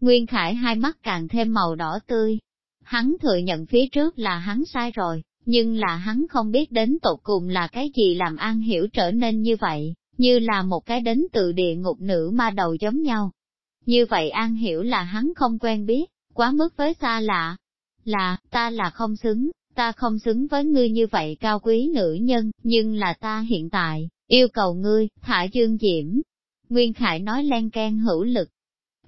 Nguyên Khải hai mắt càng thêm màu đỏ tươi. Hắn thừa nhận phía trước là hắn sai rồi, nhưng là hắn không biết đến tột cùng là cái gì làm An Hiểu trở nên như vậy, như là một cái đến từ địa ngục nữ ma đầu giống nhau. Như vậy An Hiểu là hắn không quen biết, quá mức với xa lạ. Là, ta là không xứng, ta không xứng với ngươi như vậy cao quý nữ nhân, nhưng là ta hiện tại, yêu cầu ngươi, thả dương diễm. Nguyên Khải nói len can hữu lực,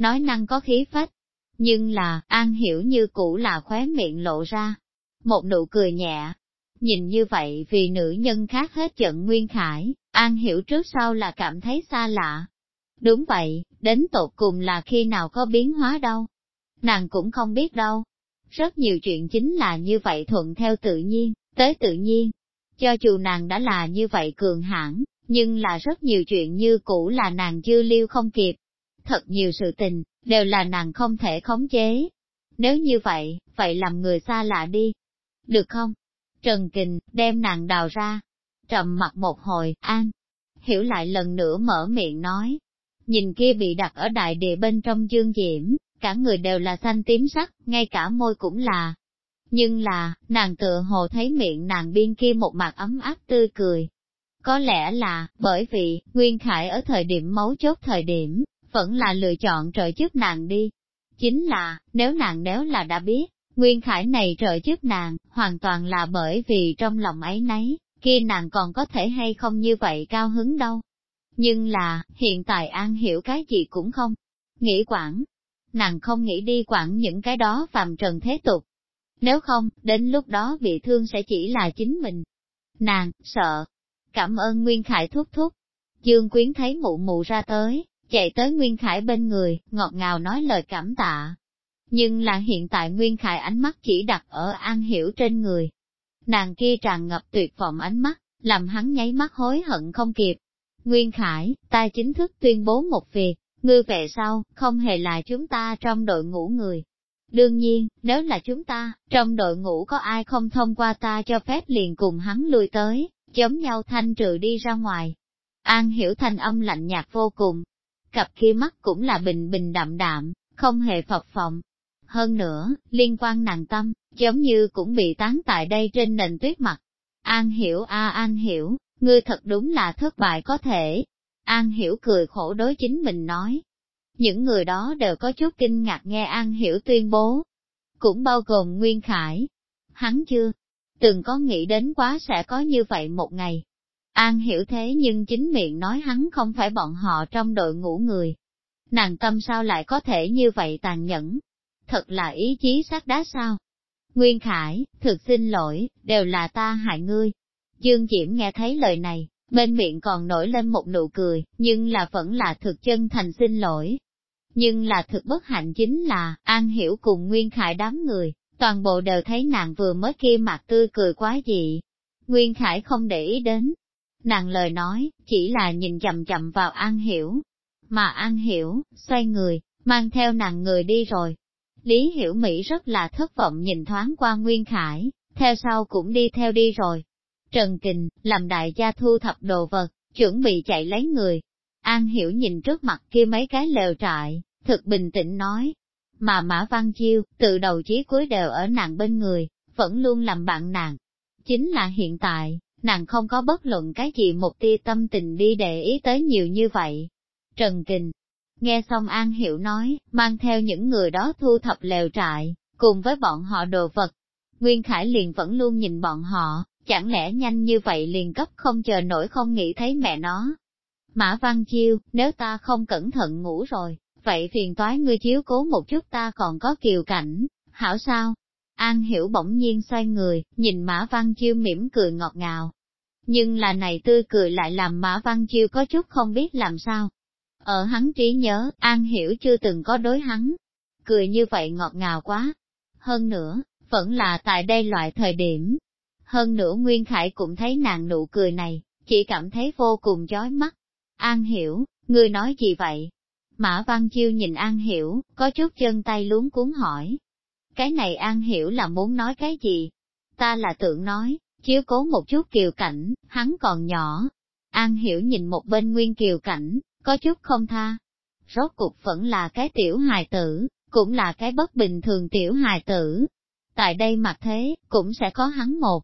nói năng có khí phách, nhưng là, An Hiểu như cũ là khóe miệng lộ ra, một nụ cười nhẹ. Nhìn như vậy vì nữ nhân khác hết giận Nguyên Khải, An Hiểu trước sau là cảm thấy xa lạ. Đúng vậy, đến tột cùng là khi nào có biến hóa đâu. Nàng cũng không biết đâu. Rất nhiều chuyện chính là như vậy thuận theo tự nhiên, tới tự nhiên. Cho dù nàng đã là như vậy cường hãn, nhưng là rất nhiều chuyện như cũ là nàng dư lưu không kịp. Thật nhiều sự tình, đều là nàng không thể khống chế. Nếu như vậy, vậy làm người xa lạ đi. Được không? Trần Kình, đem nàng đào ra. Trầm mặt một hồi, an. Hiểu lại lần nữa mở miệng nói. Nhìn kia bị đặt ở đại địa bên trong dương diễm, cả người đều là xanh tím sắc, ngay cả môi cũng là. Nhưng là, nàng tựa hồ thấy miệng nàng biên kia một mặt ấm áp tươi cười. Có lẽ là, bởi vì, Nguyên Khải ở thời điểm mấu chốt thời điểm, vẫn là lựa chọn trợ giúp nàng đi. Chính là, nếu nàng nếu là đã biết, Nguyên Khải này trợ giúp nàng, hoàn toàn là bởi vì trong lòng ấy nấy, kia nàng còn có thể hay không như vậy cao hứng đâu. Nhưng là, hiện tại An hiểu cái gì cũng không. Nghĩ quản, nàng không nghĩ đi quản những cái đó phàm trần thế tục. Nếu không, đến lúc đó bị thương sẽ chỉ là chính mình. Nàng, sợ. Cảm ơn Nguyên Khải thúc thúc. Dương Quyến thấy mụ mụ ra tới, chạy tới Nguyên Khải bên người, ngọt ngào nói lời cảm tạ. Nhưng là hiện tại Nguyên Khải ánh mắt chỉ đặt ở An Hiểu trên người. Nàng kia tràn ngập tuyệt vọng ánh mắt, làm hắn nháy mắt hối hận không kịp. Nguyên Khải, ta chính thức tuyên bố một việc, ngươi về sau, không hề là chúng ta trong đội ngũ người. Đương nhiên, nếu là chúng ta, trong đội ngũ có ai không thông qua ta cho phép liền cùng hắn lui tới, chống nhau thanh trừ đi ra ngoài. An hiểu thanh âm lạnh nhạt vô cùng, cặp kia mắt cũng là bình bình đạm đạm, không hề phập phồng. Hơn nữa, liên quan nàng tâm, giống như cũng bị tán tại đây trên nền tuyết mặt. An hiểu a an hiểu, ngươi thật đúng là thất bại có thể. An hiểu cười khổ đối chính mình nói. Những người đó đều có chút kinh ngạc nghe An hiểu tuyên bố. Cũng bao gồm Nguyên Khải. Hắn chưa từng có nghĩ đến quá sẽ có như vậy một ngày. An hiểu thế nhưng chính miệng nói hắn không phải bọn họ trong đội ngũ người. Nàng tâm sao lại có thể như vậy tàn nhẫn? Thật là ý chí sát đá sao? Nguyên Khải, thực xin lỗi, đều là ta hại ngươi. Dương Diễm nghe thấy lời này, bên miệng còn nổi lên một nụ cười, nhưng là vẫn là thực chân thành xin lỗi. Nhưng là thực bất hạnh chính là, An Hiểu cùng Nguyên Khải đám người, toàn bộ đều thấy nàng vừa mới kia mặt tươi cười quá dị. Nguyên Khải không để ý đến, Nàng lời nói, chỉ là nhìn chậm chậm vào An Hiểu. Mà An Hiểu, xoay người, mang theo nàng người đi rồi. Lý Hiểu Mỹ rất là thất vọng nhìn thoáng qua Nguyên Khải, theo sau cũng đi theo đi rồi. Trần Kình, làm đại gia thu thập đồ vật, chuẩn bị chạy lấy người. An Hiểu nhìn trước mặt kia mấy cái lều trại, thực bình tĩnh nói. Mà Mã Văn Chiêu, từ đầu chí cuối đều ở nàng bên người, vẫn luôn làm bạn nàng. Chính là hiện tại, nàng không có bất luận cái gì một tia tâm tình đi để ý tới nhiều như vậy. Trần Kình, nghe xong An Hiểu nói, mang theo những người đó thu thập lều trại, cùng với bọn họ đồ vật. Nguyên Khải liền vẫn luôn nhìn bọn họ, chẳng lẽ nhanh như vậy liền cấp không chờ nổi không nghĩ thấy mẹ nó. Mã Văn Chiêu, nếu ta không cẩn thận ngủ rồi, vậy phiền toái ngươi chiếu cố một chút ta còn có kiều cảnh, hảo sao? An Hiểu bỗng nhiên xoay người, nhìn Mã Văn Chiêu mỉm cười ngọt ngào. Nhưng là này tươi cười lại làm Mã Văn Chiêu có chút không biết làm sao. Ở hắn trí nhớ, An Hiểu chưa từng có đối hắn. Cười như vậy ngọt ngào quá. Hơn nữa, vẫn là tại đây loại thời điểm. Hơn nữa Nguyên Khải cũng thấy nàng nụ cười này, chỉ cảm thấy vô cùng chói mắt. An Hiểu, ngươi nói gì vậy? Mã Văn Chiêu nhìn An Hiểu, có chút chân tay luống cuốn hỏi, cái này An Hiểu là muốn nói cái gì? Ta là tưởng nói, chiếu cố một chút kiều cảnh, hắn còn nhỏ. An Hiểu nhìn một bên nguyên kiều cảnh, có chút không tha. rốt cuộc vẫn là cái tiểu hài tử, cũng là cái bất bình thường tiểu hài tử. Tại đây mặt thế, cũng sẽ có hắn một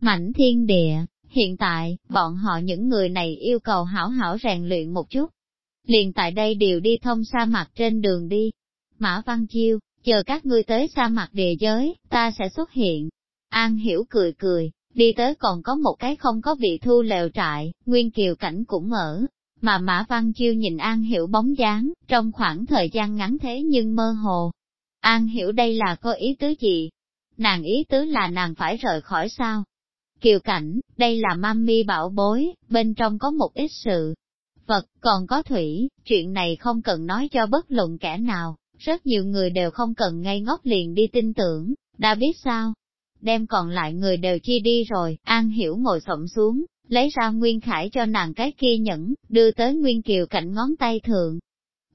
mảnh thiên địa, hiện tại, bọn họ những người này yêu cầu hảo hảo rèn luyện một chút. Liền tại đây đều đi thông sa mạc trên đường đi. Mã Văn Chiêu, chờ các ngươi tới sa mạc địa giới, ta sẽ xuất hiện. An Hiểu cười cười, đi tới còn có một cái không có bị thu lều trại, Nguyên Kiều Cảnh cũng ở. Mà Mã Văn Chiêu nhìn An Hiểu bóng dáng, trong khoảng thời gian ngắn thế nhưng mơ hồ. An Hiểu đây là có ý tứ gì? Nàng ý tứ là nàng phải rời khỏi sao? Kiều Cảnh, đây là mami bảo bối, bên trong có một ít sự. Vật, còn có thủy, chuyện này không cần nói cho bất luận kẻ nào, rất nhiều người đều không cần ngay ngốc liền đi tin tưởng, đã biết sao? Đem còn lại người đều chi đi rồi, An Hiểu ngồi xổm xuống, lấy ra Nguyên Khải cho nàng cái kia nhẫn, đưa tới Nguyên Kiều cạnh ngón tay thượng.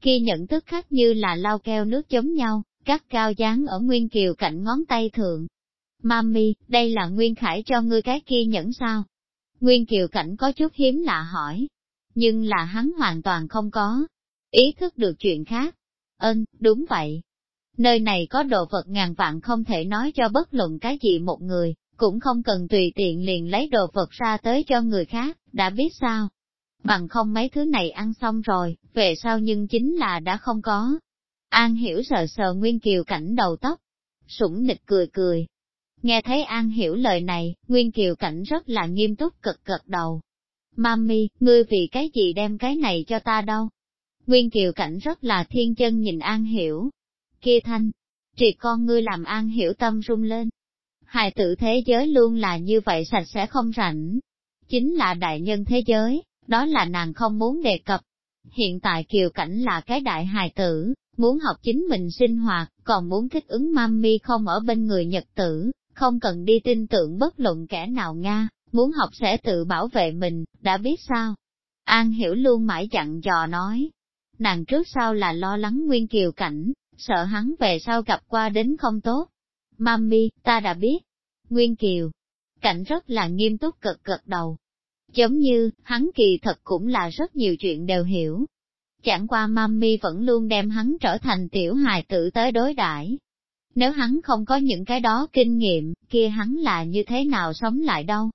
Kia nhẫn tức khắc như là lau keo nước giống nhau, cắt cao dán ở Nguyên Kiều cạnh ngón tay thượng. Mami, đây là Nguyên Khải cho ngươi cái kia nhẫn sao? Nguyên Kiều Cảnh có chút hiếm lạ hỏi. Nhưng là hắn hoàn toàn không có ý thức được chuyện khác. Ơn, đúng vậy. Nơi này có đồ vật ngàn vạn không thể nói cho bất luận cái gì một người, cũng không cần tùy tiện liền lấy đồ vật ra tới cho người khác, đã biết sao. Bằng không mấy thứ này ăn xong rồi, về sau nhưng chính là đã không có. An hiểu sờ sờ Nguyên Kiều cảnh đầu tóc. Sủng nịch cười cười. Nghe thấy An hiểu lời này, Nguyên Kiều cảnh rất là nghiêm túc cực cực đầu. Mami, ngươi vì cái gì đem cái này cho ta đâu? Nguyên Kiều cảnh rất là thiên chân nhìn An hiểu. Kia thanh, triệt con ngươi làm An hiểu tâm rung lên, hài tử thế giới luôn là như vậy sạch sẽ không rảnh. Chính là đại nhân thế giới, đó là nàng không muốn đề cập. Hiện tại kiều cảnh là cái đại hài tử, muốn học chính mình sinh hoạt, còn muốn thích ứng mami không ở bên người nhật tử, không cần đi tin tưởng bất luận kẻ nào Nga, muốn học sẽ tự bảo vệ mình, đã biết sao. An hiểu luôn mãi chặn dò nói. Nàng trước sau là lo lắng nguyên kiều cảnh, sợ hắn về sau gặp qua đến không tốt, Mami, ta đã biết. Nguyên Kiều, cảnh rất là nghiêm túc cực cực đầu. Giống như, hắn kỳ thật cũng là rất nhiều chuyện đều hiểu. Chẳng qua Mami vẫn luôn đem hắn trở thành tiểu hài tử tới đối đãi. Nếu hắn không có những cái đó kinh nghiệm, kia hắn là như thế nào sống lại đâu.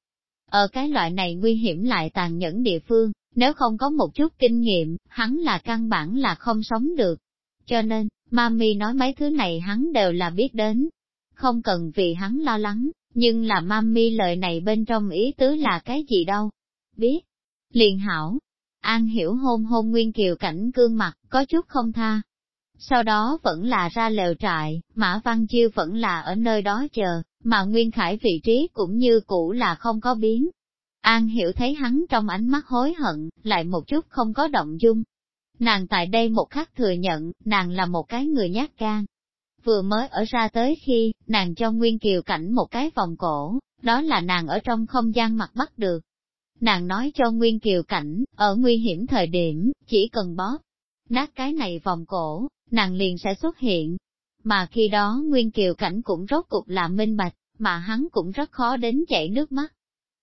Ở cái loại này nguy hiểm lại tàn nhẫn địa phương, nếu không có một chút kinh nghiệm, hắn là căn bản là không sống được. Cho nên, Mami nói mấy thứ này hắn đều là biết đến không cần vì hắn lo lắng, nhưng là mami lời này bên trong ý tứ là cái gì đâu. Biết, liền hảo, An hiểu hôn hôn Nguyên Kiều cảnh cương mặt, có chút không tha. Sau đó vẫn là ra lều trại, Mã Văn Chiêu vẫn là ở nơi đó chờ, mà Nguyên Khải vị trí cũng như cũ là không có biến. An hiểu thấy hắn trong ánh mắt hối hận, lại một chút không có động dung. Nàng tại đây một khắc thừa nhận, nàng là một cái người nhát gan, Vừa mới ở ra tới khi, nàng cho Nguyên Kiều Cảnh một cái vòng cổ, đó là nàng ở trong không gian mặt bắt được. Nàng nói cho Nguyên Kiều Cảnh, ở nguy hiểm thời điểm, chỉ cần bóp, nát cái này vòng cổ, nàng liền sẽ xuất hiện. Mà khi đó Nguyên Kiều Cảnh cũng rốt cục là minh bạch, mà hắn cũng rất khó đến chảy nước mắt.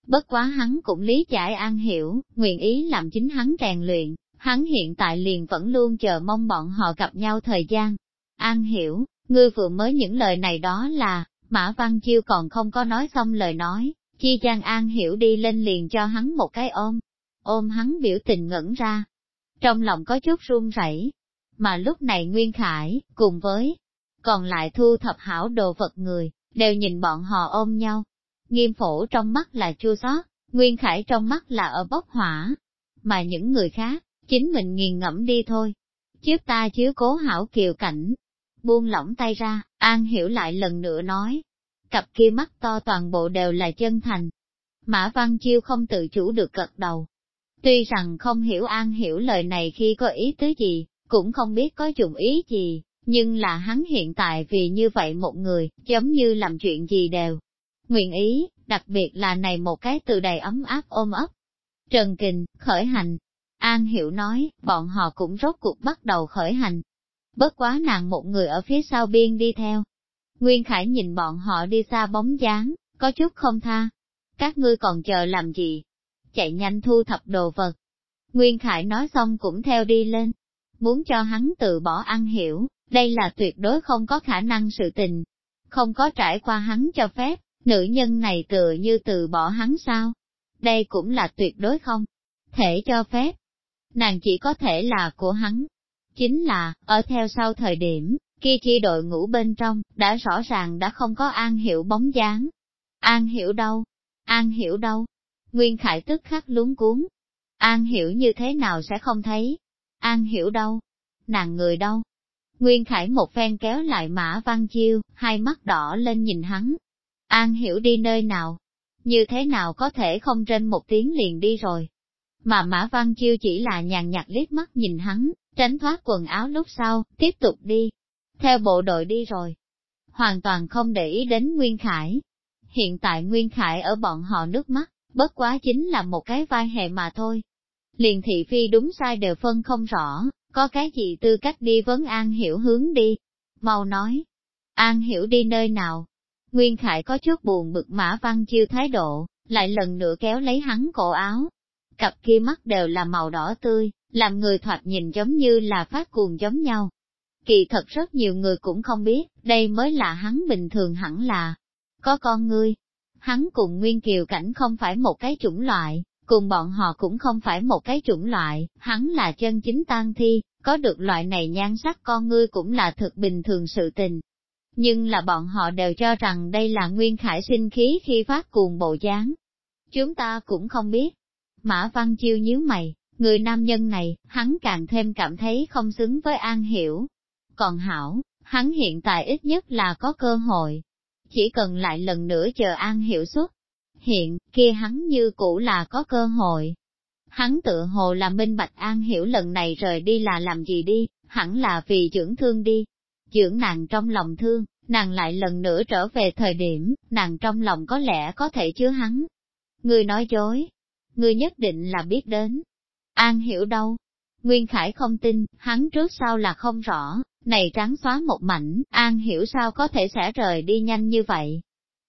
Bất quá hắn cũng lý giải an hiểu, nguyện ý làm chính hắn rèn luyện, hắn hiện tại liền vẫn luôn chờ mong bọn họ gặp nhau thời gian. An hiểu, Ngươi vừa mới những lời này đó là, Mã Văn Chiêu còn không có nói xong lời nói, Chi Giang An hiểu đi lên liền cho hắn một cái ôm, ôm hắn biểu tình ngẩn ra. Trong lòng có chút run rẩy, mà lúc này Nguyên Khải, cùng với, còn lại thu thập hảo đồ vật người, đều nhìn bọn họ ôm nhau. Nghiêm phổ trong mắt là chua xót, Nguyên Khải trong mắt là ở bốc hỏa, mà những người khác, chính mình nghiền ngẫm đi thôi. Chiếc ta chiếu cố hảo kiều cảnh, buông lỏng tay ra, An Hiểu lại lần nữa nói. Cặp kia mắt to toàn bộ đều là chân thành. Mã Văn Chiêu không tự chủ được gật đầu. Tuy rằng không hiểu An Hiểu lời này khi có ý tứ gì, cũng không biết có dụng ý gì, nhưng là hắn hiện tại vì như vậy một người, giống như làm chuyện gì đều. Nguyện ý, đặc biệt là này một cái từ đầy ấm áp ôm ấp. Trần Kình, khởi hành. An Hiểu nói, bọn họ cũng rốt cuộc bắt đầu khởi hành, bất quá nàng một người ở phía sau biên đi theo. Nguyên Khải nhìn bọn họ đi xa bóng dáng, có chút không tha. Các ngươi còn chờ làm gì? Chạy nhanh thu thập đồ vật. Nguyên Khải nói xong cũng theo đi lên. muốn cho hắn từ bỏ ăn hiểu, đây là tuyệt đối không có khả năng sự tình. Không có trải qua hắn cho phép, nữ nhân này tựa như từ bỏ hắn sao? Đây cũng là tuyệt đối không thể cho phép. Nàng chỉ có thể là của hắn. Chính là, ở theo sau thời điểm, kia chi đội ngũ bên trong, đã rõ ràng đã không có an hiểu bóng dáng. An hiểu đâu? An hiểu đâu? Nguyên Khải tức khắc luống cuốn. An hiểu như thế nào sẽ không thấy? An hiểu đâu? Nàng người đâu? Nguyên Khải một phen kéo lại Mã Văn Chiêu, hai mắt đỏ lên nhìn hắn. An hiểu đi nơi nào? Như thế nào có thể không trên một tiếng liền đi rồi? Mà Mã Văn Chiêu chỉ là nhàn nhạt liếc mắt nhìn hắn, tránh thoát quần áo lúc sau, tiếp tục đi. Theo bộ đội đi rồi. Hoàn toàn không để ý đến Nguyên Khải. Hiện tại Nguyên Khải ở bọn họ nước mắt, bất quá chính là một cái vai hệ mà thôi. Liền thị phi đúng sai đều phân không rõ, có cái gì tư cách đi vấn An Hiểu hướng đi. Mau nói, An Hiểu đi nơi nào? Nguyên Khải có chút buồn bực Mã Văn Chiêu thái độ, lại lần nữa kéo lấy hắn cổ áo. Cặp kia mắt đều là màu đỏ tươi, làm người thoạt nhìn giống như là phát cuồng giống nhau. Kỳ thật rất nhiều người cũng không biết, đây mới là hắn bình thường hẳn là. Có con ngươi, hắn cùng Nguyên Kiều Cảnh không phải một cái chủng loại, cùng bọn họ cũng không phải một cái chủng loại, hắn là chân chính tan thi, có được loại này nhan sắc con ngươi cũng là thực bình thường sự tình. Nhưng là bọn họ đều cho rằng đây là Nguyên Khải sinh khí khi phát cuồng bộ dáng. Chúng ta cũng không biết. Mã Văn Chiêu nhíu mày, người nam nhân này, hắn càng thêm cảm thấy không xứng với An Hiểu. Còn Hảo, hắn hiện tại ít nhất là có cơ hội. Chỉ cần lại lần nữa chờ An Hiểu xuất. Hiện, kia hắn như cũ là có cơ hội. Hắn tự hồ là minh bạch An Hiểu lần này rời đi là làm gì đi, hẳn là vì dưỡng thương đi. Dưỡng nàng trong lòng thương, nàng lại lần nữa trở về thời điểm, nàng trong lòng có lẽ có thể chứa hắn. Người nói dối, người nhất định là biết đến, An hiểu đâu? Nguyên Khải không tin, hắn trước sau là không rõ, này trắng xóa một mảnh, An hiểu sao có thể sẽ rời đi nhanh như vậy?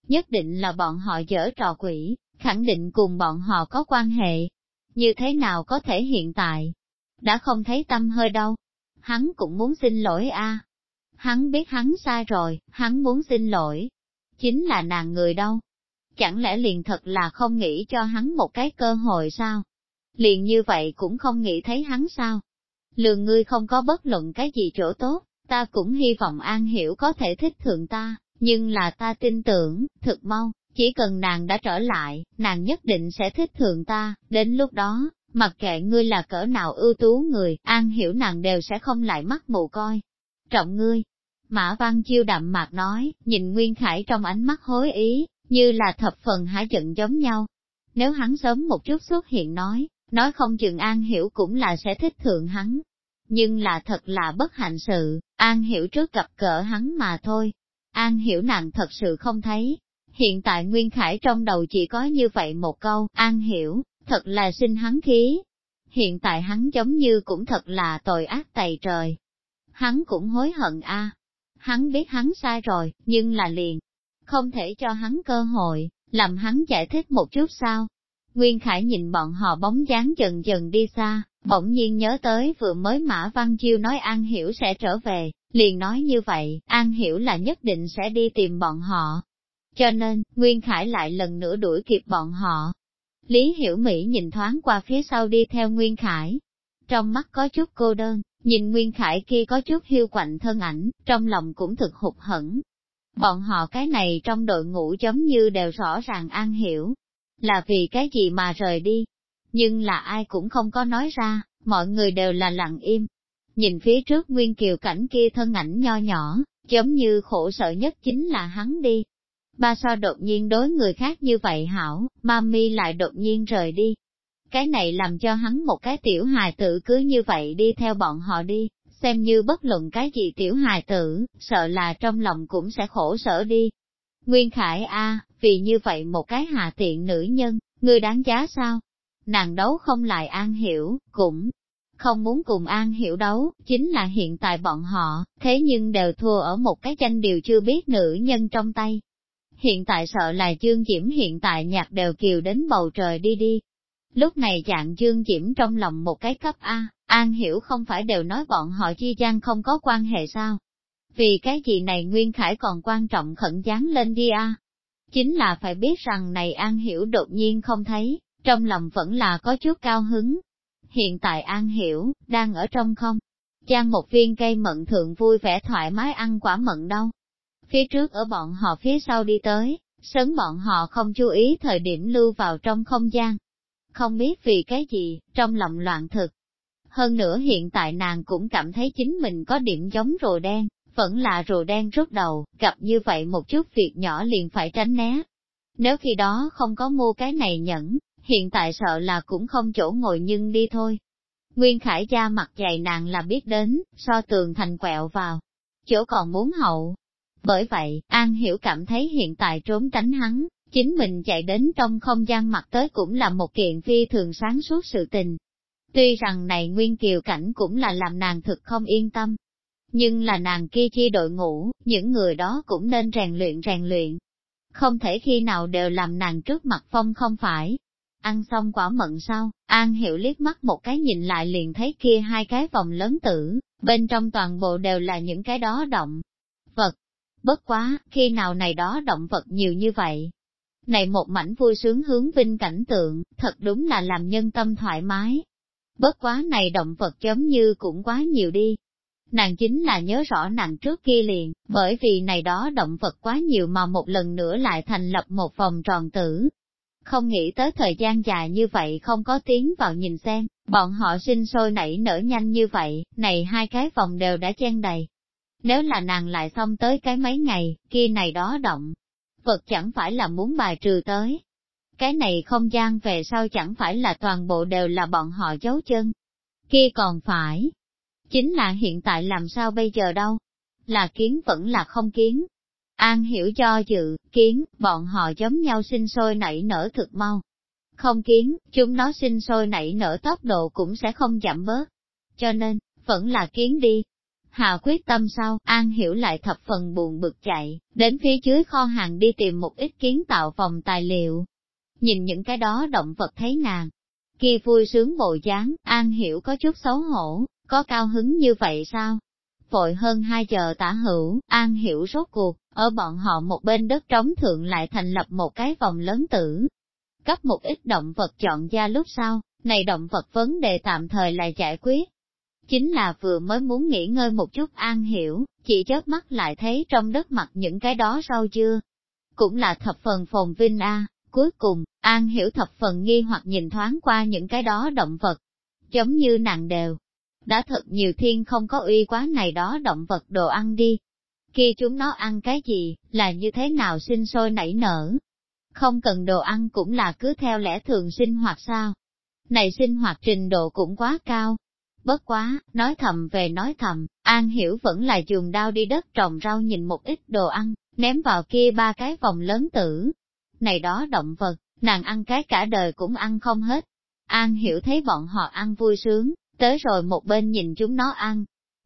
Nhất định là bọn họ dở trò quỷ, khẳng định cùng bọn họ có quan hệ. Như thế nào có thể hiện tại? Đã không thấy tâm hơi đâu. Hắn cũng muốn xin lỗi a. Hắn biết hắn sai rồi, hắn muốn xin lỗi. Chính là nàng người đâu? Chẳng lẽ liền thật là không nghĩ cho hắn một cái cơ hội sao? liền như vậy cũng không nghĩ thấy hắn sao. Lường ngươi không có bất luận cái gì chỗ tốt, ta cũng hy vọng An Hiểu có thể thích thượng ta, nhưng là ta tin tưởng, thực mau, chỉ cần nàng đã trở lại, nàng nhất định sẽ thích thượng ta, đến lúc đó, mặc kệ ngươi là cỡ nào ưu tú người, An Hiểu nàng đều sẽ không lại mắt mù coi. Trọng ngươi, Mã Văn Chiêu đạm mạc nói, nhìn Nguyên Khải trong ánh mắt hối ý, như là thập phần hả giận giống nhau. Nếu hắn sớm một chút xuất hiện nói, nói không chừng An Hiểu cũng là sẽ thích thượng hắn. Nhưng là thật là bất hạnh sự, An Hiểu trước gặp cỡ hắn mà thôi. An Hiểu nàng thật sự không thấy. Hiện tại Nguyên Khải trong đầu chỉ có như vậy một câu, An Hiểu, thật là xin hắn khí. Hiện tại hắn giống như cũng thật là tội ác tày trời. Hắn cũng hối hận a. Hắn biết hắn sai rồi, nhưng là liền. Không thể cho hắn cơ hội, làm hắn giải thích một chút sao. Nguyên Khải nhìn bọn họ bóng dáng dần dần đi xa, bỗng nhiên nhớ tới vừa mới Mã Văn Chiêu nói An Hiểu sẽ trở về, liền nói như vậy, An Hiểu là nhất định sẽ đi tìm bọn họ. Cho nên, Nguyên Khải lại lần nữa đuổi kịp bọn họ. Lý Hiểu Mỹ nhìn thoáng qua phía sau đi theo Nguyên Khải. Trong mắt có chút cô đơn, nhìn Nguyên Khải kia có chút hiu quạnh thân ảnh, trong lòng cũng thực hụt hẫng. Bọn họ cái này trong đội ngũ giống như đều rõ ràng An Hiểu, là vì cái gì mà rời đi. Nhưng là ai cũng không có nói ra, mọi người đều là lặng im. Nhìn phía trước Nguyên Kiều cảnh kia thân ảnh nho nhỏ, giống như khổ sợ nhất chính là hắn đi. Ba so đột nhiên đối người khác như vậy hảo, mami lại đột nhiên rời đi. Cái này làm cho hắn một cái tiểu hài tử cứ như vậy đi theo bọn họ đi, xem như bất luận cái gì tiểu hài tử, sợ là trong lòng cũng sẽ khổ sở đi. Nguyên Khải A, vì như vậy một cái hạ tiện nữ nhân, người đáng giá sao? Nàng đấu không lại An Hiểu, cũng không muốn cùng An Hiểu đấu, chính là hiện tại bọn họ, thế nhưng đều thua ở một cái tranh điều chưa biết nữ nhân trong tay. Hiện tại sợ là Dương Diễm hiện tại nhạc đều kiều đến bầu trời đi đi. Lúc này dạng Dương Diễm trong lòng một cái cấp A, An Hiểu không phải đều nói bọn họ chi gian không có quan hệ sao? Vì cái gì này Nguyên Khải còn quan trọng khẩn dán lên đi a Chính là phải biết rằng này An Hiểu đột nhiên không thấy, trong lòng vẫn là có chút cao hứng. Hiện tại An Hiểu, đang ở trong không? Trang một viên cây mận thượng vui vẻ thoải mái ăn quả mận đâu. Phía trước ở bọn họ phía sau đi tới, sớm bọn họ không chú ý thời điểm lưu vào trong không gian. Không biết vì cái gì, trong lòng loạn thực. Hơn nữa hiện tại nàng cũng cảm thấy chính mình có điểm giống rùa đen, vẫn là rùa đen rút đầu, gặp như vậy một chút việc nhỏ liền phải tránh né. Nếu khi đó không có mua cái này nhẫn, hiện tại sợ là cũng không chỗ ngồi nhưng đi thôi. Nguyên Khải gia mặt dày nàng là biết đến, so tường thành quẹo vào, chỗ còn muốn hậu. Bởi vậy, An Hiểu cảm thấy hiện tại trốn tránh hắn, chính mình chạy đến trong không gian mặt tới cũng là một kiện phi thường sáng suốt sự tình. Tuy rằng này Nguyên Kiều Cảnh cũng là làm nàng thực không yên tâm, nhưng là nàng kia chi đội ngũ, những người đó cũng nên rèn luyện rèn luyện. Không thể khi nào đều làm nàng trước mặt phong không phải. Ăn xong quả mận sau, An Hiểu liếc mắt một cái nhìn lại liền thấy kia hai cái vòng lớn tử, bên trong toàn bộ đều là những cái đó động. Vật. Bất quá, khi nào này đó động vật nhiều như vậy. Này một mảnh vui sướng hướng vinh cảnh tượng, thật đúng là làm nhân tâm thoải mái. Bất quá này động vật giống như cũng quá nhiều đi, Nàng chính là nhớ rõ nàng trước kia liền, bởi vì này đó động vật quá nhiều mà một lần nữa lại thành lập một vòng tròn tử. Không nghĩ tới thời gian dài như vậy không có tiếng vào nhìn xem, bọn họ sinh sôi nảy nở nhanh như vậy, này hai cái vòng đều đã chen đầy. Nếu là nàng lại xong tới cái mấy ngày, kia này đó động, vật chẳng phải là muốn bài trừ tới. Cái này không gian về sau chẳng phải là toàn bộ đều là bọn họ giấu chân. Kia còn phải, Chính là hiện tại làm sao bây giờ đâu? Là kiến vẫn là không kiến. An hiểu cho dự, kiến, bọn họ giống nhau sinh sôi nảy nở thực mau. Không kiến, chúng nó sinh sôi nảy nở tốc độ cũng sẽ không giảm bớt. Cho nên, vẫn là kiến đi. Hà quyết tâm sau, An hiểu lại thập phần buồn bực chạy, đến phía dưới kho hàng đi tìm một ít kiến tạo phòng tài liệu. Nhìn những cái đó động vật thấy nàng, kia vui sướng bộ dáng, An hiểu có chút xấu hổ, có cao hứng như vậy sao? Vội hơn hai giờ tả hữu, an hiểu rốt cuộc, ở bọn họ một bên đất trống thượng lại thành lập một cái vòng lớn tử. Cấp một ít động vật chọn ra lúc sau, này động vật vấn đề tạm thời là giải quyết. Chính là vừa mới muốn nghỉ ngơi một chút an hiểu, chỉ chớp mắt lại thấy trong đất mặt những cái đó rau chưa. Cũng là thập phần phồn vinh a cuối cùng, an hiểu thập phần nghi hoặc nhìn thoáng qua những cái đó động vật. Giống như nàng đều, đã thật nhiều thiên không có uy quá này đó động vật đồ ăn đi. Khi chúng nó ăn cái gì, là như thế nào sinh sôi nảy nở. Không cần đồ ăn cũng là cứ theo lẽ thường sinh hoạt sao. Này sinh hoạt trình độ cũng quá cao. Bất quá, nói thầm về nói thầm, An Hiểu vẫn là dùng đao đi đất trồng rau nhìn một ít đồ ăn, ném vào kia ba cái vòng lớn tử. Này đó động vật, nàng ăn cái cả đời cũng ăn không hết. An Hiểu thấy bọn họ ăn vui sướng, tới rồi một bên nhìn chúng nó ăn.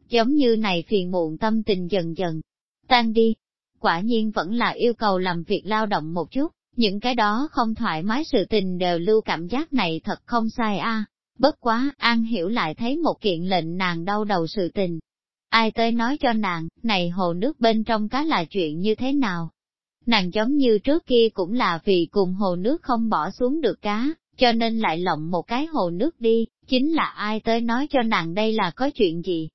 Giống như này phiền muộn tâm tình dần dần, tan đi. Quả nhiên vẫn là yêu cầu làm việc lao động một chút, những cái đó không thoải mái sự tình đều lưu cảm giác này thật không sai a. Bất quá, An hiểu lại thấy một kiện lệnh nàng đau đầu sự tình. Ai tới nói cho nàng, này hồ nước bên trong cá là chuyện như thế nào? Nàng giống như trước kia cũng là vì cùng hồ nước không bỏ xuống được cá, cho nên lại lộng một cái hồ nước đi, chính là ai tới nói cho nàng đây là có chuyện gì.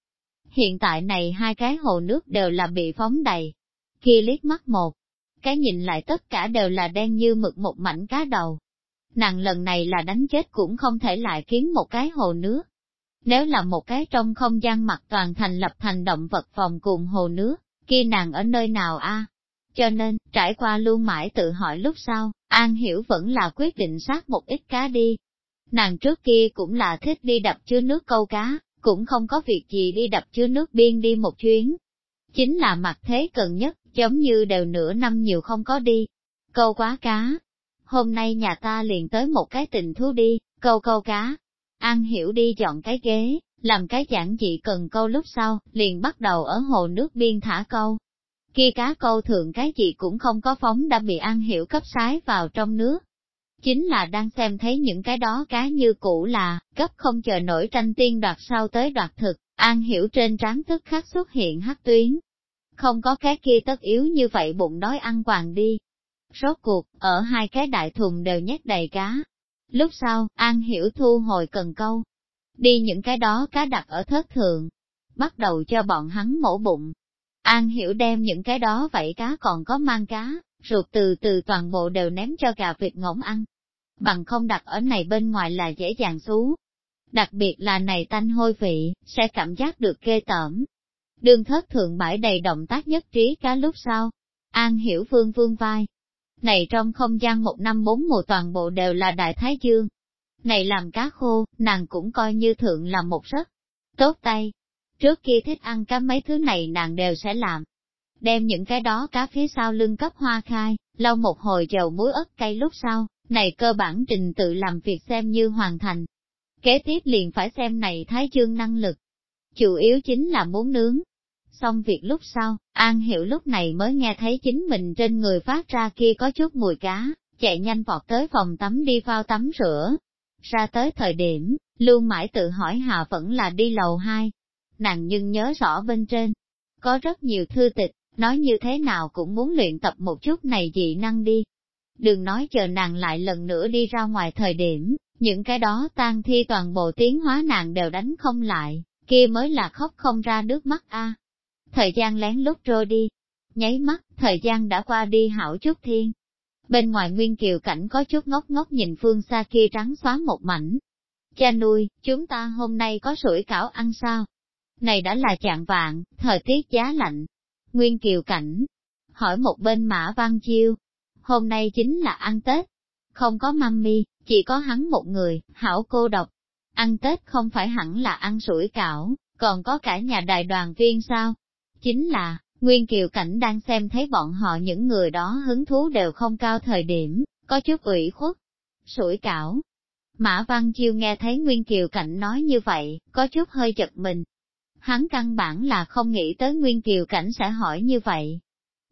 Hiện tại này hai cái hồ nước đều là bị phóng đầy, khi liếc mắt một, cái nhìn lại tất cả đều là đen như mực một mảnh cá đầu. Nàng lần này là đánh chết cũng không thể lại kiến một cái hồ nước. Nếu là một cái trong không gian mặt toàn thành lập thành động vật phòng cùng hồ nước, kia nàng ở nơi nào a? Cho nên, trải qua luôn mãi tự hỏi lúc sau, An Hiểu vẫn là quyết định sát một ít cá đi. Nàng trước kia cũng là thích đi đập chứa nước câu cá, cũng không có việc gì đi đập chứa nước biên đi một chuyến. Chính là mặt thế cần nhất, giống như đều nửa năm nhiều không có đi. Câu quá cá. Hôm nay nhà ta liền tới một cái tình thú đi, câu câu cá. An Hiểu đi chọn cái ghế, làm cái giảng dị cần câu lúc sau, liền bắt đầu ở hồ nước biên thả câu Khi cá câu thường cái gì cũng không có phóng đã bị An Hiểu cấp sái vào trong nước. chính là đang xem thấy những cái đó cá như cũ là, cấp không chờ nổi tranh tiên đoạt sau tới đoạt thực, an hiểu trên trán tức khắc xuất hiện hắc tuyến. Không có cái kia tất yếu như vậy bụng đói ăn quàng đi. Rốt cuộc, ở hai cái đại thùng đều nhét đầy cá. Lúc sau, An Hiểu thu hồi cần câu. Đi những cái đó cá đặt ở thớt thượng. Bắt đầu cho bọn hắn mổ bụng. An Hiểu đem những cái đó vậy cá còn có mang cá, ruột từ từ toàn bộ đều ném cho gà vịt ngỗng ăn. Bằng không đặt ở này bên ngoài là dễ dàng xú. Đặc biệt là này tanh hôi vị, sẽ cảm giác được ghê tởm. Đường thất thượng bãi đầy động tác nhất trí cá lúc sau. An hiểu phương vương vai. Này trong không gian một năm bốn mùa toàn bộ đều là đại thái dương. Này làm cá khô, nàng cũng coi như thượng là một rất tốt tay. Trước kia thích ăn cá mấy thứ này nàng đều sẽ làm, đem những cái đó cá phía sau lưng cấp hoa khai, lau một hồi dầu muối ớt cay lúc sau, này cơ bản trình tự làm việc xem như hoàn thành. Kế tiếp liền phải xem này thái dương năng lực. Chủ yếu chính là muốn nướng. Xong việc lúc sau, An Hiểu lúc này mới nghe thấy chính mình trên người phát ra kia có chút mùi cá, chạy nhanh vọt tới phòng tắm đi vào tắm rửa. Ra tới thời điểm, luôn mãi tự hỏi Hà vẫn là đi lầu 2. Nàng nhưng nhớ rõ bên trên, có rất nhiều thư tịch, nói như thế nào cũng muốn luyện tập một chút này dị năng đi. Đừng nói chờ nàng lại lần nữa đi ra ngoài thời điểm, những cái đó tan thi toàn bộ tiến hóa nàng đều đánh không lại, kia mới là khóc không ra nước mắt a. Thời gian lén lút trôi đi, nháy mắt, thời gian đã qua đi hảo chút thiên. Bên ngoài nguyên kiều cảnh có chút ngốc ngốc nhìn phương xa kia trắng xóa một mảnh. Cha nuôi, chúng ta hôm nay có sủi cảo ăn sao? Này đã là chạng vạn, thời tiết giá lạnh, Nguyên Kiều Cảnh, hỏi một bên Mã Văn Chiêu, hôm nay chính là ăn Tết, không có mami, chỉ có hắn một người, hảo cô độc. Ăn Tết không phải hẳn là ăn sủi cảo, còn có cả nhà đại đoàn viên sao? Chính là, Nguyên Kiều Cảnh đang xem thấy bọn họ những người đó hứng thú đều không cao thời điểm, có chút ủy khuất. Sủi cảo. Mã Văn Chiêu nghe thấy Nguyên Kiều Cảnh nói như vậy, có chút hơi chật mình, hắn căn bản là không nghĩ tới Nguyên Kiều Cảnh sẽ hỏi như vậy.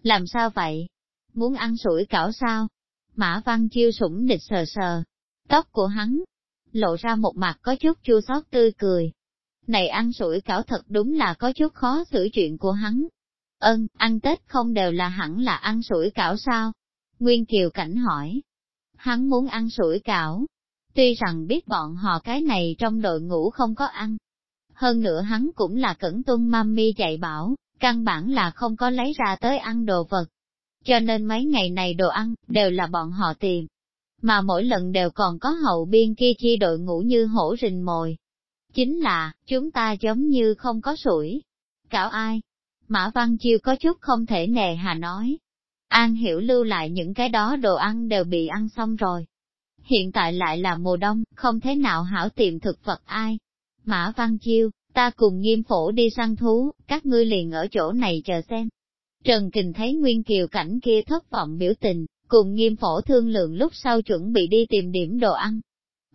Làm sao vậy? Muốn ăn sủi cảo sao? Mã Văn Chiêu sủng địch sờ sờ. Tóc của hắn lộ ra một mặt có chút chua xót tươi cười. Này ăn sủi cảo thật đúng là có chút khó xử chuyện của hắn. Ân, ăn Tết không đều là hẳn là ăn sủi cảo sao? Nguyên Kiều Cảnh hỏi. Hắn muốn ăn sủi cảo. Tuy rằng biết bọn họ cái này trong đội ngũ không có ăn, hơn nữa hắn cũng là cẩn tuân mami dạy bảo, căn bản là không có lấy ra tới ăn đồ vật. Cho nên mấy ngày này đồ ăn, đều là bọn họ tìm. Mà mỗi lần đều còn có hậu biên kia chi đội ngũ như hổ rình mồi. Chính là, chúng ta giống như không có sủi. Cảo ai? Mã Văn Chiêu có chút không thể nề hà nói. An hiểu lưu lại những cái đó đồ ăn đều bị ăn xong rồi. Hiện tại lại là mùa đông, không thế nào hảo tìm thực vật ai, Mã Văn Chiêu, ta cùng nghiêm phổ đi săn thú, các ngươi liền ở chỗ này chờ xem. Trần Kình thấy Nguyên Kiều cảnh kia thất vọng biểu tình, cùng nghiêm phổ thương lượng lúc sau chuẩn bị đi tìm điểm đồ ăn.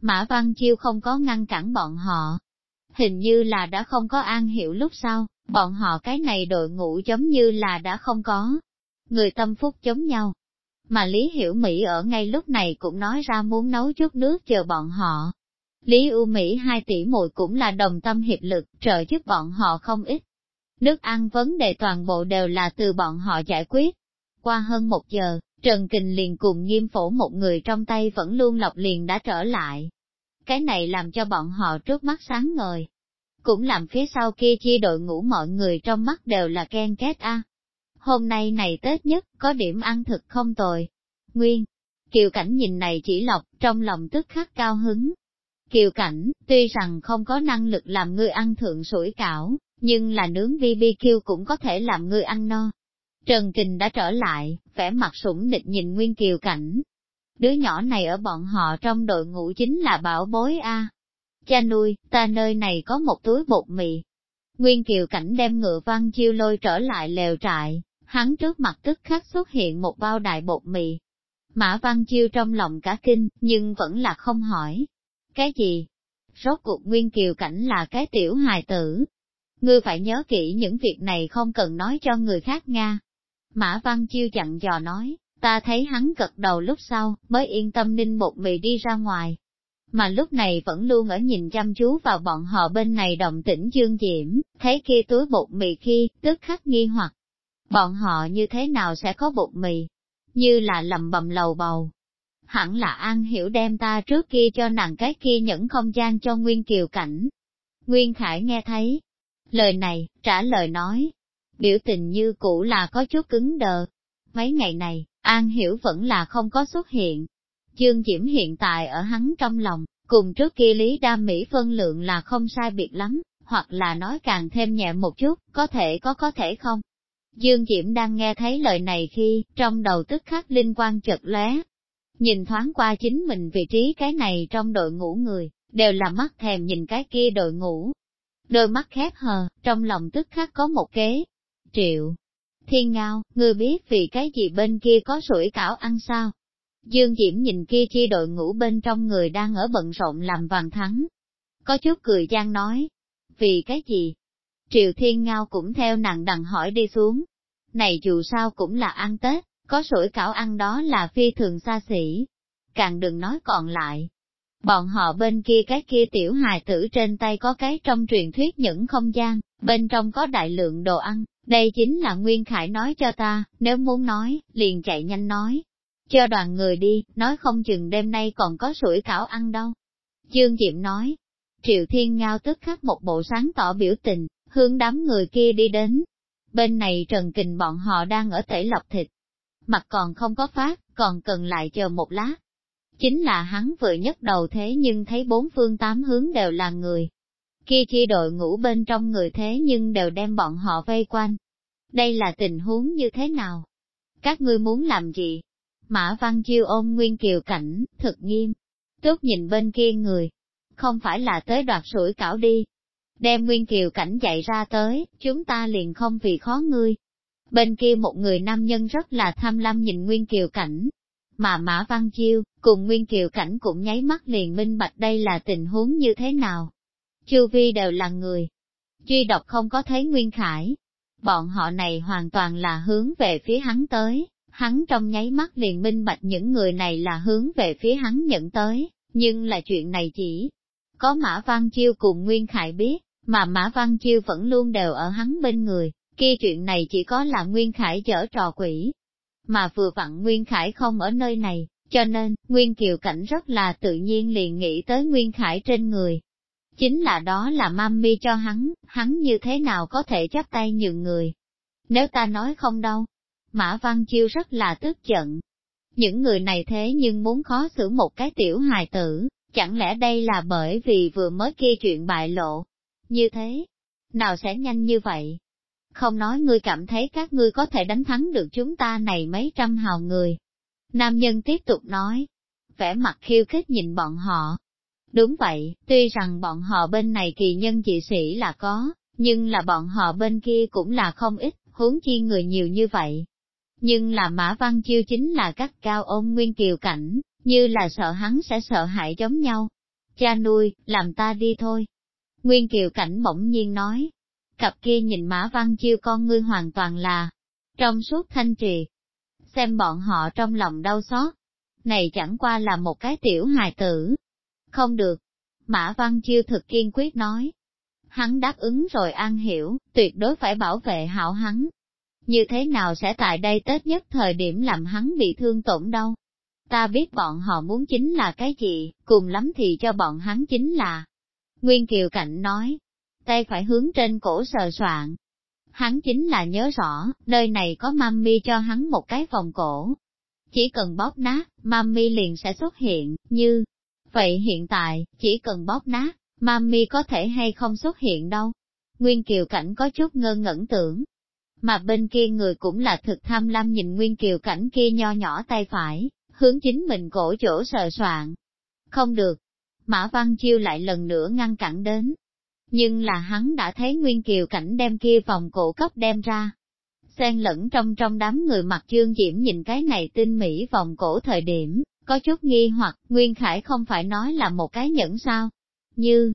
Mã Văn Chiêu không có ngăn cản bọn họ. Hình như là đã không có an hiểu lúc sau, bọn họ cái này đội ngũ giống như là đã không có. Người tâm phúc chống nhau. Mà Lý Hiểu Mỹ ở ngay lúc này cũng nói ra muốn nấu chút nước chờ bọn họ. Lý U Mỹ hai tỷ muội cũng là đồng tâm hiệp lực, trợ giúp bọn họ không ít. Nước ăn vấn đề toàn bộ đều là từ bọn họ giải quyết. Qua hơn một giờ, Trần Kình liền cùng nghiêm phổ một người trong tay vẫn luôn lọc liền đã trở lại. Cái này làm cho bọn họ trước mắt sáng ngời. Cũng làm phía sau kia chi đội ngũ mọi người trong mắt đều là ken kết a. Hôm nay này Tết nhất, có điểm ăn thực không tồi. Nguyên, Kiều Cảnh nhìn này chỉ lọc, trong lòng tức khắc cao hứng, Kiều cảnh, tuy rằng không có năng lực làm ngươi ăn thượng sủi cảo, nhưng là nướng BBQ cũng có thể làm ngươi ăn no. Trần Kình đã trở lại, vẻ mặt sủng địch nhìn Nguyên Kiều cảnh. Đứa nhỏ này ở bọn họ trong đội ngũ chính là bảo bối A. Cha nuôi, ta nơi này có một túi bột mì. Nguyên Kiều cảnh đem ngựa văn chiêu lôi trở lại lều trại, hắn trước mặt tức khắc xuất hiện một bao đại bột mì. Mã Văn Chiêu trong lòng cả kinh, nhưng vẫn là không hỏi, cái gì? Rốt cuộc Nguyên Kiều Cảnh là cái tiểu hài tử. Ngươi phải nhớ kỹ những việc này không cần nói cho người khác Nga. Mã Văn Chiêu chặn dò nói, Ta thấy hắn gật đầu lúc sau, mới yên tâm ninh bột mì đi ra ngoài. Mà lúc này vẫn luôn ở nhìn chăm chú vào bọn họ bên này động tĩnh dương diễm, thấy kia túi bột mì khi, tức khắc nghi hoặc. Bọn họ như thế nào sẽ có bột mì? Như là lầm bầm lầu bầu. Hẳn là An Hiểu đem ta trước kia cho nàng cái kia những không gian cho Nguyên Kiều Cảnh. Nguyên Khải nghe thấy. Lời này, trả lời nói. Biểu tình như cũ là có chút cứng đờ. Mấy ngày này, An Hiểu vẫn là không có xuất hiện. Dương Diễm hiện tại ở hắn trong lòng, cùng trước kia Lý Đa Mỹ phân lượng là không sai biệt lắm, hoặc là nói càng thêm nhẹ một chút, có thể có có thể không. Dương Diễm đang nghe thấy lời này khi, trong đầu tức khắc linh quan chợt lóe. Nhìn thoáng qua chính mình vị trí cái này trong đội ngũ người, đều là mắt thèm nhìn cái kia đội ngũ. Đôi mắt khép hờ, trong lòng tức khắc có một kế. Triệu, Thiên Ngao, ngươi biết vì cái gì bên kia có sủi cảo ăn sao? Dương Diễm nhìn kia chi đội ngũ bên trong người đang ở bận rộn làm vàng thắng. Có chút cười gian nói. Vì cái gì? Triệu Thiên Ngao cũng theo nàng đằng hỏi đi xuống. Này dù sao cũng là ăn Tết, có sủi cảo ăn đó là phi thường xa xỉ. Càng đừng nói còn lại. Bọn họ bên kia cái kia tiểu hài tử trên tay có cái trong truyền thuyết những không gian, bên trong có đại lượng đồ ăn, đây chính là Nguyên Khải nói cho ta, nếu muốn nói, liền chạy nhanh nói. Cho đoàn người đi, nói không chừng đêm nay còn có sủi cảo ăn đâu. Dương Diệm nói, Triệu Thiên Ngao tức khắc một bộ sáng tỏ biểu tình, hướng đám người kia đi đến. Bên này Trần Kình bọn họ đang ở tẩy lọc thịt. Mặt còn không có phát, còn cần lại chờ một lát. Chính là hắn vừa nhất đầu thế nhưng thấy bốn phương tám hướng đều là người, kia chi đội ngũ bên trong người thế nhưng đều đem bọn họ vây quanh. Đây là tình huống như thế nào? Các ngươi muốn làm gì? Mã Văn Chiêu ôm Nguyên Kiều Cảnh, thực nghiêm. Tốt nhìn bên kia người. Không phải là tới đoạt sủi cảo đi. Đem Nguyên Kiều Cảnh dạy ra tới, chúng ta liền không vì khó ngươi. Bên kia một người nam nhân rất là tham lam nhìn Nguyên Kiều Cảnh. Mà Mã Văn Chiêu, cùng Nguyên Kiều Cảnh cũng nháy mắt liền minh bạch đây là tình huống như thế nào chu vi đều là người. Duy độc không có thấy Nguyên Khải. Bọn họ này hoàn toàn là hướng về phía hắn tới, hắn trong nháy mắt liền minh bạch những người này là hướng về phía hắn nhận tới, nhưng là chuyện này chỉ có Mã Văn Chiêu cùng Nguyên Khải biết, mà Mã Văn Chiêu vẫn luôn đều ở hắn bên người, kia chuyện này chỉ có là Nguyên Khải chở trò quỷ. Mà vừa vặn Nguyên Khải không ở nơi này, cho nên, Nguyên Kiều Cảnh rất là tự nhiên liền nghĩ tới Nguyên Khải trên người, Chính là đó là mami cho hắn, hắn như thế nào có thể chấp tay nhường người. Nếu ta nói không đâu, Mã Văn Chiêu rất là tức giận. Những người này thế nhưng muốn khó xử một cái tiểu hài tử, chẳng lẽ đây là bởi vì vừa mới kia chuyện bại lộ. Như thế, nào sẽ nhanh như vậy? Không nói ngươi cảm thấy các ngươi có thể đánh thắng được chúng ta này mấy trăm hào người. Nam nhân tiếp tục nói, vẻ mặt khiêu khích nhìn bọn họ, Đúng vậy, tuy rằng bọn họ bên này kỳ nhân dị sĩ là có, nhưng là bọn họ bên kia cũng là không ít, huống chi người nhiều như vậy. Nhưng là Mã Văn Chiêu chính là các cao ôn nguyên kiều cảnh, như là sợ hắn sẽ sợ hãi giống nhau. Cha nuôi, làm ta đi thôi. Nguyên kiều cảnh bỗng nhiên nói. Cặp kia nhìn Mã Văn Chiêu con ngươi hoàn toàn là trong suốt thanh trì. Xem bọn họ trong lòng đau xót. Này chẳng qua là một cái tiểu hài tử, không được. Mã Văn Chiêu thực kiên quyết nói. Hắn đáp ứng rồi an hiểu, tuyệt đối phải bảo vệ hảo hắn. Như thế nào sẽ tại đây Tết nhất thời điểm làm hắn bị thương tổn đâu? Ta biết bọn họ muốn chính là cái gì, cùng lắm thì cho bọn hắn chính là. Nguyên Kiều Cảnh nói, tay phải hướng trên cổ sờ soạn. Hắn chính là nhớ rõ, nơi này có mami cho hắn một cái vòng cổ. Chỉ cần bóp nát, mami liền sẽ xuất hiện, như, Vậy hiện tại, chỉ cần bóp nát, mami có thể hay không xuất hiện đâu. Nguyên Kiều Cảnh có chút ngơ ngẩn tưởng. Mà bên kia người cũng là thực tham lam nhìn Nguyên Kiều Cảnh kia nho nhỏ tay phải, hướng chính mình cổ chỗ sờ soạn. Không được. Mã Văn Chiêu lại lần nữa ngăn cản đến. Nhưng là hắn đã thấy Nguyên Kiều Cảnh đem kia vòng cổ cấp đem ra. Xen lẫn trong trong đám người mặt chương diễm nhìn cái này tinh mỹ vòng cổ thời điểm, có chút nghi hoặc Nguyên Khải không phải nói là một cái nhẫn sao? Như,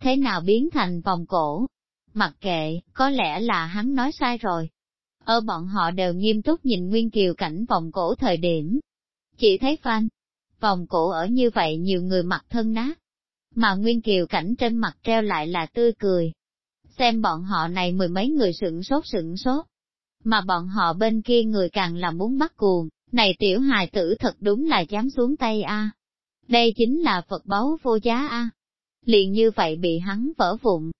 thế nào biến thành vòng cổ? Mặc kệ, có lẽ là hắn nói sai rồi. ở bọn họ đều nghiêm túc nhìn Nguyên Kiều cảnh vòng cổ thời điểm. Chỉ thấy Phan, vòng cổ ở như vậy nhiều người mặt thân nát, mà Nguyên Kiều cảnh trên mặt treo lại là tươi cười. Xem bọn họ này mười mấy người sửng sốt sửng sốt, mà bọn họ bên kia người càng là muốn bắt cuồng, này tiểu hài tử thật đúng là dám xuống tay a. Đây chính là Phật báu vô giá a. Liền như vậy bị hắn vỡ vụn.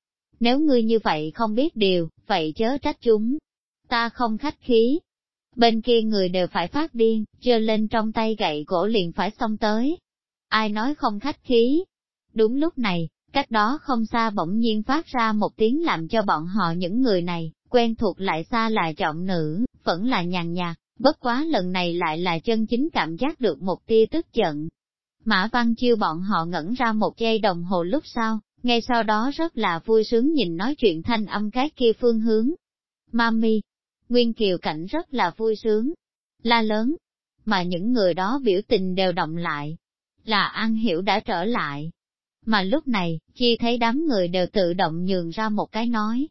Nếu ngươi như vậy không biết điều, vậy chớ trách chúng. Ta không khách khí. Bên kia người đều phải phát điên, giơ lên trong tay gậy gỗ liền phải xông tới. Ai nói không khách khí? Đúng lúc này, cách đó không xa bỗng nhiên phát ra một tiếng làm cho bọn họ những người này, quen thuộc lại xa là trọng nữ, vẫn là nhàn nhạt, bất quá lần này lại là chân chính cảm giác được một tia tức giận. Mã Văn Chiêu bọn họ ngẩn ra một giây đồng hồ lúc sau, ngay sau đó rất là vui sướng nhìn nói chuyện thanh âm cái kia phương hướng. Mami, Nguyên Kiều Cảnh rất là vui sướng, la lớn, mà những người đó biểu tình đều động lại, là An Hiểu đã trở lại. Mà lúc này, chi thấy đám người đều tự động nhường ra một cái nói,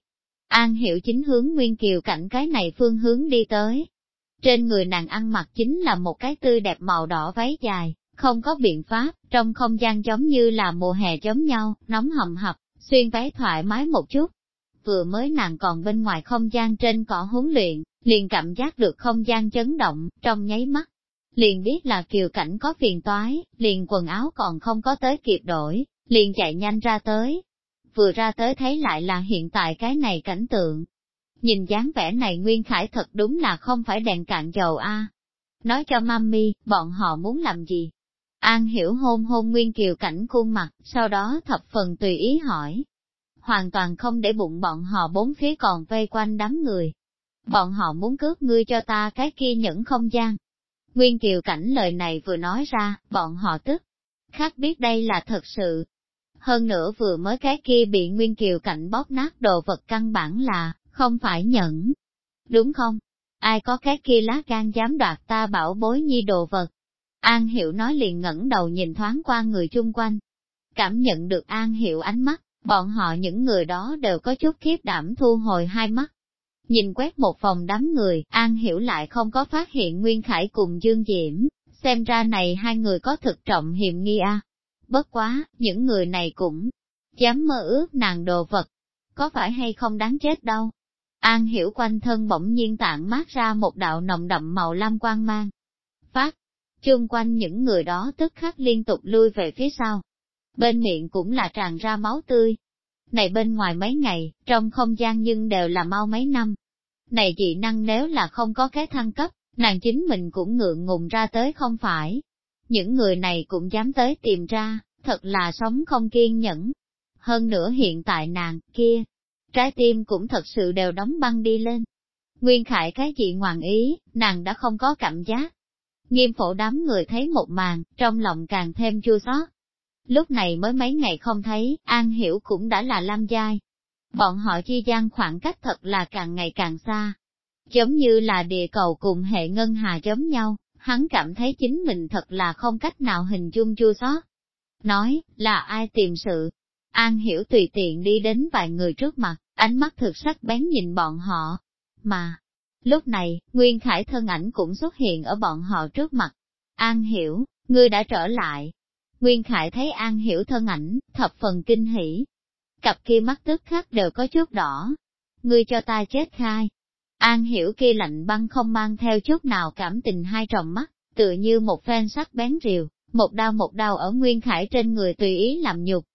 An hiểu chính hướng Nguyên Kiều cảnh cái này phương hướng đi tới. Trên người nàng ăn mặc chính là một cái tươi đẹp màu đỏ váy dài, không có biện pháp, trong không gian giống như là mùa hè giống nhau, nóng hầm hập, xuyên váy thoải mái một chút. Vừa mới nàng còn bên ngoài không gian trên cỏ huấn luyện, liền cảm giác được không gian chấn động, trong nháy mắt. Liền biết là kiều cảnh có phiền toái, liền quần áo còn không có tới kịp đổi, liền chạy nhanh ra tới, vừa ra tới thấy lại là hiện tại cái này cảnh tượng. Nhìn dáng vẻ này Nguyên Khải thật đúng là không phải đèn cạn dầu a. Nói cho mami, bọn họ muốn làm gì? An hiểu hôn hôn Nguyên Kiều cảnh khuôn mặt, sau đó thập phần tùy ý hỏi. Hoàn toàn không để bụng bọn họ bốn phía còn vây quanh đám người. Bọn họ muốn cướp ngươi cho ta cái kia những không gian. Nguyên Kiều cảnh lời này vừa nói ra, bọn họ tức. Khác biết đây là thật sự, hơn nữa vừa mới cái kia bị Nguyên Kiều Cảnh bóp nát đồ vật căn bản là, không phải nhẫn. Đúng không? Ai có cái kia lá gan dám đoạt ta bảo bối nhi đồ vật? An Hiệu nói liền ngẩng đầu nhìn thoáng qua người chung quanh. Cảm nhận được An Hiệu ánh mắt, bọn họ những người đó đều có chút khiếp đảm thu hồi hai mắt. Nhìn quét một phòng đám người, An Hiểu lại không có phát hiện Nguyên Khải cùng Dương Diễm, xem ra này hai người có thực trọng hiểm nghi a. Bất quá, những người này cũng dám mơ ước nàng đồ vật, có phải hay không đáng chết đâu. An hiểu quanh thân bỗng nhiên tạng mát ra một đạo nồng đậm màu lam quang mang. Phát, chung quanh những người đó tức khắc liên tục lui về phía sau. Bên miệng cũng là tràn ra máu tươi. Này bên ngoài mấy ngày, trong không gian nhưng đều là mau mấy năm. Này dị năng nếu là không có cái thăng cấp, nàng chính mình cũng ngượng ngùng ra tới không phải, những người này cũng dám tới tìm ra, thật là sống không kiên nhẫn. Hơn nữa hiện tại nàng, kia, trái tim cũng thật sự đều đóng băng đi lên. Nguyên Khải cái gì ngoạn ý, nàng đã không có cảm giác. Nghiêm phổ đám người thấy một màn, trong lòng càng thêm chua xót. Lúc này mới mấy ngày không thấy, An Hiểu cũng đã là lam giai. Bọn họ chi gian khoảng cách thật là càng ngày càng xa. Giống như là địa cầu cùng hệ ngân hà giống nhau, hắn cảm thấy chính mình thật là không cách nào hình dung chua xót. Nói, là ai tìm sự? An hiểu tùy tiện đi đến vài người trước mặt, ánh mắt thực sắc bén nhìn bọn họ. Mà, lúc này, Nguyên Khải thân ảnh cũng xuất hiện ở bọn họ trước mặt. An hiểu, ngươi đã trở lại. Nguyên Khải thấy An hiểu thân ảnh, thập phần kinh hỉ. Cặp kia mắt tức khắc đều có chút đỏ. Ngươi cho ta chết khai, An hiểu kia lạnh băng không mang theo chút nào cảm tình hai tròng mắt, tựa như một phen sắc bén rìu, một đau một đau ở Nguyên Khải trên người tùy ý làm nhục.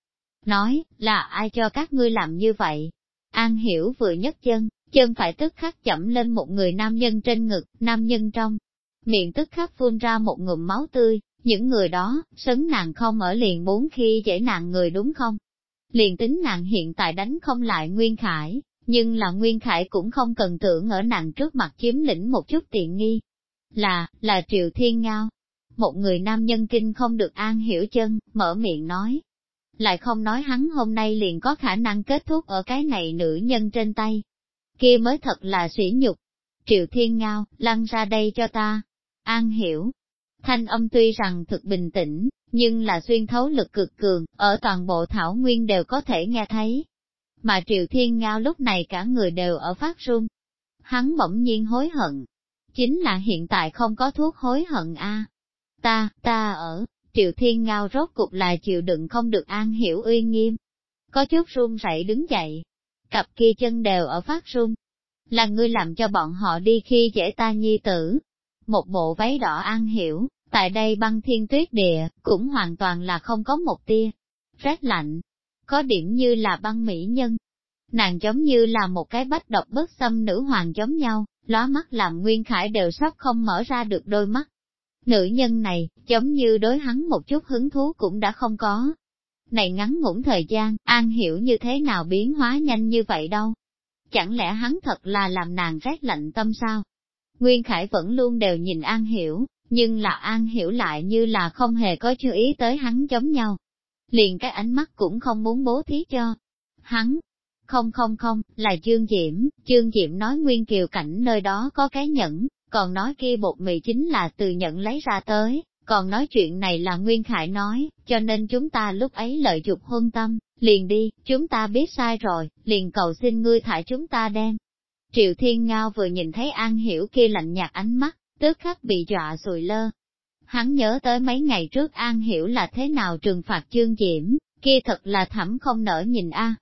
Nói, là ai cho các ngươi làm như vậy? An hiểu vừa nhấc chân, chân phải tức khắc chậm lên một người nam nhân trên ngực, nam nhân trong. Miệng tức khắc phun ra một ngụm máu tươi, những người đó, sấn nàng không ở liền bốn khi dễ nàng người đúng không? Liền tính nàng hiện tại đánh không lại Nguyên Khải, nhưng là Nguyên Khải cũng không cần tưởng ở nàng trước mặt chiếm lĩnh một chút tiện nghi. Là, là Triệu Thiên Ngao. Một người nam nhân kinh không được an hiểu chân, mở miệng nói. Lại không nói hắn hôm nay liền có khả năng kết thúc ở cái này nữ nhân trên tay. Kia mới thật là sỉ nhục. Triệu Thiên Ngao, lăn ra đây cho ta. An hiểu. Thanh âm tuy rằng thực bình tĩnh, nhưng là xuyên thấu lực cực cường, ở toàn bộ thảo nguyên đều có thể nghe thấy mà Triệu Thiên Ngao lúc này cả người đều ở phát run. hắn bỗng nhiên hối hận. Chính là hiện tại không có thuốc hối hận a. Ta, ta ở, Triệu Thiên Ngao rốt cục là chịu đựng không được an hiểu uy nghiêm. Có chút run rẩy đứng dậy. Cặp kia chân đều ở phát run. Là ngươi làm cho bọn họ đi khi dễ ta nhi tử. Một bộ váy đỏ an hiểu, tại đây băng thiên tuyết địa, cũng hoàn toàn là không có một tia. Rét lạnh, có điểm như là băng mỹ nhân. Nàng giống như là một cái bách độc bất xâm nữ hoàng giống nhau, lóa mắt làm Nguyên Khải đều sắp không mở ra được đôi mắt. Nữ nhân này, giống như đối hắn một chút hứng thú cũng đã không có. Này ngắn ngủn thời gian, An hiểu như thế nào biến hóa nhanh như vậy đâu. Chẳng lẽ hắn thật là làm nàng rét lạnh tâm sao? Nguyên Khải vẫn luôn đều nhìn An hiểu, nhưng là An hiểu lại như là không hề có chú ý tới hắn giống nhau. Liền cái ánh mắt cũng không muốn bố thí cho. Hắn, không không không, là Dương Diễm, Dương Diễm nói Nguyên Kiều Cảnh nơi đó có cái nhẫn, còn nói kia bột mì chính là từ nhận lấy ra tới, còn nói chuyện này là Nguyên Khải nói, cho nên chúng ta lúc ấy lợi dục hôn tâm, liền đi, chúng ta biết sai rồi, liền cầu xin ngươi thả chúng ta đem. Triệu Thiên Ngao vừa nhìn thấy An Hiểu kia lạnh nhạt ánh mắt, tức khắc bị dọa sùi lơ. Hắn nhớ tới mấy ngày trước An Hiểu là thế nào trừng phạt chương diễm, kia thật là thẳm không nở nhìn a.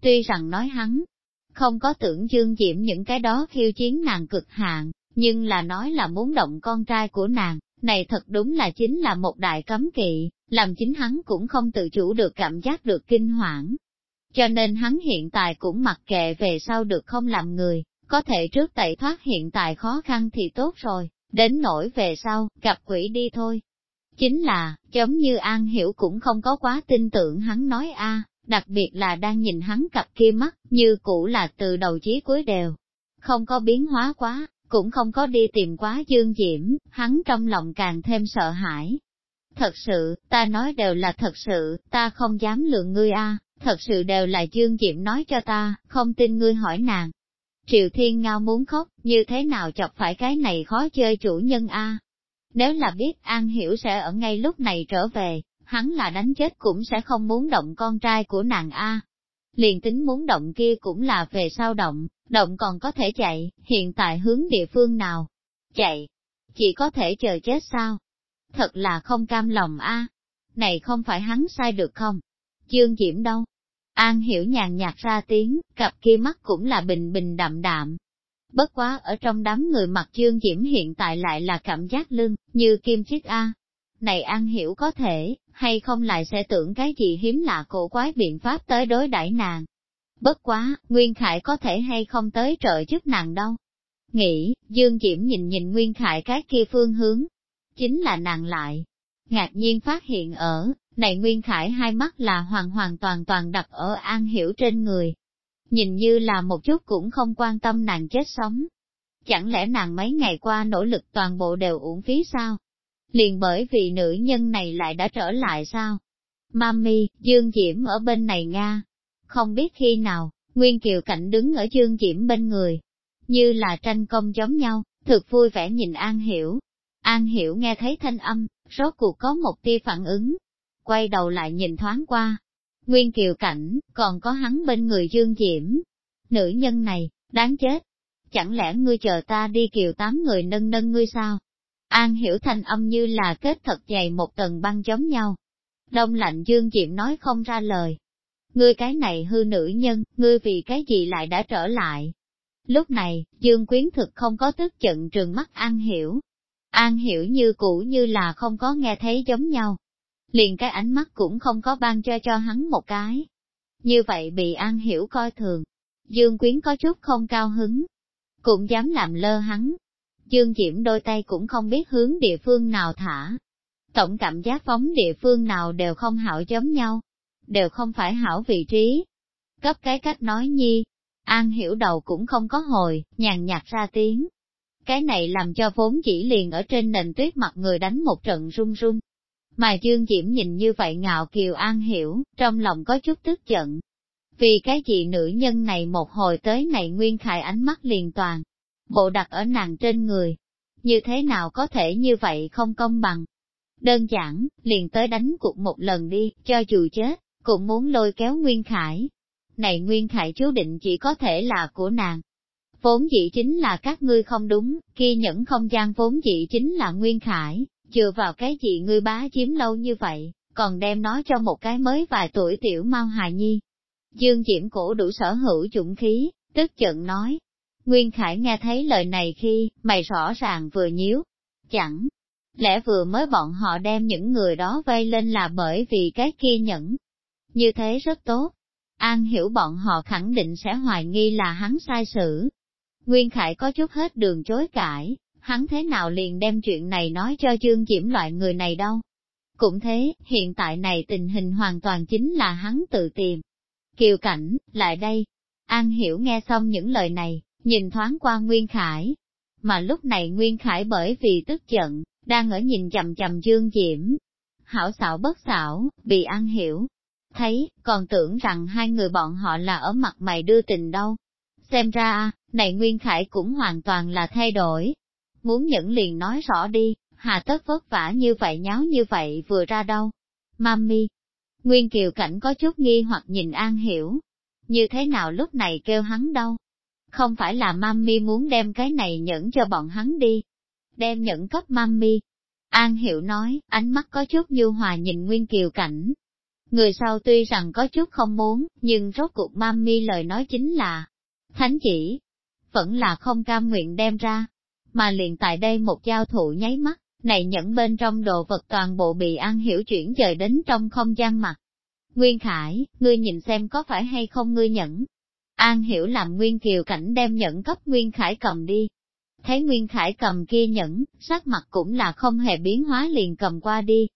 Tuy rằng nói hắn, không có tưởng chương diễm những cái đó khiêu chiến nàng cực hạn, nhưng là nói là muốn động con trai của nàng, này thật đúng là chính là một đại cấm kỵ, làm chính hắn cũng không tự chủ được cảm giác được kinh hoảng. Cho nên hắn hiện tại cũng mặc kệ về sau được không làm người, có thể trước tẩy thoát hiện tại khó khăn thì tốt rồi, đến nỗi về sau, gặp quỷ đi thôi. Chính là, giống như An Hiểu cũng không có quá tin tưởng hắn nói a đặc biệt là đang nhìn hắn cặp kia mắt, như cũ là từ đầu chí cuối đều. Không có biến hóa quá, cũng không có đi tìm quá dương diễm, hắn trong lòng càng thêm sợ hãi. Thật sự, ta nói đều là thật sự, ta không dám lượng ngươi a, thật sự đều là dương diễm nói cho ta, không tin ngươi hỏi nàng. Triệu Thiên Ngao muốn khóc, như thế nào chọc phải cái này khó chơi chủ nhân a? Nếu là biết An Hiểu sẽ ở ngay lúc này trở về, hắn là đánh chết cũng sẽ không muốn động con trai của nàng a. Liền tính muốn động kia cũng là về sau động, động còn có thể chạy, hiện tại hướng địa phương nào? Chạy, chỉ có thể chờ chết sao? Thật là không cam lòng a. Này không phải hắn sai được không? Dương Diễm đâu? An hiểu nhàn nhạt ra tiếng, cặp kia mắt cũng là bình bình đạm đạm. Bất quá ở trong đám người mặt Dương Diễm hiện tại lại là cảm giác lưng, như kim chiếc A. Này An hiểu có thể, hay không lại sẽ tưởng cái gì hiếm lạ cổ quái biện pháp tới đối đãi nàng. Bất quá, Nguyên Khải có thể hay không tới trợ giúp nàng đâu. Nghĩ, Dương Diễm nhìn nhìn Nguyên Khải cái kia phương hướng. Chính là nàng lại. Ngạc nhiên phát hiện ở, này Nguyên Khải hai mắt là hoàn hoàn toàn toàn đặt ở An Hiểu trên người. Nhìn như là một chút cũng không quan tâm nàng chết sống. Chẳng lẽ nàng mấy ngày qua nỗ lực toàn bộ đều uổng phí sao? Liền bởi vì nữ nhân này lại đã trở lại sao? Mami, Dương Diễm ở bên này Nga, không biết khi nào, Nguyên Kiều Cảnh đứng ở Dương Diễm bên người, như là tranh công giống nhau, thực vui vẻ nhìn An Hiểu. An Hiểu nghe thấy thanh âm, rốt cuộc có một tia phản ứng, quay đầu lại nhìn thoáng qua. Nguyên Kiều Cảnh, còn có hắn bên người Dương Diễm. Nữ nhân này, đáng chết. Chẳng lẽ ngươi chờ ta đi kiều tám người nâng nâng ngươi sao? An hiểu thanh âm như là kết thật dày một tầng băng giống nhau. Đông lạnh Dương Diệm nói không ra lời, ngươi cái này hư nữ nhân, ngươi vì cái gì lại đã trở lại. Lúc này, Dương Quyến thực không có tức giận trường mắt An Hiểu. An Hiểu như cũ như là không có nghe thấy giống nhau. Liền cái ánh mắt cũng không có ban cho cho hắn một cái. Như vậy bị An Hiểu coi thường. Dương Quyến có chút không cao hứng. Cũng dám làm lơ hắn. Dương Diễm đôi tay cũng không biết hướng địa phương nào thả. Tổng cảm giác phóng địa phương nào đều không hảo giống nhau đều không phải hảo vị trí. Cấp cái cách nói nhi, An hiểu đầu cũng không có hồi, nhàn nhạt ra tiếng. Cái này làm cho vốn chỉ liền ở trên nền tuyết mặt người đánh một trận run run. Mà Dương Diễm nhìn như vậy ngạo kiều An hiểu, trong lòng có chút tức giận. Vì cái gì nữ nhân này một hồi tới này nguyên khải ánh mắt liền toàn, bộ đặt ở nàng trên người. Như thế nào có thể như vậy không công bằng? Đơn giản, liền tới đánh cuộc một lần đi, cho dù chết, cũng muốn lôi kéo Nguyên Khải. Này Nguyên Khải chú định chỉ có thể là của nàng. vốn dĩ chính là các ngươi không đúng, kia nhẫn không gian vốn dĩ chính là Nguyên Khải, chừa vào cái gì ngươi bá chiếm lâu như vậy, còn đem nó cho một cái mới vài tuổi tiểu mau hài nhi. Dương Diễm cổ đủ sở hữu dũng khí, tức giận nói. Nguyên Khải nghe thấy lời này khi, mày rõ ràng vừa nhíu. Chẳng lẽ vừa mới bọn họ đem những người đó vây lên là bởi vì cái kia nhẫn. Như thế rất tốt. An hiểu bọn họ khẳng định sẽ hoài nghi là hắn sai xử. Nguyên Khải có chút hết đường chối cãi, hắn thế nào liền đem chuyện này nói cho Dương Diễm loại người này đâu. Cũng thế, hiện tại này tình hình hoàn toàn chính là hắn tự tìm. Kiều cảnh, lại đây. An hiểu nghe xong những lời này, nhìn thoáng qua Nguyên Khải. Mà lúc này Nguyên Khải bởi vì tức giận, đang ở nhìn chầm chầm Dương Diễm. Hảo xảo bất xảo, bị An hiểu. Thấy, còn tưởng rằng hai người bọn họ là ở mặt mày đưa tình đâu. Xem ra, này Nguyên Khải cũng hoàn toàn là thay đổi. Muốn nhẫn liền nói rõ đi, hà tất vất vả như vậy nháo như vậy vừa ra đâu. Mami. Nguyên Kiều Cảnh có chút nghi hoặc nhìn An Hiểu. Như thế nào lúc này kêu hắn đâu? Không phải là Mami muốn đem cái này nhẫn cho bọn hắn đi. Đem nhẫn cấp Mami. An Hiểu nói, ánh mắt có chút nhu hòa nhìn Nguyên Kiều Cảnh. Người sau tuy rằng có chút không muốn, nhưng rốt cuộc Mami lời nói chính là, thánh chỉ, vẫn là không cam nguyện đem ra. Mà liền tại đây một giao thụ nháy mắt, này nhẫn bên trong đồ vật toàn bộ bị An Hiểu chuyển dời đến trong không gian mặt. Nguyên Khải, ngươi nhìn xem có phải hay không ngươi nhẫn. An Hiểu làm Nguyên Kiều Cảnh đem nhẫn cấp Nguyên Khải cầm đi. Thấy Nguyên Khải cầm kia nhẫn, sắc mặt cũng là không hề biến hóa liền cầm qua đi.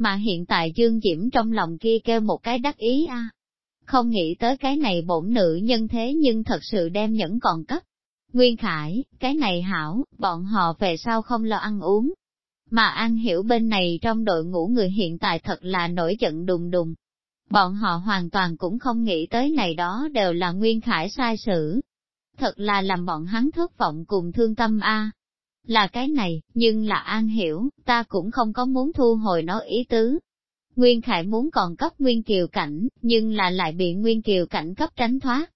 Mà hiện tại Dương Diễm trong lòng kia kêu một cái đắc ý a, Không nghĩ tới cái này bổn nữ nhân thế nhưng thật sự đem nhẫn còn cấp. Nguyên Khải, cái này hảo, bọn họ về sau không lo ăn uống, mà An Hiểu bên này trong đội ngũ người hiện tại thật là nổi giận đùng đùng. Bọn họ hoàn toàn cũng không nghĩ tới này đó đều là Nguyên Khải sai sử. Thật là làm bọn hắn thất vọng cùng thương tâm a. Là cái này, nhưng là An Hiểu, ta cũng không có muốn thu hồi nó ý tứ. Nguyên Khải muốn còn cấp Nguyên Kiều Cảnh, nhưng là lại bị Nguyên Kiều Cảnh cấp tránh thoát.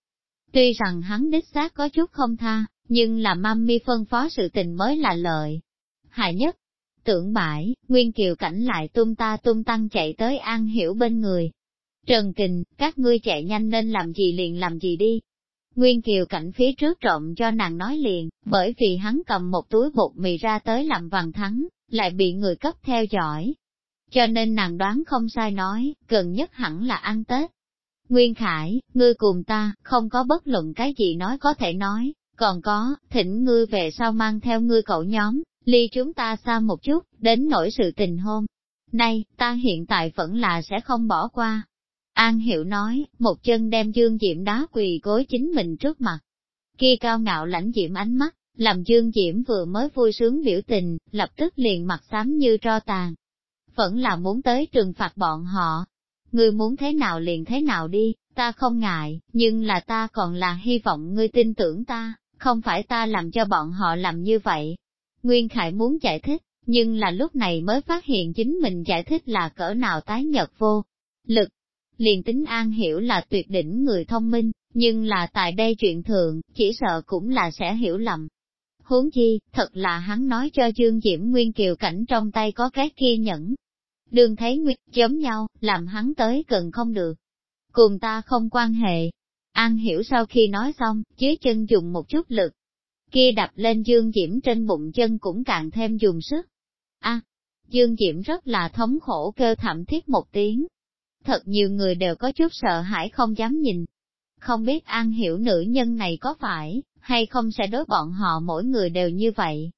Tuy rằng hắn đích xác có chút không tha, nhưng là mami phân phó sự tình mới là lợi. Hại nhất, tưởng bãi, Nguyên Kiều Cảnh lại tung ta tung tăng chạy tới An Hiểu bên người. Trần Kình, các ngươi chạy nhanh nên làm gì liền làm gì đi. Nguyên Kiều Cảnh phía trước trộm cho nàng nói liền, bởi vì hắn cầm một túi bột mì ra tới làm vàng thắng, lại bị người cấp theo dõi. Cho nên nàng đoán không sai nói, gần nhất hẳn là ăn Tết. Nguyên Khải, ngươi cùng ta, không có bất luận cái gì nói có thể nói, còn có, thỉnh ngươi về sau mang theo ngươi cậu nhóm, ly chúng ta xa một chút, đến nỗi sự tình hôn. Nay, ta hiện tại vẫn là sẽ không bỏ qua. An Hiệu nói, một chân đem Dương Diễm đá quỳ gối chính mình trước mặt. Khi cao ngạo lãnh diễm ánh mắt, làm Dương Diễm vừa mới vui sướng biểu tình, lập tức liền mặt xám như tro tàn. Vẫn là muốn tới trừng phạt bọn họ. Ngươi muốn thế nào liền thế nào đi, ta không ngại, nhưng là ta còn là hy vọng ngươi tin tưởng ta, không phải ta làm cho bọn họ làm như vậy. Nguyên Khải muốn giải thích, nhưng là lúc này mới phát hiện chính mình giải thích là cỡ nào tái nhật vô. Lực, liền tính an hiểu là tuyệt đỉnh người thông minh, nhưng là tại đây chuyện thường, chỉ sợ cũng là sẽ hiểu lầm. Huống chi, thật là hắn nói cho Dương Diễm Nguyên Kiều cảnh trong tay có cái kia nhẫn. Đường thấy Nguyệt giống nhau, làm hắn tới gần không được. Cùng ta không quan hệ. An hiểu sau khi nói xong, dưới chân dùng một chút lực, kia đập lên Dương Diễm trên bụng chân cũng càng thêm dùng sức. A, Dương Diễm rất là thống khổ kêu thảm thiết một tiếng. Thật nhiều người đều có chút sợ hãi không dám nhìn. Không biết an hiểu nữ nhân này có phải, hay không sẽ đối bọn họ mỗi người đều như vậy.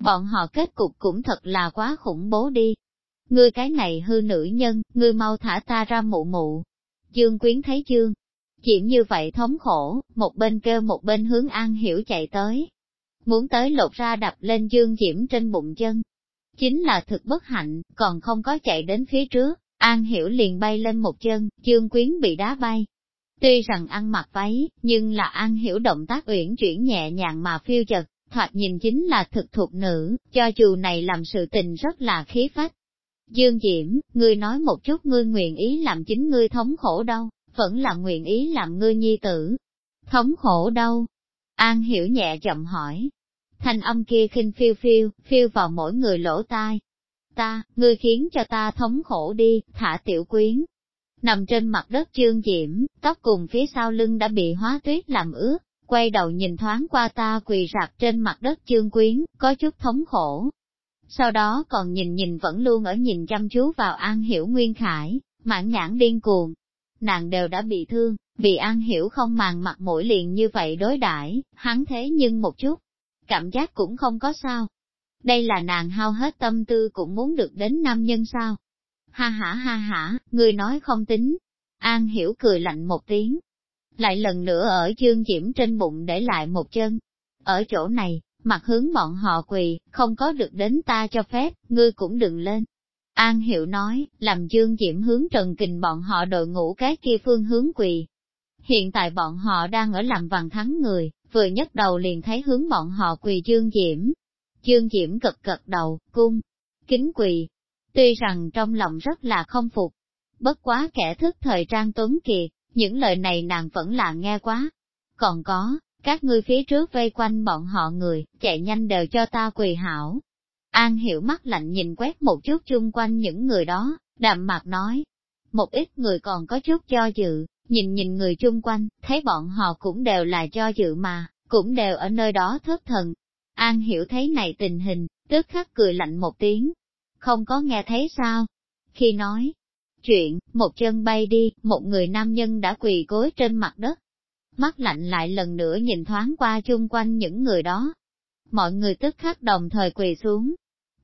Bọn họ kết cục cũng thật là quá khủng bố đi. Ngươi cái này hư nữ nhân, ngươi mau thả ta ra mụ mụ. Dương Quyến thấy Dương, Diễm như vậy thống khổ, một bên kêu một bên hướng An Hiểu chạy tới muốn tới lột ra đập lên Dương Diễm trên bụng chân. Chính là thực bất hạnh, còn không có chạy đến phía trước, An Hiểu liền bay lên một chân, Dương Quyến bị đá bay. Tuy rằng ăn mặc váy, nhưng là An Hiểu động tác uyển chuyển nhẹ nhàng mà phiêu chật, thoạt nhìn chính là thực thuộc nữ, cho dù này làm sự tình rất là khí phách. Dương Diễm, ngươi nói một chút ngươi nguyện ý làm chính ngươi thống khổ đâu, vẫn là nguyện ý làm ngươi nhi tử. Thống khổ đâu, An hiểu nhẹ chậm hỏi. Thanh âm kia khinh phiêu phiêu, phiêu vào mỗi người lỗ tai. Ta, ngươi khiến cho ta thống khổ đi, thả tiểu quyến. Nằm trên mặt đất chương diễm, tóc cùng phía sau lưng đã bị hóa tuyết làm ướt, quay đầu nhìn thoáng qua ta quỳ rạp trên mặt đất chương quyến, có chút thống khổ. Sau đó còn nhìn nhìn vẫn luôn ở nhìn chăm chú vào An Hiểu Nguyên Khải, mãn nhãn điên cuồng. Nàng đều đã bị thương, vì An Hiểu không màng mặt mũi liền như vậy đối đãi hắn thế nhưng một chút, cảm giác cũng không có sao. Đây là nàng hao hết tâm tư cũng muốn được đến nam nhân sao. Ha ha ha ha, người nói không tính. An Hiểu cười lạnh một tiếng, lại lần nữa ở chương diễm trên bụng để lại một chân. Ở chỗ này, mặt hướng bọn họ quỳ, không có được đến ta cho phép, ngươi cũng đừng lên. An Hiệu nói, làm dương diễm hướng trần kình bọn họ đội ngũ cái kia phương hướng quỳ. Hiện tại bọn họ đang ở làm vàng thắng người, vừa nhấc đầu liền thấy hướng bọn họ quỳ dương diễm. Dương diễm cực cật đầu, cung, kính quỳ. Tuy rằng trong lòng rất là không phục, bất quá kẻ thức thời trang tuấn kiệt, những lời này nàng vẫn là nghe quá. Còn có, các ngươi phía trước vây quanh bọn họ người, chạy nhanh đều cho ta quỳ hảo. An hiểu mắt lạnh nhìn quét một chút chung quanh những người đó, đạm mạc nói. Một ít người còn có chút cho dự, nhìn nhìn người chung quanh, thấy bọn họ cũng đều là cho dự mà, cũng đều ở nơi đó thất thần. An hiểu thấy này tình hình, tức khắc cười lạnh một tiếng. Không có nghe thấy sao? Khi nói, chuyện, một chân bay đi, một người nam nhân đã quỳ gối trên mặt đất. Mắt lạnh lại lần nữa nhìn thoáng qua chung quanh những người đó. Mọi người tức khắc đồng thời quỳ xuống.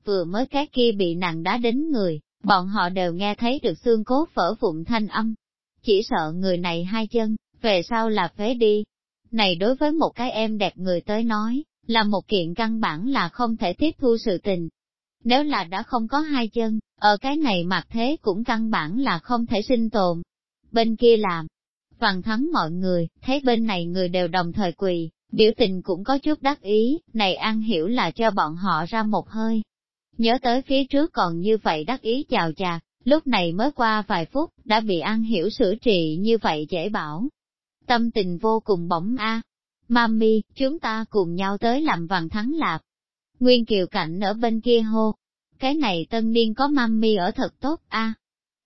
Vừa mới cái kia bị nàng đá đến người, bọn họ đều nghe thấy được xương cốt phở vụn thanh âm. Chỉ sợ người này hai chân, về sau là phế đi. Này đối với một cái em đẹp người tới nói, là một kiện căn bản là không thể tiếp thu sự tình, nếu là đã không có hai chân, ở cái này mặt thế cũng căn bản là không thể sinh tồn. Bên kia làm, toàn thắng mọi người, thấy bên này người đều đồng thời quỳ, biểu tình cũng có chút đắc ý, này An hiểu là cho bọn họ ra một hơi. Nhớ tới phía trước còn như vậy đắc ý chào chạc, lúc này mới qua vài phút, đã bị An hiểu sửa trị như vậy dễ bảo. Tâm tình vô cùng bỗng a. Mami, chúng ta cùng nhau tới làm vàng thắng lạp. Nguyên Kiều Cảnh ở bên kia hô, cái này tân niên có mami ở thật tốt a.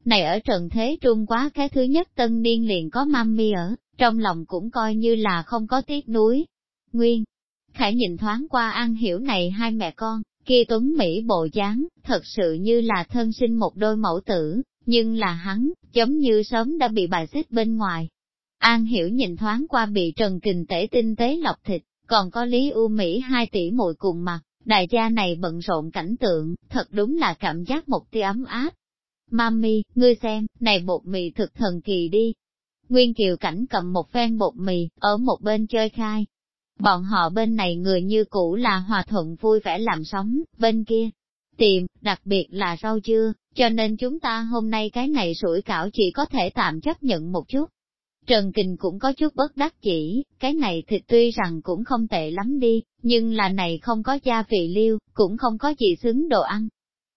Này ở trần thế trung quá cái thứ nhất tân niên liền có mami ở, trong lòng cũng coi như là không có tiếc nuối. Nguyên, Khải nhìn thoáng qua an hiểu này hai mẹ con, kia tuấn Mỹ bộ dáng, thật sự như là thân sinh một đôi mẫu tử, nhưng là hắn, giống như sớm đã bị bài xích bên ngoài. An hiểu nhìn thoáng qua bị trần kình tể tinh tế lọc thịt, còn có Lý U Mỹ hai tỷ muội cùng mặt, Đại gia này bận rộn cảnh tượng, thật đúng là cảm giác một tia ấm áp. Mami, ngươi xem, này bột mì thực thần kỳ đi. Nguyên Kiều Cảnh cầm một phen bột mì, ở một bên chơi khai. Bọn họ bên này người như cũ là hòa thuận vui vẻ làm sống, bên kia, tìm, đặc biệt là rau dưa, cho nên chúng ta hôm nay cái này sủi cảo chỉ có thể tạm chấp nhận một chút. Trần Kình cũng có chút bất đắc chỉ, cái này thịt tuy rằng cũng không tệ lắm đi, nhưng là này không có gia vị liêu, cũng không có gì xứng đồ ăn.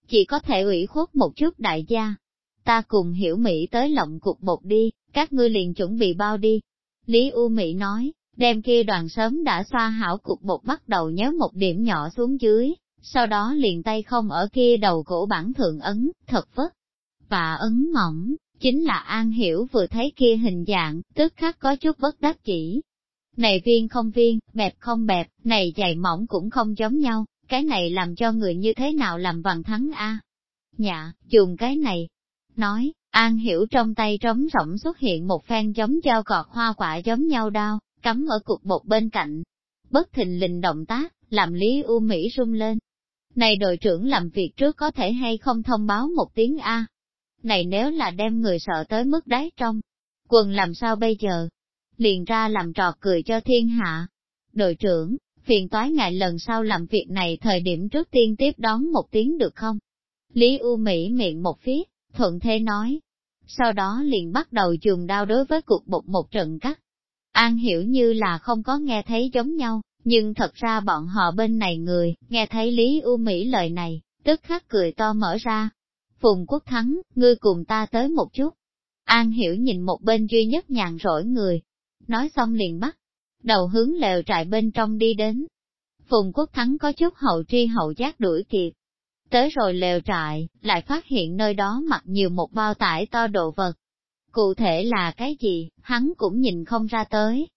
Chỉ có thể ủy khuất một chút đại gia. Ta cùng hiểu Mỹ tới lộng cục bột đi, các ngươi liền chuẩn bị bao đi. Lý U Mỹ nói, đem kia đoàn sớm đã xoa hảo cục bột bắt đầu nhớ một điểm nhỏ xuống dưới, sau đó liền tay không ở kia đầu cổ bản thượng ấn, thật vất. Và ấn mỏng, Chính là An Hiểu vừa thấy kia hình dạng, tức khắc có chút bất đắc chỉ. Này viên không viên, bẹp không bẹp, này dày mỏng cũng không giống nhau, cái này làm cho người như thế nào làm bằng thắng a? Nhạ, dùng cái này. Nói, An Hiểu trong tay trống rỗng xuất hiện một phen giống dao gọt hoa quả giống nhau đao, cắm ở cục bột bên cạnh. Bất thình lình động tác, làm Lý U Mỹ rung lên. Này đội trưởng làm việc trước có thể hay không thông báo một tiếng A, này nếu là đem người sợ tới mức đáy trong, quần làm sao bây giờ? Liền ra làm trò cười cho thiên hạ. Đội trưởng, phiền toái ngại lần sau làm việc này thời điểm trước tiên tiếp đón một tiếng được không? Lý U Mỹ miệng một phía, thuận thế nói. Sau đó liền bắt đầu dùng đao đối với cuộc bột một trận cắt. An hiểu như là không có nghe thấy giống nhau, nhưng thật ra bọn họ bên này người, nghe thấy Lý U Mỹ lời này, tức khắc cười to mở ra, Phùng Quốc Thắng, ngươi cùng ta tới một chút. An Hiểu nhìn một bên duy nhất nhàn rỗi người. Nói xong liền bắt. đầu hướng lều trại bên trong đi đến. Phùng Quốc Thắng có chút hậu tri hậu giác đuổi kịp. Tới rồi lều trại, lại phát hiện nơi đó mặc nhiều một bao tải to đồ vật. Cụ thể là cái gì, hắn cũng nhìn không ra tới.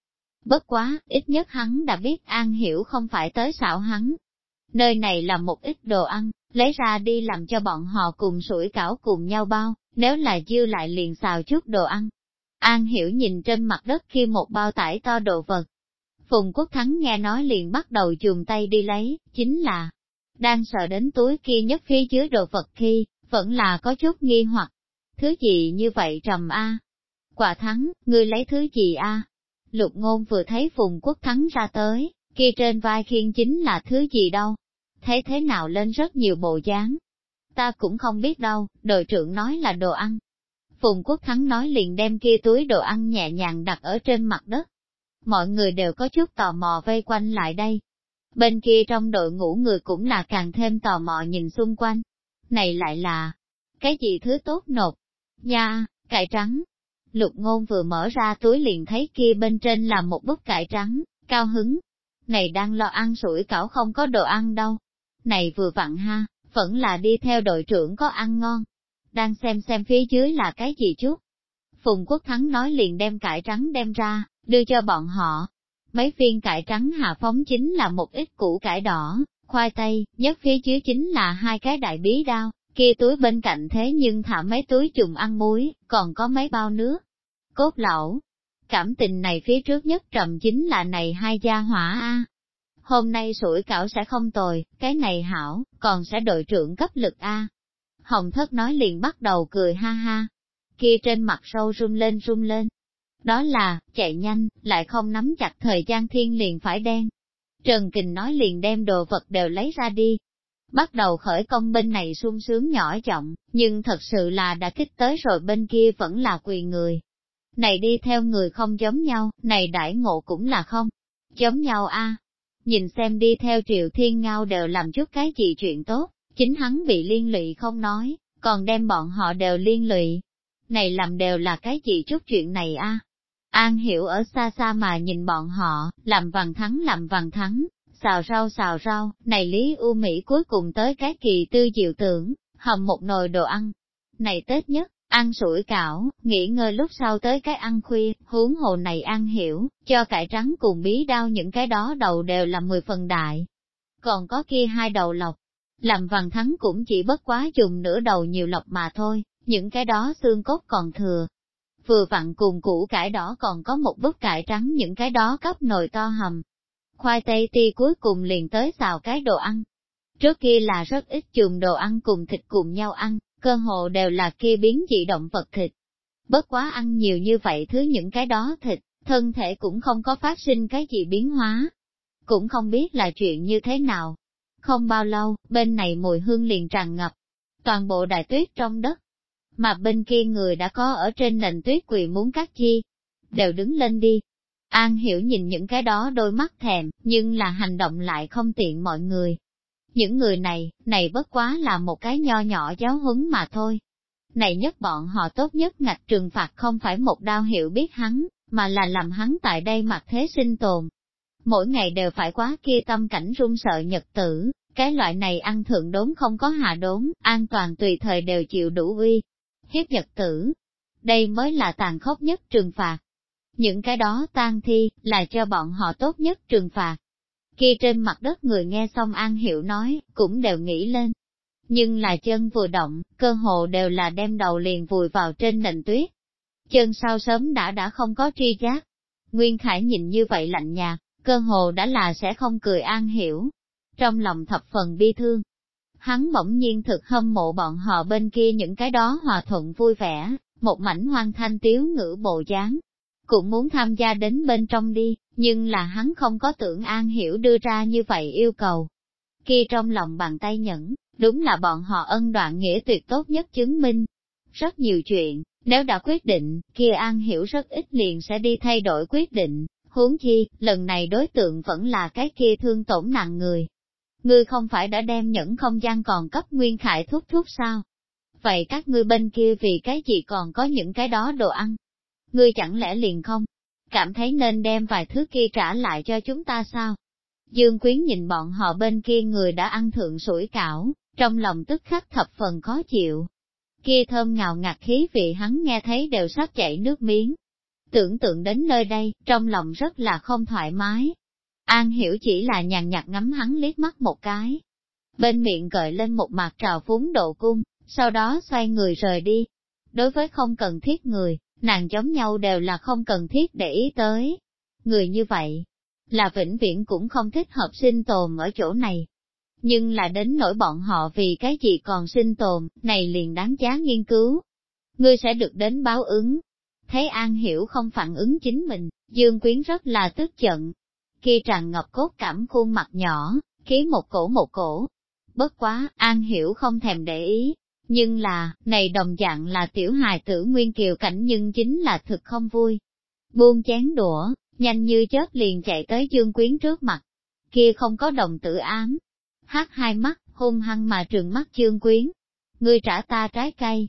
Bất quá, ít nhất hắn đã biết An Hiểu không phải tới xảo hắn. Nơi này là một ít đồ ăn, lấy ra đi làm cho bọn họ cùng sủi cảo cùng nhau bao, nếu là dư lại liền xào chút đồ ăn. An Hiểu nhìn trên mặt đất khi một bao tải to đồ vật. Phùng Quốc Thắng nghe nói liền bắt đầu dùng tay đi lấy, chính là, đang sợ đến túi kia nhất phía dưới đồ vật khi, vẫn là có chút nghi hoặc. Thứ gì như vậy trầm a? Quả thắng, ngươi lấy thứ gì a? Lục ngôn vừa thấy Phùng Quốc Thắng ra tới, kia trên vai khiên chính là thứ gì đâu. Thấy thế nào lên rất nhiều bộ dáng. Ta cũng không biết đâu, đội trưởng nói là đồ ăn. Phùng Quốc Thắng nói liền đem kia túi đồ ăn nhẹ nhàng đặt ở trên mặt đất. Mọi người đều có chút tò mò vây quanh lại đây. Bên kia trong đội ngũ người cũng là càng thêm tò mò nhìn xung quanh. Này lại là, cái gì thứ tốt nộp? Nha, cải trắng, Lục ngôn vừa mở ra túi liền thấy kia bên trên là một bút cải trắng, cao hứng. Này đang lo ăn sủi cảo không có đồ ăn đâu. Này vừa vặn ha, vẫn là đi theo đội trưởng có ăn ngon. Đang xem xem phía dưới là cái gì chút. Phùng Quốc Thắng nói liền đem cải trắng đem ra, đưa cho bọn họ. Mấy viên cải trắng hạ phóng chính là một ít củ cải đỏ, khoai tây, nhất phía dưới chính là hai cái đại bí đao, kia túi bên cạnh thế nhưng thả mấy túi chùm ăn muối, còn có mấy bao nước. Cốt lẩu, cảm tình này phía trước nhất trầm chính là này hai gia hỏa a. Hôm nay sủi cảo sẽ không tồi, cái này hảo, còn sẽ đội trưởng cấp lực a. Hồng thất nói liền bắt đầu cười ha ha. Kia trên mặt sâu run lên run lên. Đó là, chạy nhanh, lại không nắm chặt thời gian thiên liền phải đen. Trần Kình nói liền đem đồ vật đều lấy ra đi, Bắt đầu khởi công bên này sung sướng nhỏ giọng, nhưng thật sự là đã kích tới rồi bên kia vẫn là quỳ người. Này đi theo người không giống nhau, này đãi ngộ cũng là không giống nhau a. Nhìn xem đi theo triệu thiên ngao đều làm chút cái gì chuyện tốt, chính hắn bị liên lụy không nói, còn đem bọn họ đều liên lụy. Này làm đều là cái gì chút chuyện này a. An hiểu ở xa xa mà nhìn bọn họ, làm vàng thắng làm vàng thắng, xào rau xào rau, này Lý U Mỹ cuối cùng tới cái kỳ tư diệu tưởng, hầm một nồi đồ ăn. Này Tết nhất, ăn sủi cảo, nghỉ ngơi lúc sau tới cái ăn khuya, huống hồ này ăn hiểu, cho cải trắng cùng bí đao những cái đó đầu đều là mười phần đại. Còn có kia hai đầu lọc, làm vàng thắng cũng chỉ bất quá dùng nửa đầu nhiều lọc mà thôi, những cái đó xương cốt còn thừa. Vừa vặn cùng củ cải đỏ còn có một bức cải trắng những cái đó cấp nồi to hầm, khoai tây ti cuối cùng liền tới xào cái đồ ăn. Trước kia là rất ít chùm đồ ăn cùng thịt cùng nhau ăn, cơ hồ đều là kia biến dị động vật thịt. Bất quá ăn nhiều như vậy thứ những cái đó thịt, thân thể cũng không có phát sinh cái gì biến hóa. Cũng không biết là chuyện như thế nào. Không bao lâu, bên này mùi hương liền tràn ngập. Toàn bộ đại tuyết trong đất. Mà bên kia người đã có ở trên nền tuyết quỳ muốn cắt chi. Đều đứng lên đi, An hiểu nhìn những cái đó đôi mắt thèm, nhưng là hành động lại không tiện mọi người. Những người này, này bất quá là một cái nho nhỏ giáo huấn mà thôi. Này nhất bọn họ tốt nhất ngạch trừng phạt không phải một đao hiểu biết hắn, mà là làm hắn tại đây mặc thế sinh tồn. Mỗi ngày đều phải quá kia tâm cảnh run sợ nhật tử, cái loại này ăn thượng đốn không có hạ đốn, an toàn tùy thời đều chịu đủ uy. Hiếp nhật tử, đây mới là tàn khốc nhất trừng phạt. Những cái đó tan thi, là cho bọn họ tốt nhất trừng phạt. Khi trên mặt đất người nghe xong An Hiểu nói, cũng đều nghĩ lên. Nhưng là chân vừa động, cơ hồ đều là đem đầu liền vùi vào trên nền tuyết. Chân sau sớm đã đã không có tri giác. Nguyên Khải nhìn như vậy lạnh nhạt, cơ hồ đã là sẽ không cười An Hiểu. Trong lòng thập phần bi thương, hắn bỗng nhiên thực hâm mộ bọn họ bên kia những cái đó hòa thuận vui vẻ, một mảnh hoang thanh tiếu ngữ bộ dáng, cũng muốn tham gia đến bên trong đi, nhưng là hắn không có tưởng An Hiểu đưa ra như vậy yêu cầu. Khi trong lòng bàn tay nhẫn, đúng là bọn họ ân đoạn nghĩa tuyệt tốt nhất chứng minh. Rất nhiều chuyện, nếu đã quyết định, kia An Hiểu rất ít liền sẽ đi thay đổi quyết định, huống chi, lần này đối tượng vẫn là cái kia thương tổn nặng người. Ngươi không phải đã đem những không gian còn cấp nguyên khải thuốc thuốc sao? Vậy các ngươi bên kia vì cái gì còn có những cái đó đồ ăn? Ngươi chẳng lẽ liền không? cảm thấy nên đem vài thứ kia trả lại cho chúng ta sao? Dương Quyến nhìn bọn họ bên kia người đã ăn thượng sủi cảo, trong lòng tức khắc thập phần khó chịu. Kia thơm ngào ngạt khí vị hắn nghe thấy đều sắp chảy nước miếng. Tưởng tượng đến nơi đây, trong lòng rất là không thoải mái. An hiểu chỉ là nhàn nhạt ngắm hắn liếc mắt một cái. Bên miệng gợi lên một mặt trào phúng độ cung, sau đó xoay người rời đi. Đối với không cần thiết người, nàng giống nhau đều là không cần thiết để ý tới. Người như vậy, là vĩnh viễn cũng không thích hợp sinh tồn ở chỗ này. Nhưng là đến nỗi bọn họ vì cái gì còn sinh tồn, này liền đáng giá nghiên cứu. Ngươi sẽ được đến báo ứng. Thấy An Hiểu không phản ứng chính mình, Dương Quyến rất là tức giận. Khi tràn ngập cốt cảm khuôn mặt nhỏ, khí một cổ một cổ. Bất quá, An Hiểu không thèm để ý. Nhưng là, này đồng dạng là tiểu hài tử nguyên kiều cảnh nhưng chính là thực không vui. Buông chén đũa, nhanh như chớp liền chạy tới Dương Quyến trước mặt. Kia không có đồng tử ám. Hát hai mắt, hung hăng mà trừng mắt Dương Quyến. Ngươi trả ta trái cây.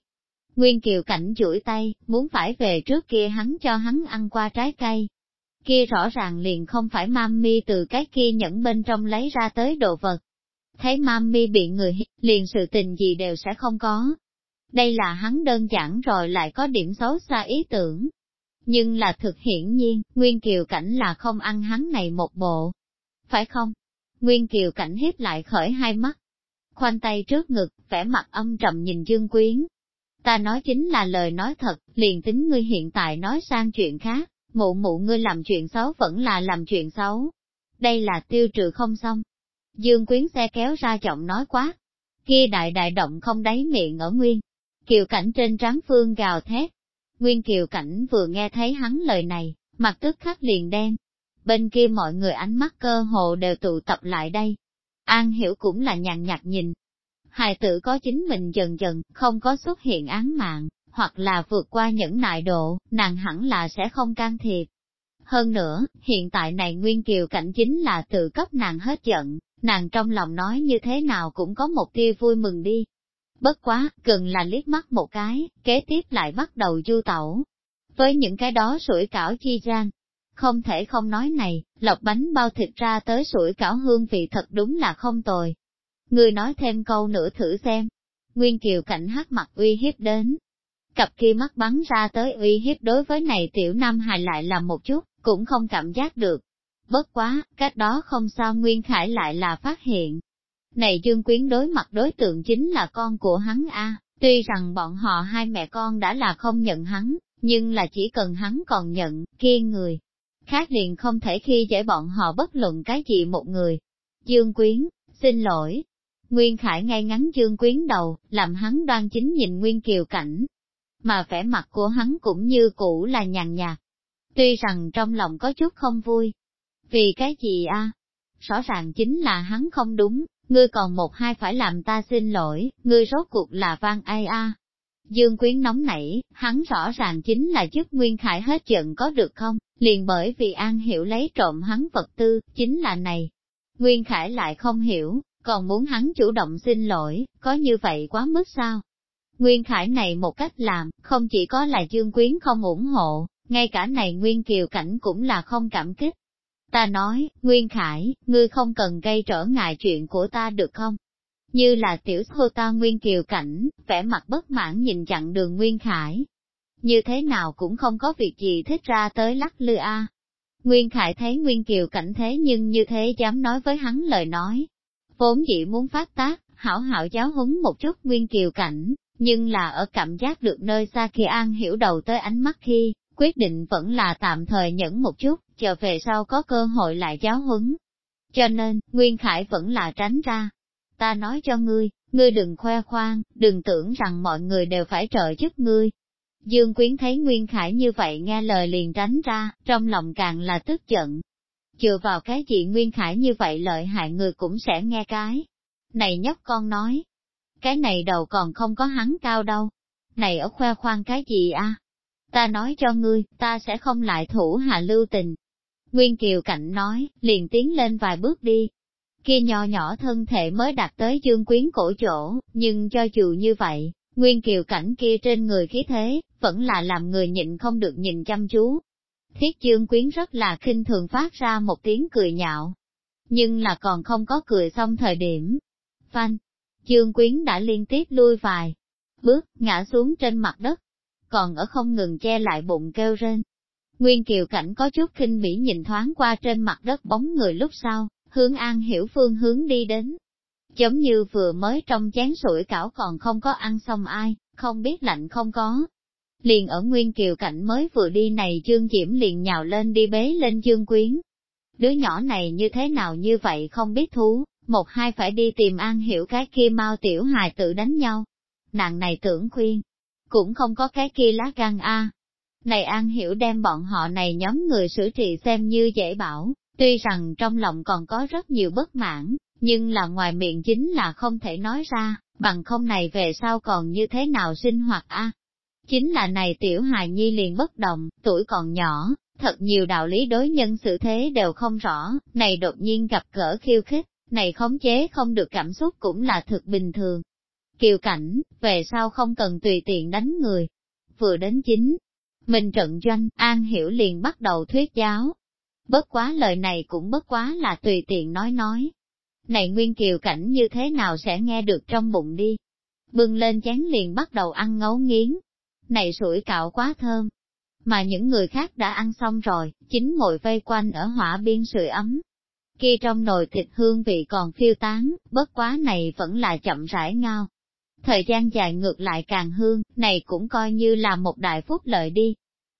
Nguyên Kiều Cảnh chuỗi tay, muốn phải về trước kia hắn cho hắn ăn qua trái cây. Kia rõ ràng liền không phải mami từ cái kia nhẫn bên trong lấy ra tới đồ vật. Thấy mami bị người liền sự tình gì đều sẽ không có. Đây là hắn đơn giản rồi lại có điểm xấu xa ý tưởng. Nhưng là thực hiển nhiên, Nguyên Kiều Cảnh là không ăn hắn này một bộ. Phải không? Nguyên Kiều Cảnh hiếp lại khởi hai mắt. Khoanh tay trước ngực, vẻ mặt âm trầm nhìn Dương Quyến. Ta nói chính là lời nói thật, liền tính ngươi hiện tại nói sang chuyện khác, mụ mụ ngươi làm chuyện xấu vẫn là làm chuyện xấu. Đây là tiêu trừ không xong. Dương Quyến xe kéo ra giọng nói quá. Kia đại đại động không đáy miệng ở Nguyên. Kiều Cảnh trên trán phương gào thét, Nguyên Kiều Cảnh vừa nghe thấy hắn lời này, mặt tức khắc liền đen. Bên kia mọi người ánh mắt cơ hồ đều tụ tập lại đây. An hiểu cũng là nhàn nhạt nhìn. Hài tử có chính mình dần dần, không có xuất hiện án mạng, hoặc là vượt qua những nại độ, nàng hẳn là sẽ không can thiệp. Hơn nữa, hiện tại này Nguyên Kiều Cảnh chính là tự cấp nàng hết giận, nàng trong lòng nói như thế nào cũng có một tia vui mừng đi, Bất quá, cần là liếc mắt một cái, kế tiếp lại bắt đầu du tẩu. Với những cái đó sủi cảo chi gian, không thể không nói này, lọc bánh bao thịt ra tới sủi cảo hương vị thật đúng là không tồi. Người nói thêm câu nữa thử xem. Nguyên Kiều cảnh hát mặt uy hiếp đến. Cặp kia mắt bắn ra tới uy hiếp đối với này tiểu nam hài lại là một chút, cũng không cảm giác được. Bất quá, cách đó không sao Nguyên Khải lại là phát hiện, này Dương Quyến đối mặt đối tượng chính là con của hắn a. tuy rằng bọn họ hai mẹ con đã là không nhận hắn, nhưng là chỉ cần hắn còn nhận, kia người. Khác liền không thể khi dễ bọn họ bất luận cái gì một người. Dương Quyến, xin lỗi. Nguyên Khải ngay ngắn Dương Quyến đầu, làm hắn đoan chính nhìn Nguyên Kiều cảnh. Mà vẻ mặt của hắn cũng như cũ là nhàn nhạt. Tuy rằng trong lòng có chút không vui. Vì cái gì a? Rõ ràng chính là hắn không đúng, ngươi còn một hai phải làm ta xin lỗi, ngươi rốt cuộc là vang ai a. Dương Quyến nóng nảy, hắn rõ ràng chính là chức Nguyên Khải hết giận có được không, liền bởi vì An Hiểu lấy trộm hắn vật tư, chính là này. Nguyên Khải lại không hiểu, còn muốn hắn chủ động xin lỗi, có như vậy quá mức sao? Nguyên Khải này một cách làm, không chỉ có là Dương Quyến không ủng hộ, ngay cả này Nguyên Kiều Cảnh cũng là không cảm kích. Ta nói, Nguyên Khải, ngươi không cần gây trở ngại chuyện của ta được không? Như là tiểu thô ta Nguyên Kiều Cảnh, vẻ mặt bất mãn nhìn chặn đường Nguyên Khải. Như thế nào cũng không có việc gì thích ra tới lắc lư a. Nguyên Khải thấy Nguyên Kiều Cảnh thế nhưng như thế dám nói với hắn lời nói. Vốn dĩ muốn phát tác, hảo hảo giáo huấn một chút Nguyên Kiều Cảnh, nhưng là ở cảm giác được nơi xa kia an hiểu đầu tới ánh mắt khi, quyết định vẫn là tạm thời nhẫn một chút, chờ về sau có cơ hội lại giáo huấn. Cho nên, Nguyên Khải vẫn là tránh ra. Ta nói cho ngươi, ngươi đừng khoe khoang, đừng tưởng rằng mọi người đều phải trợ giúp ngươi. Dương Quyến thấy Nguyên Khải như vậy nghe lời liền tránh ra, trong lòng càng là tức giận. Chừa vào cái gì Nguyên Khải như vậy lợi hại người cũng sẽ nghe cái. Này nhóc con nói, cái này đầu còn không có hắn cao đâu. Này ở khoe khoang cái gì a? Ta nói cho ngươi, ta sẽ không lại thủ hạ lưu tình. Nguyên Kiều Cảnh nói, liền tiến lên vài bước đi. Kia nhỏ nhỏ thân thể mới đạt tới dương quyến cổ chỗ, nhưng cho dù như vậy, Nguyên Kiều Cảnh kia trên người khí thế, vẫn là làm người nhịn không được nhìn chăm chú. Thiết chương quyến rất là khinh thường phát ra một tiếng cười nhạo. Nhưng là còn không có cười xong thời điểm. Phanh, chương quyến đã liên tiếp lui vài bước, ngã xuống trên mặt đất, còn ở không ngừng che lại bụng kêu rên. Nguyên Kiều Cảnh có chút kinh bỉ nhìn thoáng qua trên mặt đất bóng người lúc sau, hướng An Hiểu Phương hướng đi đến. Giống như vừa mới trong chén sủi cảo còn không có ăn xong ai, không biết lạnh không có. Liền ở Nguyên Kiều Cảnh mới vừa đi này Dương Diễm liền nhào lên đi bế lên Dương Quyến. Đứa nhỏ này như thế nào như vậy không biết thú, một hai phải đi tìm An Hiểu cái kia mau tiểu hài tự đánh nhau. Nàng này tưởng khuyên, cũng không có cái kia lá gan a. Này An Hiểu đem bọn họ này nhóm người xử trị xem như dễ bảo, tuy rằng trong lòng còn có rất nhiều bất mãn, nhưng là ngoài miệng chính là không thể nói ra, bằng không này về sau còn như thế nào sinh hoạt a. Chính là này tiểu hài nhi liền bất động, tuổi còn nhỏ, thật nhiều đạo lý đối nhân xử thế đều không rõ, này đột nhiên gặp gỡ khiêu khích, này khống chế không được cảm xúc cũng là thực bình thường, Kiều cảnh, về sau không cần tùy tiện đánh người. Vừa đến chính, mình trận doanh, An Hiểu liền bắt đầu thuyết giáo. Bất quá lời này cũng bất quá là tùy tiện nói nói. Này Nguyên Kiều cảnh như thế nào sẽ nghe được trong bụng đi. Bưng lên chén liền bắt đầu ăn ngấu nghiến. Này sủi cạo quá thơm. Mà những người khác đã ăn xong rồi, chính ngồi vây quanh ở hỏa biên sưởi ấm. Khi trong nồi thịt hương vị còn phiêu tán, bất quá này vẫn là chậm rãi ngao thời gian dài ngược lại càng hương, này cũng coi như là một đại phúc lợi đi.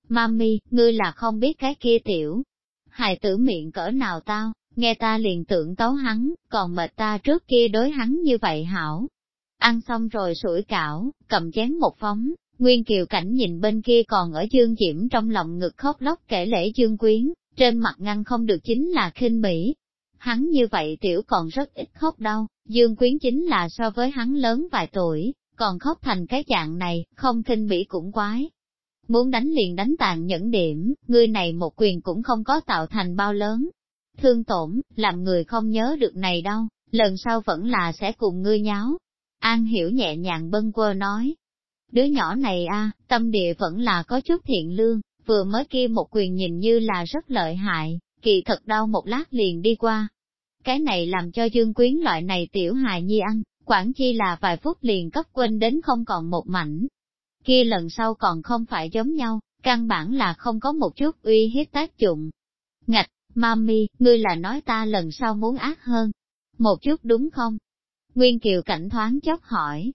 Mami, ngươi là không biết cái kia tiểu. Hài tử miệng cỡ nào tao, nghe ta liền tưởng tấu hắn, còn mệt ta trước kia đối hắn như vậy hảo. Ăn xong rồi sủi cảo, cầm chén một phóng, Nguyên Kiều Cảnh nhìn bên kia còn ở Dương Diễm trong lòng ngực khóc lóc kể lễ Dương Quyến, trên mặt ngăn không được chính là khinh bỉ, Hắn như vậy tiểu còn rất ít khóc đâu, Dương Quyến chính là so với hắn lớn vài tuổi, còn khóc thành cái dạng này, không kinh bỉ cũng quái. Muốn đánh liền đánh tàn nhẫn điểm, người này một quyền cũng không có tạo thành bao lớn. Thương tổn, làm người không nhớ được này đâu, lần sau vẫn là sẽ cùng ngươi nháo. An hiểu nhẹ nhàng bâng quơ nói. Đứa nhỏ này a tâm địa vẫn là có chút thiện lương, vừa mới kia một quyền nhìn như là rất lợi hại, kỳ thật đau một lát liền đi qua. Cái này làm cho Dương Quyến loại này tiểu hài nhi ăn, quản chi là vài phút liền cấp quên đến không còn một mảnh. Kia lần sau còn không phải giống nhau, căn bản là không có một chút uy hiếp tác dụng. Ngạch, mami, ngươi là nói ta lần sau muốn ác hơn. Một chút đúng không? Nguyên Kiều cảnh thoáng chốc hỏi.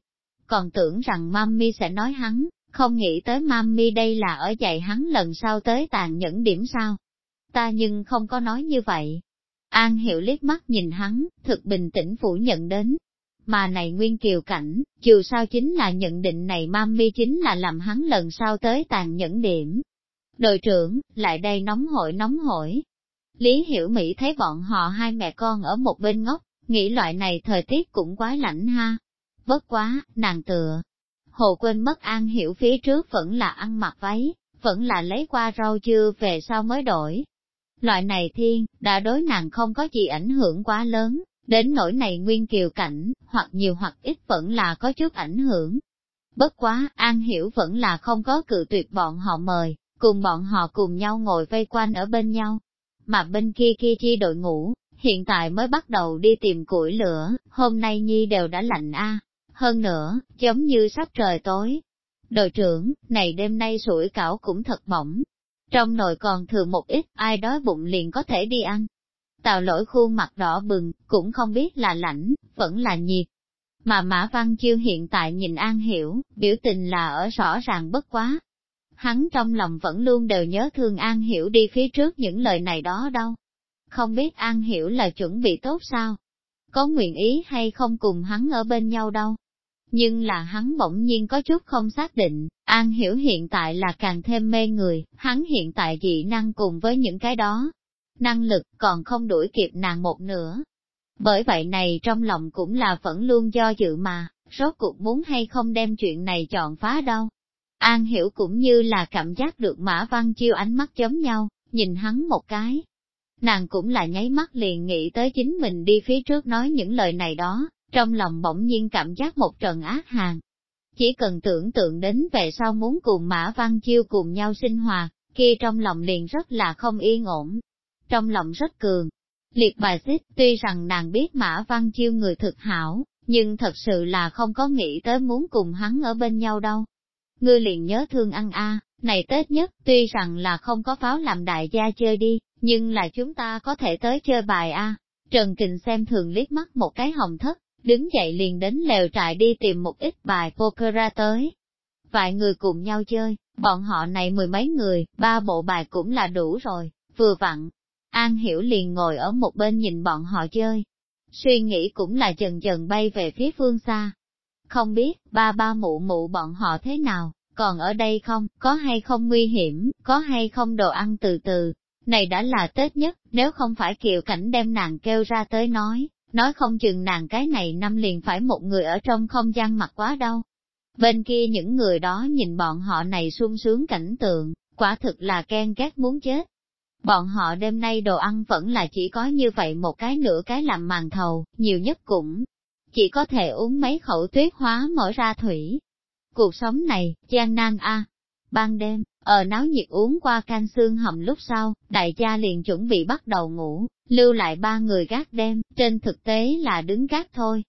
Còn tưởng rằng mami sẽ nói hắn, không nghĩ tới mami đây là ở dạy hắn lần sau tới tàn nhẫn điểm sao ta nhưng không có nói như vậy. An Hiểu liếc mắt nhìn hắn, thực bình tĩnh phủ nhận đến. Mà này Nguyên Kiều Cảnh, dù sao chính là nhận định này mami chính là làm hắn lần sau tới tàn nhẫn điểm. Đội trưởng, lại đây nóng hổi nóng hổi. Lý Hiểu Mỹ thấy bọn họ hai mẹ con ở một bên ngốc, nghĩ loại này thời tiết cũng quá lạnh ha. Bất quá, nàng tựa. Hồ quên mất An Hiểu phía trước vẫn là ăn mặc váy, vẫn là lấy qua rau chưa về sau mới đổi, Loại này thiên, đã đối nàng không có gì ảnh hưởng quá lớn, đến nỗi này nguyên kiều cảnh, hoặc nhiều hoặc ít vẫn là có chút ảnh hưởng. Bất quá, An Hiểu vẫn là không có cự tuyệt bọn họ mời, cùng bọn họ cùng nhau ngồi vây quanh ở bên nhau. Mà bên kia kia chi đội ngũ, hiện tại mới bắt đầu đi tìm củi lửa, hôm nay Nhi đều đã lạnh a Hơn nữa, giống như sắp trời tối. Đội trưởng, này đêm nay sủi cảo cũng thật mỏng, trong nồi còn thừa một ít, ai đói bụng liền có thể đi ăn. Tào lỗi khuôn mặt đỏ bừng, cũng không biết là lạnh, vẫn là nhiệt. Mà Mã Văn Chiêu hiện tại nhìn An Hiểu, biểu tình là ở rõ ràng bất quá. Hắn trong lòng vẫn luôn đều nhớ thương An Hiểu đi phía trước những lời này đó đâu. Không biết An Hiểu là chuẩn bị tốt sao? Có nguyện ý hay không cùng hắn ở bên nhau đâu? Nhưng là hắn bỗng nhiên có chút không xác định, An Hiểu hiện tại là càng thêm mê người, hắn hiện tại dị năng cùng với những cái đó. Năng lực còn không đuổi kịp nàng một nửa. Bởi vậy này trong lòng cũng là vẫn luôn do dự mà, rốt cuộc muốn hay không đem chuyện này chọn phá đâu. An Hiểu cũng như là cảm giác được Mã Văn Chiêu ánh mắt giống nhau, nhìn hắn một cái. Nàng cũng là nháy mắt liền nghĩ tới chính mình đi phía trước nói những lời này đó, trong lòng bỗng nhiên cảm giác một trận ác hàng. Chỉ cần tưởng tượng đến về sau muốn cùng Mã Văn Chiêu cùng nhau sinh hoạt, kia trong lòng liền rất là không yên ổn. Trong lòng rất cường. Liệt bài xích, tuy rằng nàng biết Mã Văn Chiêu người thực hảo, nhưng thật sự là không có nghĩ tới muốn cùng hắn ở bên nhau đâu. Ngươi liền nhớ thương ăn a, này Tết nhất, tuy rằng là không có pháo làm đại gia chơi đi, nhưng là chúng ta có thể tới chơi bài a. Trần Kình xem thường liếc mắt một cái hồng thất, đứng dậy liền đến lều trại đi tìm một ít bài poker ra tới. Vài người cùng nhau chơi, bọn họ này mười mấy người, ba bộ bài cũng là đủ rồi, vừa vặn. An Hiểu liền ngồi ở một bên nhìn bọn họ chơi. Suy nghĩ cũng là dần dần bay về phía phương xa. Không biết, ba ba mụ mụ bọn họ thế nào, còn ở đây không, có hay không nguy hiểm, có hay không đồ ăn từ từ. Này đã là Tết nhất, nếu không phải kiều cảnh đem nàng kêu ra tới nói, nói không chừng nàng cái này năm liền phải một người ở trong không gian mặt quá đâu. Bên kia những người đó nhìn bọn họ này sung sướng cảnh tượng, quả thực là ghen ghét muốn chết. Bọn họ đêm nay đồ ăn vẫn là chỉ có như vậy một cái nửa cái làm màn thầu, nhiều nhất cũng chỉ có thể uống mấy khẩu tuyết hóa mở ra thủy. Cuộc sống này, gian nan a. Ban đêm, ở náo nhiệt uống qua can xương hầm lúc sau, đại gia liền chuẩn bị bắt đầu ngủ, lưu lại ba người gác đêm, trên thực tế là đứng gác thôi.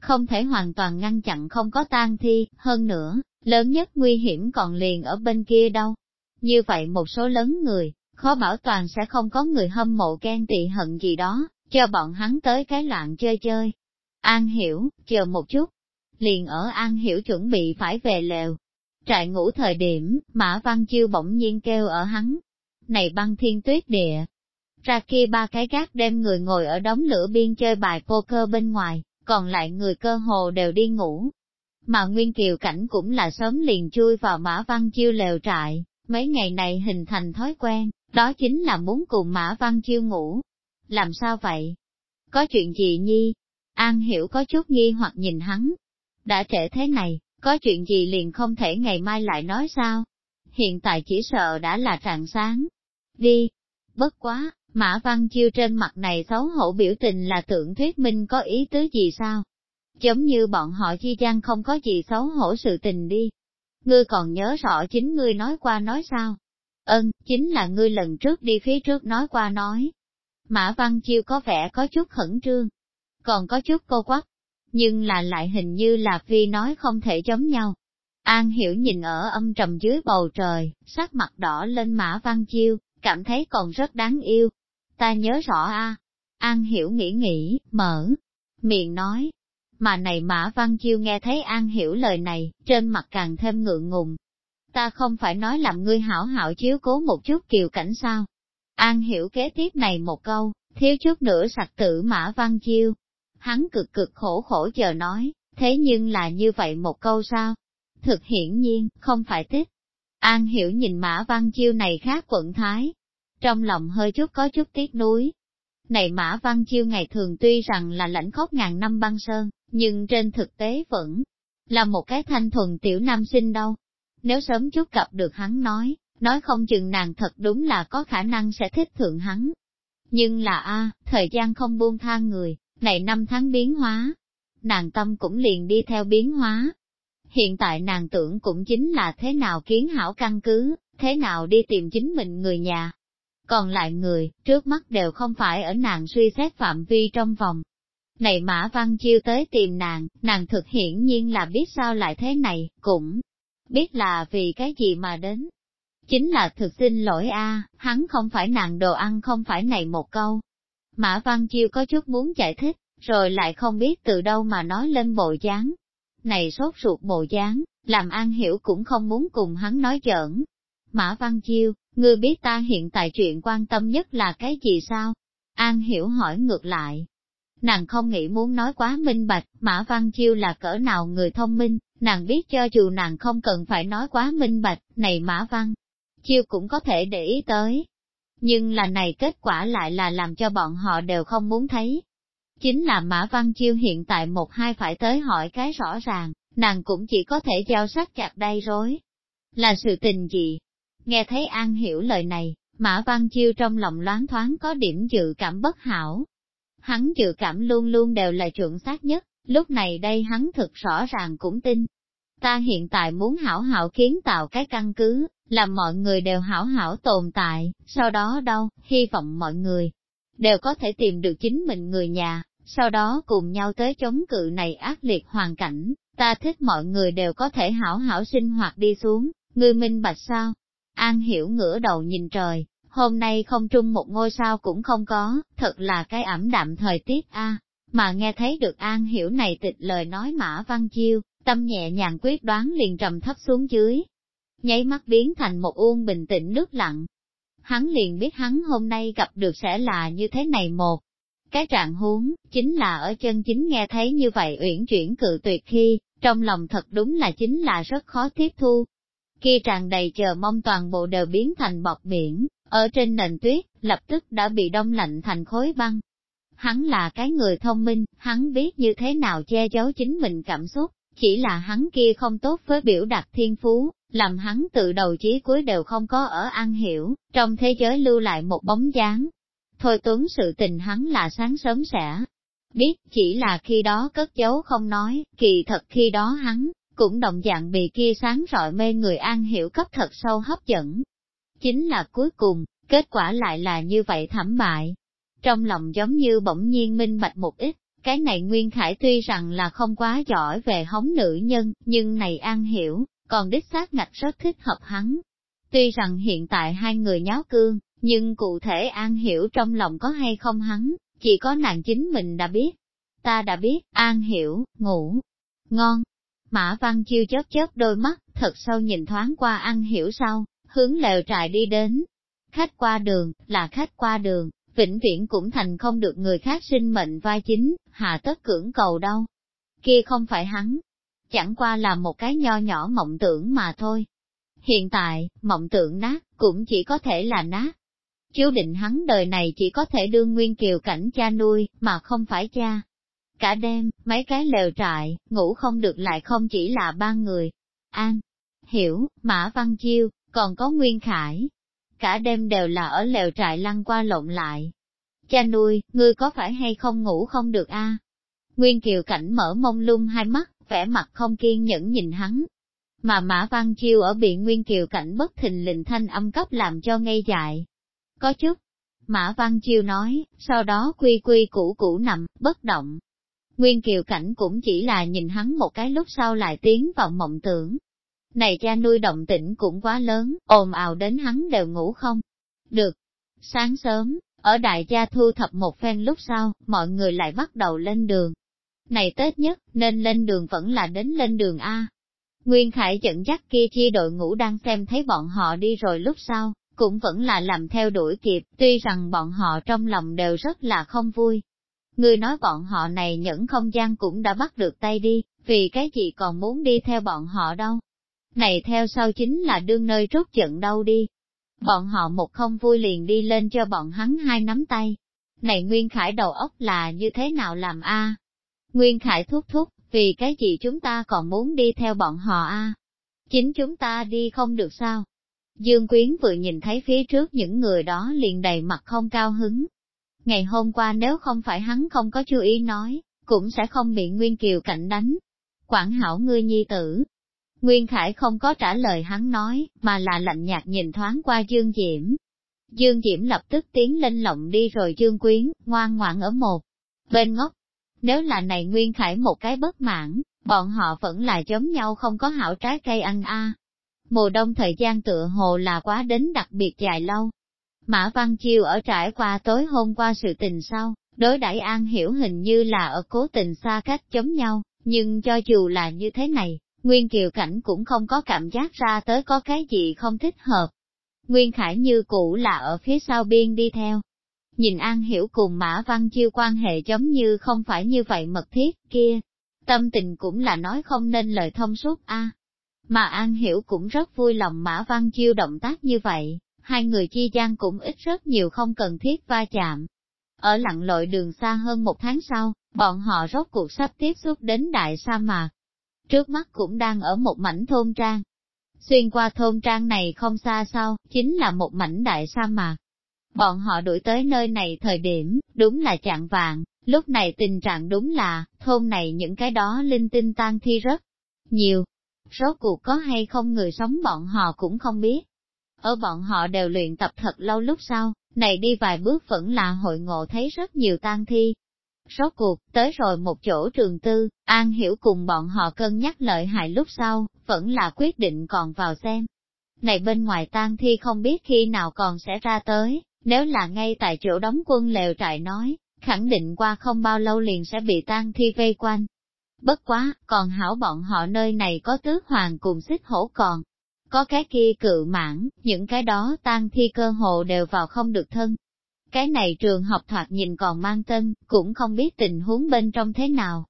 Không thể hoàn toàn ngăn chặn không có tang thi, hơn nữa, lớn nhất nguy hiểm còn liền ở bên kia đâu. Như vậy một số lớn người, khó bảo toàn sẽ không có người hâm mộ ghen tị hận gì đó, cho bọn hắn tới cái loạn chơi chơi. An hiểu, chờ một chút. Liền ở An hiểu chuẩn bị phải về lều. Trại ngủ thời điểm, Mã Văn Chiêu bỗng nhiên kêu ở hắn. Này băng thiên tuyết địa, ra kia ba cái gác đem người ngồi ở đống lửa biên chơi bài poker bên ngoài, còn lại người cơ hồ đều đi ngủ. Mà Nguyên Kiều Cảnh cũng là sớm liền chui vào Mã Văn Chiêu lều trại, mấy ngày này hình thành thói quen, đó chính là muốn cùng Mã Văn Chiêu ngủ. Làm sao vậy? Có chuyện gì nhi? An Hiểu có chút nghi hoặc nhìn hắn. Đã trễ thế này, có chuyện gì liền không thể ngày mai lại nói sao? Hiện tại chỉ sợ đã là trạng sáng. Đi. Bất quá, Mã Văn Chiêu trên mặt này xấu hổ biểu tình là tượng thuyết minh có ý tứ gì sao? Giống như bọn họ chi gian không có gì xấu hổ sự tình đi. Ngươi còn nhớ rõ chính ngươi nói qua nói sao? Ân, chính là ngươi lần trước đi phía trước nói qua nói. Mã Văn Chiêu có vẻ có chút khẩn trương, còn có chút cô quắc, nhưng là lại hình như là phi nói không thể giống nhau. An hiểu nhìn ở âm trầm dưới bầu trời, sắc mặt đỏ lên Mã Văn Chiêu, cảm thấy còn rất đáng yêu, ta nhớ rõ a. An hiểu nghĩ nghĩ, mở, miệng nói. Mà này Mã Văn Chiêu nghe thấy An hiểu lời này, trên mặt càng thêm ngượng ngùng. Ta không phải nói làm ngươi hảo hảo chiếu cố một chút kiều cảnh sao. An hiểu kế tiếp này một câu, thiếu chút nữa sặc tử Mã Văn Chiêu. Hắn cực cực khổ khổ chờ nói, thế nhưng là như vậy một câu sao? Thực hiển nhiên, không phải tích. An hiểu nhìn Mã Văn Chiêu này khác quận thái, trong lòng hơi chút có chút tiếc nuối. Này Mã Văn Chiêu ngày thường tuy rằng là lãnh khốc ngàn năm băng sơn, nhưng trên thực tế vẫn là một cái thanh thuần tiểu nam sinh đâu. Nếu sớm chút gặp được hắn nói, nói không chừng nàng thật đúng là có khả năng sẽ thích thượng hắn. Nhưng là a thời gian không buông tha người, này năm tháng biến hóa, nàng tâm cũng liền đi theo biến hóa. Hiện tại nàng tưởng cũng chính là thế nào kiến hảo căn cứ, thế nào đi tìm chính mình người nhà, còn lại người, trước mắt đều không phải ở nàng suy xét phạm vi trong vòng. Này Mã Văn Chiêu tới tìm nàng, nàng thực hiển nhiên là biết sao lại thế này, cũng biết là vì cái gì mà đến. Chính là thực xin lỗi a, hắn không phải nàng đồ ăn không phải này một câu. Mã Văn Chiêu có chút muốn giải thích, rồi lại không biết từ đâu mà nói lên bộ dáng. Này sốt ruột bộ dáng, làm An Hiểu cũng không muốn cùng hắn nói giỡn. Mã Văn Chiêu, Ngươi biết ta hiện tại chuyện quan tâm nhất là cái gì sao? An hiểu hỏi ngược lại. Nàng không nghĩ muốn nói quá minh bạch, Mã Văn Chiêu là cỡ nào người thông minh, nàng biết cho dù nàng không cần phải nói quá minh bạch, này Mã Văn Chiêu cũng có thể để ý tới. Nhưng là này kết quả lại là làm cho bọn họ đều không muốn thấy. Chính là Mã Văn Chiêu hiện tại một hai phải tới hỏi cái rõ ràng, nàng cũng chỉ có thể giao sát chặt đây rối. Là sự tình gì, Nghe thấy An hiểu lời này, Mã Văn Chiêu trong lòng loáng thoáng có điểm dự cảm bất hảo. Hắn dự cảm luôn luôn đều là chuẩn xác nhất, lúc này đây hắn thực rõ ràng cũng tin. Ta hiện tại muốn hảo hảo kiến tạo cái căn cứ, làm mọi người đều hảo hảo tồn tại, sau đó đâu, hy vọng mọi người đều có thể tìm được chính mình người nhà, sau đó cùng nhau tới chống cự này ác liệt hoàn cảnh, ta thích mọi người đều có thể hảo hảo sinh hoạt đi xuống, ngươi minh bạch sao? An hiểu ngửa đầu nhìn trời, hôm nay không trung một ngôi sao cũng không có, thật là cái ẩm đạm thời tiết a. Mà nghe thấy được An hiểu này tịch lời nói Mã Văn Chiêu, tâm nhẹ nhàng quyết đoán liền trầm thấp xuống dưới. Nháy mắt biến thành một uông bình tĩnh nước lặng. Hắn liền biết hắn hôm nay gặp được sẽ là như thế này một. Cái trạng huống, chính là ở chân chính nghe thấy như vậy uyển chuyển cự tuyệt khi, trong lòng thật đúng là chính là rất khó tiếp thu. Kia tràn đầy chờ mong toàn bộ đều biến thành bọt biển, ở trên nền tuyết, lập tức đã bị đông lạnh thành khối băng. Hắn là cái người thông minh, hắn biết như thế nào che giấu chính mình cảm xúc, chỉ là hắn kia không tốt với biểu đạt thiên phú, làm hắn từ đầu chí cuối đều không có ở an hiểu, trong thế giới lưu lại một bóng dáng. Thôi tuấn sự tình hắn là sáng sớm sẽ biết, chỉ là khi đó cất giấu không nói, kỳ thật khi đó hắn, cũng đồng dạng bị kia sáng rọi mê người an hiểu cấp thật sâu hấp dẫn. Chính là cuối cùng, kết quả lại là như vậy thảm bại. Trong lòng giống như bỗng nhiên minh bạch một ít, cái này Nguyên Khải tuy rằng là không quá giỏi về hống nữ nhân, nhưng này an hiểu, còn đích xác ngạch rất thích hợp hắn. Tuy rằng hiện tại hai người nháo cương, nhưng cụ thể an hiểu trong lòng có hay không hắn, chỉ có nàng chính mình đã biết. Ta đã biết, an hiểu, ngủ, ngon. Mã Văn Chiêu chớp chớp đôi mắt, thật sâu nhìn thoáng qua an hiểu sau, hướng lều trại đi đến. Khách qua đường, là khách qua đường, vĩnh viễn cũng thành không được người khác sinh mệnh vai chính, hà tất cưỡng cầu đâu. Kia không phải hắn, chẳng qua là một cái nho nhỏ mộng tưởng mà thôi. Hiện tại, mộng tưởng nát, cũng chỉ có thể là nát. chiếu định hắn đời này chỉ có thể đương nguyên kiều cảnh cha nuôi, mà không phải cha. Cả đêm, mấy cái lều trại, ngủ không được lại không chỉ là ba người. An, Hiểu, Mã Văn Chiêu, còn có Nguyên Khải, cả đêm đều là ở lều trại lăn qua lộn lại. Cha nuôi, ngươi có phải hay không ngủ không được a? Nguyên Kiều Cảnh mở mông lung hai mắt, vẻ mặt không kiên nhẫn nhìn hắn. Mà Mã Văn Chiêu ở bị Nguyên Kiều Cảnh bất thình lình thanh âm cấp làm cho ngây dại. Có chút, Mã Văn Chiêu nói, sau đó quy quy củ củ nằm, bất động. Nguyên Kiều Cảnh cũng chỉ là nhìn hắn một cái lúc sau lại tiến vào mộng tưởng, này cha nuôi động tĩnh cũng quá lớn, ồn ào đến hắn đều ngủ không. Được. Sáng sớm, ở đại gia thu thập một phen lúc sau, mọi người lại bắt đầu lên đường. Này Tết nhất, nên lên đường vẫn là đến lên đường A. Nguyên Khải dẫn dắt kia chi đội ngũ đang xem thấy bọn họ đi rồi lúc sau, cũng vẫn là làm theo đuổi kịp, tuy rằng bọn họ trong lòng đều rất là không vui. Người nói bọn họ này nhẫn không gian cũng đã bắt được tay đi, vì cái gì còn muốn đi theo bọn họ đâu. Này theo sau chính là đương nơi rút trận đâu đi. Bọn họ một không vui liền đi lên cho bọn hắn hai nắm tay. Này Nguyên Khải đầu óc là như thế nào làm a? Nguyên Khải thúc thúc, vì cái gì chúng ta còn muốn đi theo bọn họ a? Chính chúng ta đi không được sao? Dương Quyến vừa nhìn thấy phía trước những người đó liền đầy mặt không cao hứng. Ngày hôm qua nếu không phải hắn không có chú ý nói, cũng sẽ không bị Nguyên Kiều cạnh đánh. Quảng hảo ngươi nhi tử, Nguyên Khải không có trả lời hắn nói, mà là lạnh nhạt nhìn thoáng qua Dương Diễm. Dương Diễm lập tức tiến lên lộng đi rồi Dương Quyến, ngoan ngoãn ở một bên ngốc. Nếu là này Nguyên Khải một cái bất mãn, bọn họ vẫn là giống nhau không có hảo trái cây ăn a. Mùa đông thời gian tựa hồ là quá đến đặc biệt dài lâu. Mã Văn Chiêu ở trải qua tối hôm qua sự tình sau, đối đãi An Hiểu hình như là ở cố tình xa cách chống nhau, nhưng cho dù là như thế này, Nguyên Kiều Cảnh cũng không có cảm giác ra tới có cái gì không thích hợp. Nguyên Khải như cũ là ở phía sau biên đi theo. Nhìn An Hiểu cùng Mã Văn Chiêu quan hệ giống như không phải như vậy mật thiết kia. Tâm tình cũng là nói không nên lời thông suốt a. Mà An Hiểu cũng rất vui lòng Mã Văn Chiêu động tác như vậy, hai người chi gian cũng ít rất nhiều không cần thiết va chạm. Ở lặng lội đường xa hơn một tháng sau, bọn họ rốt cuộc sắp tiếp xúc đến đại sa mạc, trước mắt cũng đang ở một mảnh thôn trang. Xuyên qua thôn trang này không xa sau, chính là một mảnh đại sa mạc. Bọn họ đuổi tới nơi này thời điểm, đúng là chạng vạn, lúc này tình trạng đúng là, thôn này những cái đó linh tinh tan thi rất nhiều. Rốt cuộc có hay không người sống bọn họ cũng không biết, Ở bọn họ đều luyện tập thật lâu lúc sau, này đi vài bước vẫn là hội ngộ thấy rất nhiều tan thi. Rốt cuộc, tới rồi một chỗ trường tư, An Hiểu cùng bọn họ cân nhắc lợi hại lúc sau, vẫn là quyết định còn vào xem. Này bên ngoài tan thi không biết khi nào còn sẽ ra tới, nếu là ngay tại chỗ đóng quân lều trại nói, khẳng định qua không bao lâu liền sẽ bị tan thi vây quanh. Bất quá, còn hảo bọn họ nơi này có tước hoàng cùng xích hổ còn. Có cái kia cự mãn, những cái đó tan thi cơ hồ đều vào không được thân. Cái này trường học thoạt nhìn còn mang tên, cũng không biết tình huống bên trong thế nào.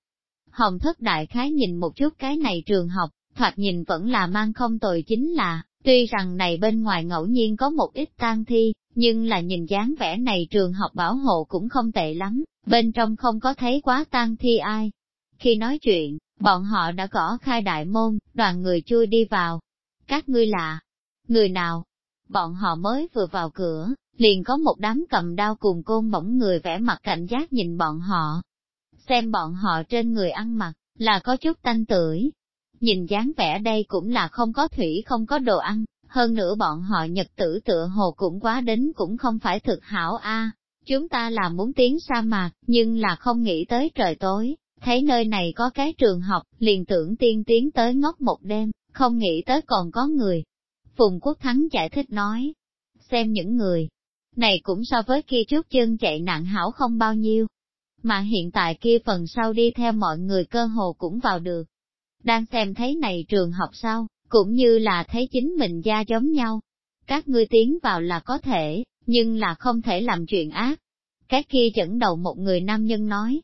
Hồng thất đại khái nhìn một chút cái này trường học, thoạt nhìn vẫn là mang không tồi chính là, tuy rằng này bên ngoài ngẫu nhiên có một ít tang thi, nhưng là nhìn dáng vẻ này trường học bảo hộ cũng không tệ lắm, bên trong không có thấy quá tang thi ai. Khi nói chuyện, bọn họ đã gõ khai đại môn, đoàn người chui đi vào. Các ngươi là người nào? Bọn họ mới vừa vào cửa, liền có một đám cầm đao cùng côn bỗng người vẽ mặt cảnh giác nhìn bọn họ. Xem bọn họ trên người ăn mặc, là có chút tanh tưởi. Nhìn dáng vẻ đây cũng là không có thủy không có đồ ăn, hơn nữa bọn họ nhật tử tựa hồ cũng quá đến cũng không phải thực hảo a. Chúng ta là muốn tiến sa mạc, nhưng là không nghĩ tới trời tối, thấy nơi này có cái trường học, liền tưởng tiên tiến tới ngốc một đêm, không nghĩ tới còn có người. Phùng Quốc Thắng giải thích nói, xem những người này cũng so với kia trước chân chạy nạn hảo không bao nhiêu, mà hiện tại kia phần sau đi theo mọi người cơ hồ cũng vào được. Đang xem thấy này trường học sau, cũng như là thấy chính mình gia giống nhau. Các ngươi tiến vào là có thể, nhưng là không thể làm chuyện ác. Cái kia dẫn đầu một người nam nhân nói.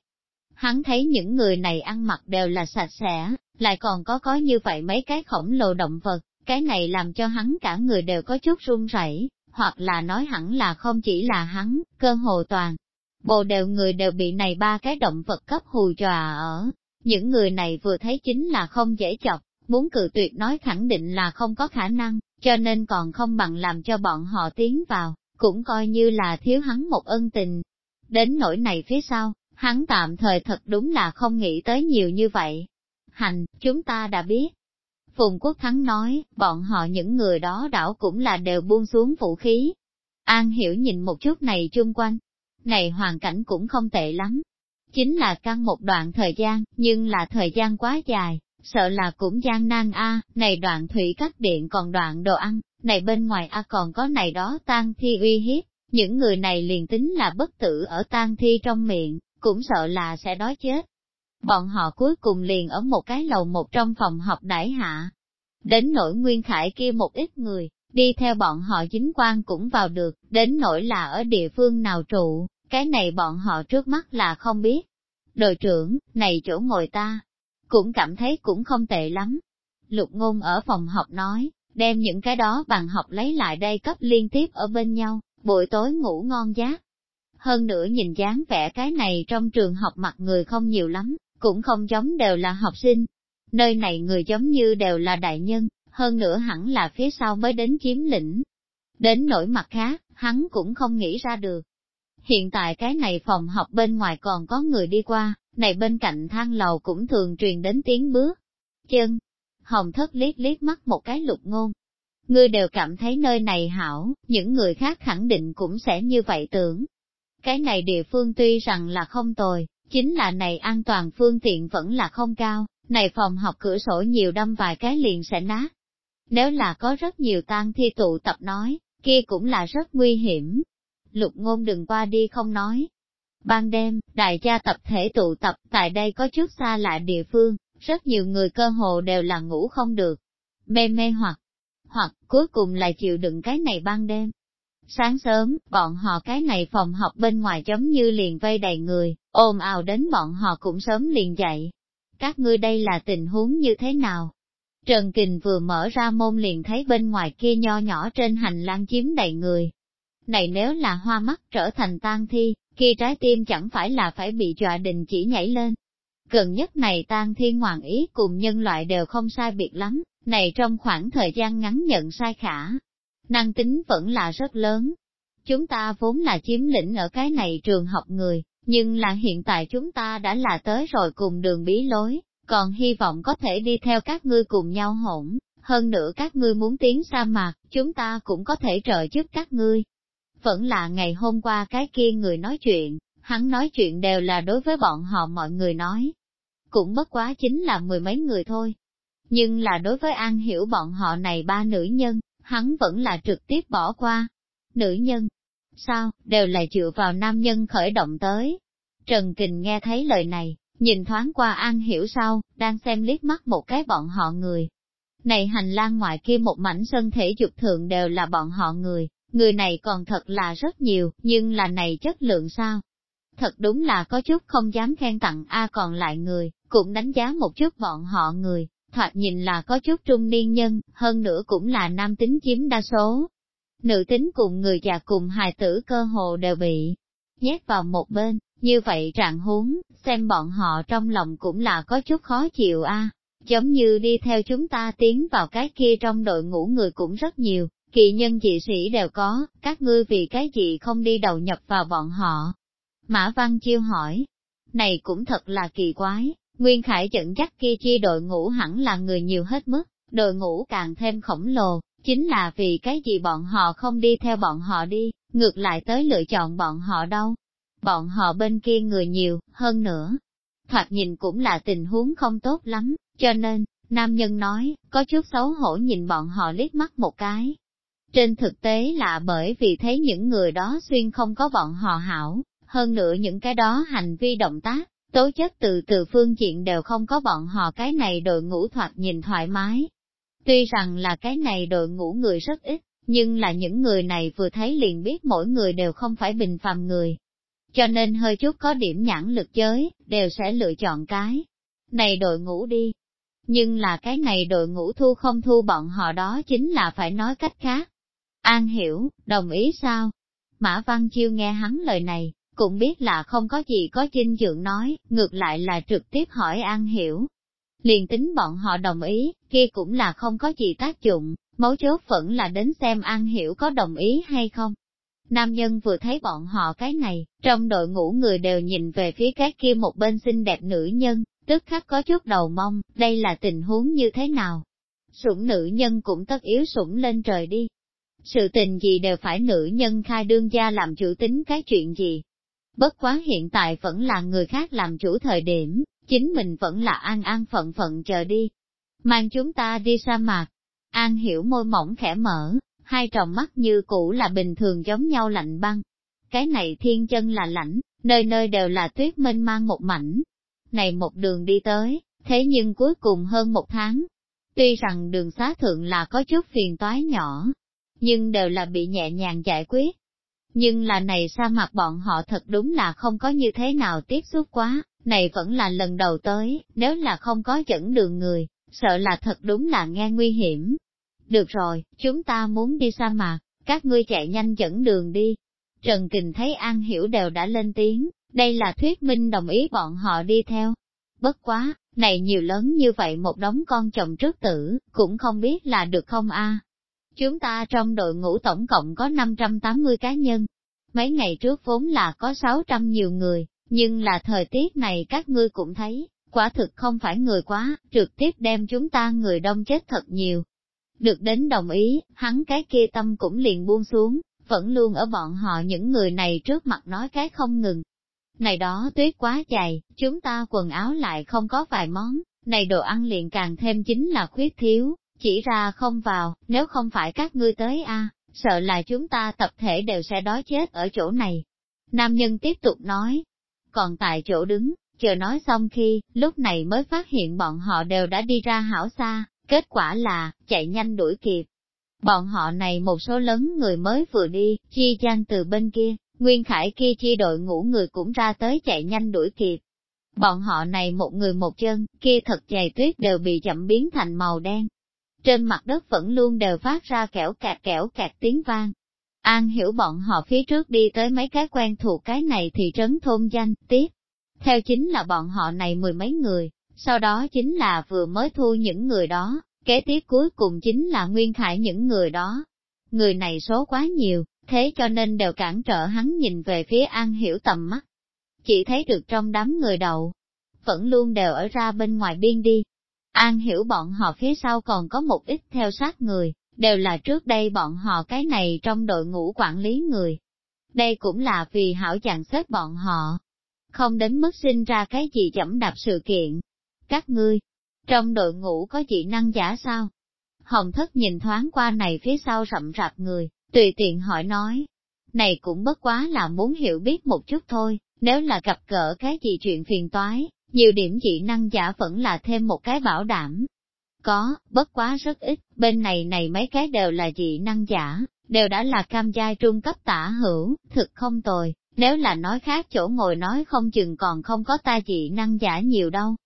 Hắn thấy những người này ăn mặc đều là sạch sẽ, lại còn có có như vậy mấy cái khổng lồ động vật, cái này làm cho hắn cả người đều có chút run rẩy, hoặc là nói hẳn là không chỉ là hắn, cơ hồ toàn. Bộ đều người đều bị này ba cái động vật cấp hù dọa ở. Những người này vừa thấy chính là không dễ chọc, muốn cự tuyệt nói khẳng định là không có khả năng, cho nên còn không bằng làm cho bọn họ tiến vào, cũng coi như là thiếu hắn một ân tình. Đến nỗi này phía sau, hắn tạm thời thật đúng là không nghĩ tới nhiều như vậy. Hành, chúng ta đã biết. Phùng Quốc Thắng nói, bọn họ những người đó đảo cũng là đều buông xuống vũ khí. An hiểu nhìn một chút này chung quanh. Này hoàn cảnh cũng không tệ lắm. Chính là căng một đoạn thời gian, nhưng là thời gian quá dài, sợ là cũng gian nan a, này đoạn thủy cắt điện còn đoạn đồ ăn, này bên ngoài a còn có này đó tan thi uy hiếp, những người này liền tính là bất tử ở tan thi trong miệng, cũng sợ là sẽ đói chết. Bọn họ cuối cùng liền ở một cái lầu một trong phòng học đãi hạ. Đến nỗi nguyên khải kia một ít người, đi theo bọn họ chính quan cũng vào được, đến nỗi là ở địa phương nào trụ, cái này bọn họ trước mắt là không biết. Đội trưởng, này chỗ ngồi ta, cũng cảm thấy cũng không tệ lắm. Lục ngôn ở phòng học nói, đem những cái đó bằng học lấy lại đây cấp liên tiếp ở bên nhau, buổi tối ngủ ngon giấc. Hơn nữa nhìn dáng vẻ cái này trong trường học mặt người không nhiều lắm, cũng không giống đều là học sinh. Nơi này người giống như đều là đại nhân, hơn nữa hẳn là phía sau mới đến chiếm lĩnh. Đến nỗi mặt khác, hắn cũng không nghĩ ra được. Hiện tại cái này phòng học bên ngoài còn có người đi qua, này bên cạnh thang lầu cũng thường truyền đến tiếng bước. Chân, hồng thất liếc liếc mắt một cái lục ngôn. Ngươi đều cảm thấy nơi này hảo, những người khác khẳng định cũng sẽ như vậy tưởng. Cái này địa phương tuy rằng là không tồi, chính là này an toàn phương tiện vẫn là không cao, này phòng học cửa sổ nhiều đâm vài cái liền sẽ nát. Nếu là có rất nhiều tang thi tụ tập nói, kia cũng là rất nguy hiểm. Lục ngôn đừng qua đi không nói, Ban đêm, đại gia tập thể tụ tập, tại đây có chút xa lạ địa phương, rất nhiều người cơ hồ đều là ngủ không được. Mê mê hoặc, hoặc cuối cùng là chịu đựng cái này ban đêm. Sáng sớm, bọn họ cái này phòng học bên ngoài giống như liền vây đầy người, ồn ào đến bọn họ cũng sớm liền dậy. Các ngươi đây là tình huống như thế nào? Trần Kình vừa mở ra môn liền thấy bên ngoài kia nho nhỏ trên hành lang chiếm đầy người. Này nếu là hoa mắt trở thành tang thi, khi trái tim chẳng phải là phải bị dọa đình chỉ nhảy lên. Gần nhất này tan thi hoàng ý cùng nhân loại đều không sai biệt lắm, này trong khoảng thời gian ngắn nhận sai khả. Năng tính vẫn là rất lớn. Chúng ta vốn là chiếm lĩnh ở cái này trường học người, nhưng là hiện tại chúng ta đã là tới rồi cùng đường bí lối, còn hy vọng có thể đi theo các ngươi cùng nhau hỗn, hơn nữa các ngươi muốn tiến sa mạc, chúng ta cũng có thể trợ giúp các ngươi. Vẫn là ngày hôm qua cái kia người nói chuyện, hắn nói chuyện đều là đối với bọn họ mọi người nói. Cũng bất quá chính là mười mấy người thôi. Nhưng là đối với An Hiểu bọn họ này ba nữ nhân, hắn vẫn là trực tiếp bỏ qua. Nữ nhân, sao, đều là dựa vào nam nhân khởi động tới. Trần Kình nghe thấy lời này, nhìn thoáng qua An Hiểu sau, đang xem liếc mắt một cái bọn họ người. Này hành lang ngoài kia một mảnh sân thể dục thượng đều là bọn họ người, người này còn thật là rất nhiều, nhưng là này chất lượng sao? Thật đúng là có chút không dám khen tặng A còn lại người, cũng đánh giá một chút bọn họ người, thoạt nhìn là có chút trung niên nhân, hơn nữa cũng là nam tính chiếm đa số. Nữ tính cùng người già cùng hài tử cơ hồ đều bị nhét vào một bên, như vậy trạng huống, xem bọn họ trong lòng cũng là có chút khó chịu a. Giống như đi theo chúng ta tiến vào cái kia trong đội ngũ người cũng rất nhiều, kỳ nhân dị sĩ đều có, các ngươi vì cái gì không đi đầu nhập vào bọn họ. Mã Văn Chiêu hỏi, này cũng thật là kỳ quái, Nguyên Khải dẫn dắt kia chi đội ngũ hẳn là người nhiều hết mức, đội ngũ càng thêm khổng lồ, chính là vì cái gì bọn họ không đi theo bọn họ đi, ngược lại tới lựa chọn bọn họ đâu. Bọn họ bên kia người nhiều, hơn nữa. Thoạt nhìn cũng là tình huống không tốt lắm, cho nên, nam nhân nói, có chút xấu hổ nhìn bọn họ liếc mắt một cái. Trên thực tế là bởi vì thấy những người đó xuyên không có bọn họ hảo, hơn nữa những cái đó hành vi động tác, tố chất từ từ phương diện đều không có bọn họ cái này đội ngũ thoạt nhìn thoải mái. Tuy rằng là cái này đội ngũ người rất ít, nhưng là những người này vừa thấy liền biết mỗi người đều không phải bình phàm người. Cho nên hơi chút có điểm nhãn lực giới, đều sẽ lựa chọn cái. Này đội ngũ đi. Nhưng là cái này đội ngũ thu không thu bọn họ đó chính là phải nói cách khác. An hiểu, đồng ý sao? Mã Văn Chiêu nghe hắn lời này, cũng biết là không có gì có dinh dưỡng nói, ngược lại là trực tiếp hỏi An Hiểu. Liền tính bọn họ đồng ý, kia cũng là không có gì tác dụng, mấu chốt vẫn là đến xem An Hiểu có đồng ý hay không. Nam nhân vừa thấy bọn họ cái này, trong đội ngũ người đều nhìn về phía cái kia một bên xinh đẹp nữ nhân, tức khắc có chút đầu mong, đây là tình huống như thế nào. Sủng nữ nhân cũng tất yếu sủng lên trời đi. Sự tình gì đều phải nữ nhân khai đương gia làm chủ tính cái chuyện gì, Bất quá hiện tại vẫn là người khác làm chủ thời điểm, chính mình vẫn là an an phận phận chờ đi. Mang chúng ta đi sa mạc. An hiểu môi mỏng khẽ mở, hai tròng mắt như cũ là bình thường giống nhau lạnh băng. Cái này thiên chân là lạnh, nơi nơi đều là tuyết mênh mang một mảnh. Này một đường đi tới, thế nhưng cuối cùng hơn một tháng. Tuy rằng đường xá thượng là có chút phiền toái nhỏ, nhưng đều là bị nhẹ nhàng giải quyết. Nhưng là này sa mặt bọn họ thật đúng là không có như thế nào tiếp xúc quá, này vẫn là lần đầu tới, nếu là không có dẫn đường người, sợ là thật đúng là nghe nguy hiểm. Được rồi, chúng ta muốn đi sa mạc, các ngươi chạy nhanh dẫn đường đi. Trần Kình thấy An Hiểu đều đã lên tiếng, đây là thuyết minh đồng ý bọn họ đi theo. Bất quá, này nhiều lớn như vậy một đống con chồng trước tử, cũng không biết là được không a Chúng ta trong đội ngũ tổng cộng có 580 cá nhân. Mấy ngày trước vốn là có 600 nhiều người, nhưng là thời tiết này các ngươi cũng thấy, quả thực không phải người quá, trực tiếp đem chúng ta người đông chết thật nhiều. Được đến đồng ý, hắn cái kia tâm cũng liền buông xuống, vẫn luôn ở bọn họ những người này trước mặt nói cái không ngừng. Này đó tuyết quá dày, chúng ta quần áo lại không có vài món, này đồ ăn liền càng thêm chính là khuyết thiếu, chỉ ra không vào, nếu không phải các ngươi tới a, sợ là chúng ta tập thể đều sẽ đói chết ở chỗ này. Nam nhân tiếp tục nói, còn tại chỗ đứng, chờ nói xong khi, lúc này mới phát hiện bọn họ đều đã đi ra hảo xa, kết quả là, chạy nhanh đuổi kịp. Bọn họ này một số lớn người mới vừa đi, chi gian từ bên kia, Nguyên Khải kia chi đội ngũ người cũng ra tới chạy nhanh đuổi kịp. Bọn họ này một người một chân, kia thật dày tuyết đều bị chậm biến thành màu đen, trên mặt đất vẫn luôn đều phát ra kẻo kẹt kẻo kẹt tiếng vang. An hiểu bọn họ phía trước đi tới mấy cái quen thuộc cái này thì trấn thôn danh, tiếp. Theo chính là bọn họ này mười mấy người, sau đó chính là vừa mới thu những người đó, kế tiếp cuối cùng chính là nguyên khải những người đó. Người này số quá nhiều, thế cho nên đều cản trở hắn nhìn về phía An Hiểu tầm mắt. Chỉ thấy được trong đám người đầu, vẫn luôn đều ở ra bên ngoài biên đi. An hiểu bọn họ phía sau còn có một ít theo sát người, đều là trước đây bọn họ cái này trong đội ngũ quản lý người. Đây cũng là vì hảo chặn xếp bọn họ, không đến mức sinh ra cái gì chậm đạp sự kiện. Các ngươi, trong đội ngũ có dị năng giả sao? Hồng thất nhìn thoáng qua này phía sau rậm rạp người, tùy tiện hỏi nói. Này cũng bất quá là muốn hiểu biết một chút thôi, nếu là gặp gỡ cái gì chuyện phiền toái, nhiều điểm dị năng giả vẫn là thêm một cái bảo đảm. Có, bất quá rất ít, bên này này mấy cái đều là dị năng giả, đều đã là cam giai trung cấp tả hữu, thực không tồi, nếu là nói khác chỗ ngồi nói không chừng còn không có ta dị năng giả nhiều đâu.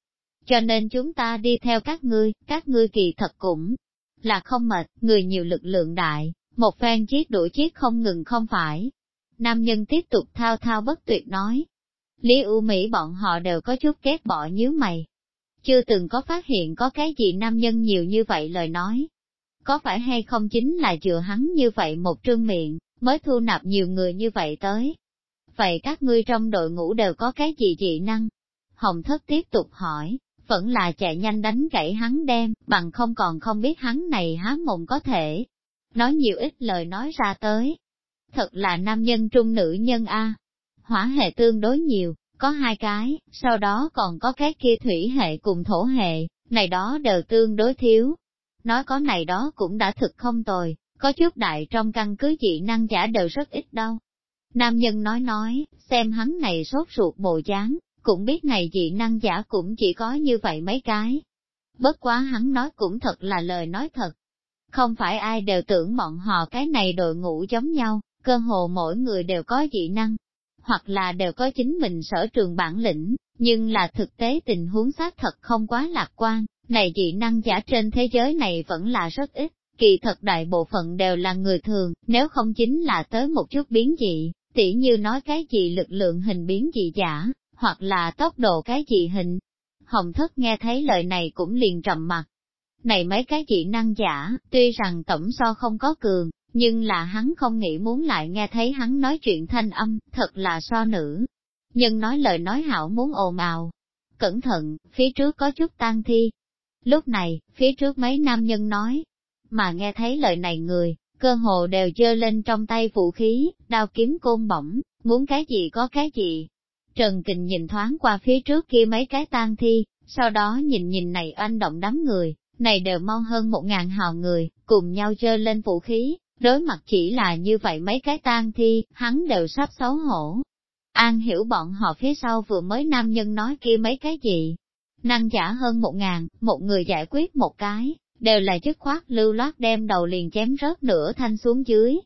Cho nên chúng ta đi theo các ngươi, các ngươi kỳ thật cũng là không mệt, người nhiều lực lượng đại, một phen chiếc đuổi chiếc không ngừng không phải. Nam nhân tiếp tục thao thao bất tuyệt nói. Lý U Mỹ bọn họ đều có chút ghét bỏ nhíu mày. Chưa từng có phát hiện có cái gì nam nhân nhiều như vậy lời nói. Có phải hay không chính là chừa hắn như vậy một trương miệng, mới thu nạp nhiều người như vậy tới. Vậy các ngươi trong đội ngũ đều có cái gì dị năng? Hồng thất tiếp tục hỏi, vẫn là chạy nhanh đánh gãy hắn đem, bằng không còn không biết hắn này há mồm có thể. Nói nhiều ít lời nói ra tới. Thật là nam nhân trung nữ nhân A. Hỏa hệ tương đối nhiều, có hai cái, sau đó còn có cái kia thủy hệ cùng thổ hệ, này đó đều tương đối thiếu. Nói có này đó cũng đã thực không tồi, có chút đại trong căn cứ dị năng giả đều rất ít đâu. Nam nhân nói nói, xem hắn này sốt ruột bộ dáng, cũng biết này dị năng giả cũng chỉ có như vậy mấy cái. Bất quá hắn nói cũng thật là lời nói thật. Không phải ai đều tưởng bọn họ cái này đội ngũ giống nhau, cơ hồ mỗi người đều có dị năng, hoặc là đều có chính mình sở trường bản lĩnh, nhưng là thực tế tình huống xác thật không quá lạc quan, này dị năng giả trên thế giới này vẫn là rất ít, kỳ thật đại bộ phận đều là người thường, nếu không chính là tới một chút biến dị, tỉ như nói cái gì lực lượng hình biến dị giả, hoặc là tốc độ cái gì hình. Hồng thất nghe thấy lời này cũng liền trầm mặt. Này mấy cái dị năng giả, tuy rằng tổng so không có cường, nhưng là hắn không nghĩ muốn lại nghe thấy hắn nói chuyện thanh âm, thật là so nữ. Nhưng nói lời nói hảo muốn ồn ào. Cẩn thận, phía trước có chút tan thi. Lúc này, phía trước mấy nam nhân nói, mà nghe thấy lời này người, cơ hồ đều dơ lên trong tay vũ khí, đao kiếm côn bổng, muốn cái gì có cái gì, Trần Kình nhìn thoáng qua phía trước kia mấy cái tang thi, sau đó nhìn nhìn này oanh động đám người, này đều mau hơn một ngàn hào người, cùng nhau chơi lên vũ khí, đối mặt chỉ là như vậy mấy cái tang thi, hắn đều sắp xấu hổ. An hiểu bọn họ phía sau vừa mới nam nhân nói kia mấy cái gì, năng giả hơn một ngàn, một người giải quyết một cái, đều là chức khoát lưu loát đem đầu liền chém rớt nửa thanh xuống dưới,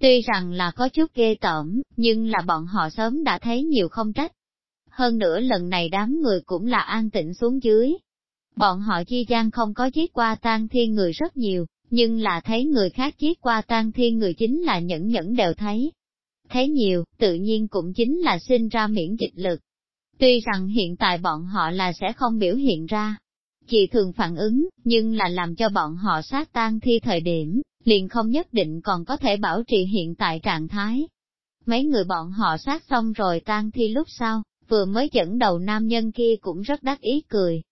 Tuy rằng là có chút ghê tởm, nhưng là bọn họ sớm đã thấy nhiều không trách. Hơn nữa lần này đám người cũng là an tĩnh xuống dưới. Bọn họ chi gian không có giết qua tan thiên người rất nhiều, nhưng là thấy người khác giết qua tan thiên người chính là nhẫn nhẫn đều thấy. Thấy nhiều, tự nhiên cũng chính là sinh ra miễn dịch lực. Tuy rằng hiện tại bọn họ là sẽ không biểu hiện ra, chỉ thường phản ứng, nhưng là làm cho bọn họ sát tan thi thời điểm, liền không nhất định còn có thể bảo trì hiện tại trạng thái. Mấy người bọn họ sát xong rồi tan thi lúc sau, vừa mới dẫn đầu nam nhân kia cũng rất đắc ý cười.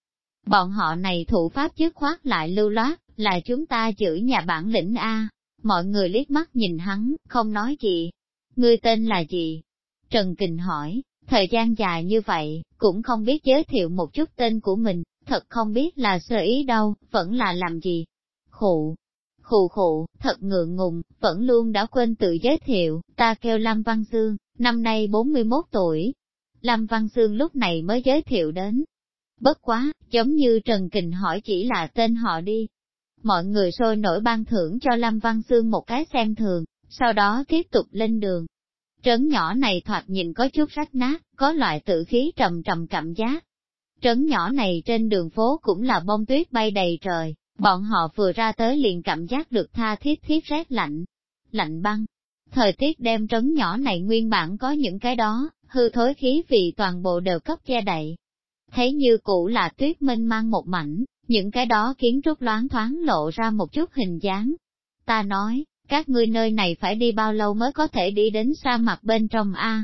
Bọn họ này thủ pháp chứ khoát lại lưu loát, là chúng ta chửi nhà bản lĩnh A. Mọi người liếc mắt nhìn hắn, không nói gì. Ngươi tên là gì? Trần Kình hỏi, thời gian dài như vậy, cũng không biết giới thiệu một chút tên của mình, thật không biết là sơ ý đâu, vẫn là làm gì. Khụ, khụ khụ, thật ngượng ngùng, vẫn luôn đã quên tự giới thiệu, ta kêu Lâm Văn Dương năm nay 41 tuổi. Lâm Văn Dương lúc này mới giới thiệu đến. Bất quá, giống như Trần Kình hỏi chỉ là tên họ đi. Mọi người sôi nổi ban thưởng cho Lâm Văn Sương một cái xem thường, sau đó tiếp tục lên đường. Trấn nhỏ này thoạt nhìn có chút rách nát, có loại tự khí trầm trầm cảm giác. Trấn nhỏ này trên đường phố cũng là bông tuyết bay đầy trời, Bọn họ vừa ra tới liền cảm giác được tha thiết thiết rét lạnh, lạnh băng. Thời tiết đem trấn nhỏ này nguyên bản có những cái đó, hư thối khí vì toàn bộ đều cấp che đậy. Thấy như cũ là tuyết minh mang một mảnh, những cái đó kiến trúc loáng thoáng lộ ra một chút hình dáng. Ta nói, các ngươi nơi này phải đi bao lâu mới có thể đi đến sa mạc bên trong A.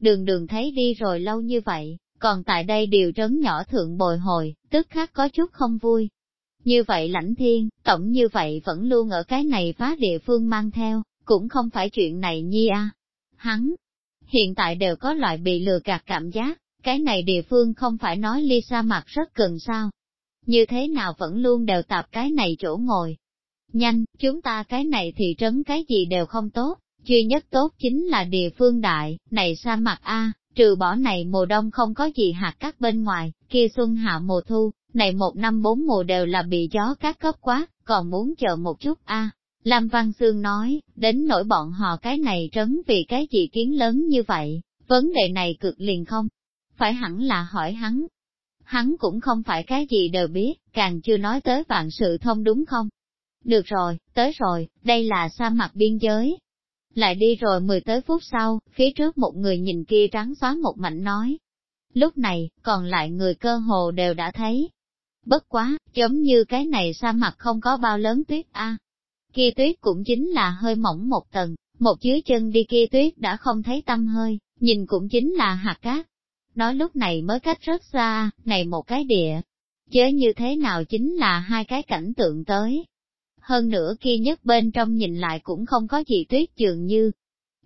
Đường đường thấy đi rồi lâu như vậy, còn tại đây điều trấn nhỏ thượng bồi hồi, tức khắc có chút không vui. Như vậy lãnh thiên, tổng như vậy vẫn luôn ở cái này phá địa phương mang theo, cũng không phải chuyện này nhi a. Hắn, hiện tại đều có loại bị lừa gạt cảm giác, cái này địa phương không phải nói ly sa mặt rất gần sao. Như thế nào vẫn luôn đều tạp cái này chỗ ngồi. Nhanh, chúng ta cái này thì trấn cái gì đều không tốt, duy nhất tốt chính là địa phương đại, này sa mặt A, trừ bỏ này mùa đông không có gì hạt cát bên ngoài, kia xuân hạ mùa thu, này một năm bốn mùa đều là bị gió cát cấp quá, còn muốn chờ một chút A. Lam Văn Sương nói, đến nỗi bọn họ cái này trấn vì cái gì kiến lớn như vậy, vấn đề này cực liền không, phải hẳn là hỏi hắn. Hắn cũng không phải cái gì đều biết, càng chưa nói tới vạn sự thông đúng không? Được rồi, tới rồi, đây là sa mạc biên giới. Lại đi rồi mười tới phút sau, phía trước một người nhìn kia trắng xóa một mảnh nói. Lúc này, còn lại người cơ hồ đều đã thấy. Bất quá, giống như cái này sa mạc không có bao lớn tuyết a. Kia tuyết cũng chính là hơi mỏng một tầng, một dưới chân đi kia tuyết đã không thấy tâm hơi, nhìn cũng chính là hạt cát. Nói lúc này mới cách rất xa, này một cái địa. chớ như thế nào chính là hai cái cảnh tượng tới. Hơn nữa kia nhất bên trong nhìn lại cũng không có gì tuyết dường như.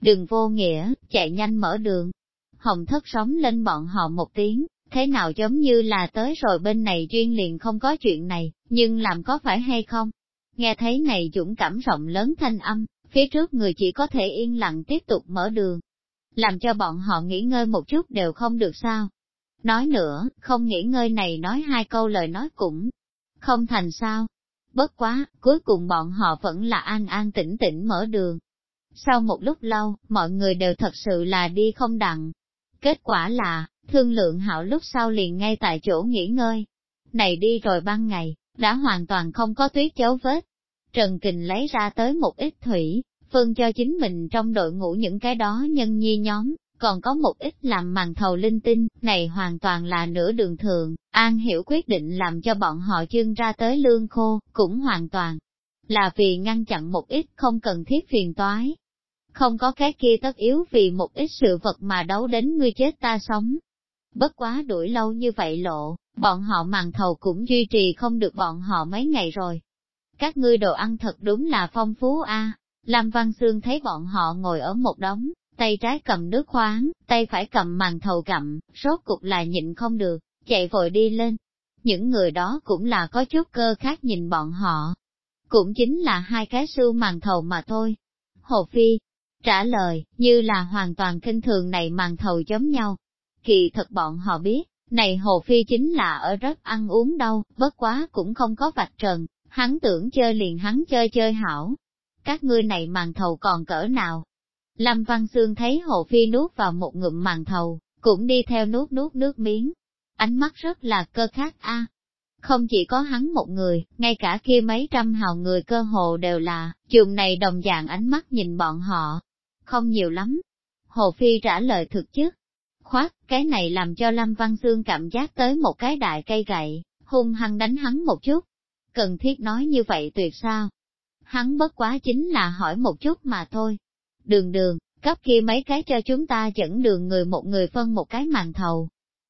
Đừng vô nghĩa, chạy nhanh mở đường. Hồng thất sóng lên bọn họ một tiếng, thế nào giống như là tới rồi bên này duyên liền không có chuyện này, nhưng làm có phải hay không? Nghe thấy này dũng cảm rộng lớn thanh âm, phía trước người chỉ có thể yên lặng tiếp tục mở đường. Làm cho bọn họ nghỉ ngơi một chút đều không được sao. Nói nữa, không nghỉ ngơi này nói hai câu lời nói cũng không thành sao. Bất quá, cuối cùng bọn họ vẫn là an an tĩnh tĩnh mở đường. Sau một lúc lâu, mọi người đều thật sự là đi không đặng. Kết quả là, thương lượng hảo lúc sau liền ngay tại chỗ nghỉ ngơi. Này đi rồi ban ngày, đã hoàn toàn không có tuyết dấu vết. Trần Kình lấy ra tới một ít thủy, phân cho chính mình trong đội ngũ những cái đó nhân nhi nhóm, còn có một ít làm màn thầu linh tinh, này hoàn toàn là nửa đường thường, An Hiểu quyết định làm cho bọn họ chương ra tới lương khô, cũng hoàn toàn là vì ngăn chặn một ít không cần thiết phiền toái. Không có cái kia tất yếu vì một ít sự vật mà đấu đến ngươi chết ta sống. Bất quá đuổi lâu như vậy lộ, bọn họ màn thầu cũng duy trì không được bọn họ mấy ngày rồi. Các ngươi đồ ăn thật đúng là phong phú a. Lam Văn Sương thấy bọn họ ngồi ở một đống, tay trái cầm nước khoáng, tay phải cầm màn thầu gặm, rốt cục là nhịn không được, chạy vội đi lên. Những người đó cũng là có chút cơ khác nhìn bọn họ. Cũng chính là hai cái sưu màn thầu mà thôi. Hồ Phi trả lời, như là hoàn toàn kinh thường này màn thầu giống nhau. Kỳ thật bọn họ biết, này Hồ Phi chính là ở rất ăn uống đâu, bất quá cũng không có vạch trần, hắn tưởng chơi liền hắn chơi chơi hảo. Các ngươi này màn thầu còn cỡ nào, Lâm Văn Sương thấy Hồ Phi nuốt vào một ngụm màn thầu, cũng đi theo nuốt nuốt nước miếng. Ánh mắt rất là cơ khát a. Không chỉ có hắn một người, ngay cả kia mấy trăm hào người cơ hồ đều là, chùm này đồng dạng ánh mắt nhìn bọn họ. Không nhiều lắm. Hồ Phi trả lời thực chứ. Khoát, cái này làm cho Lâm Văn Sương cảm giác tới một cái đại cây gậy, hung hăng đánh hắn một chút. Cần thiết nói như vậy tuyệt sao? Hắn bất quá chính là hỏi một chút mà thôi đường đường, cấp kia mấy cái cho chúng ta dẫn đường người một người phân một cái màn thầu.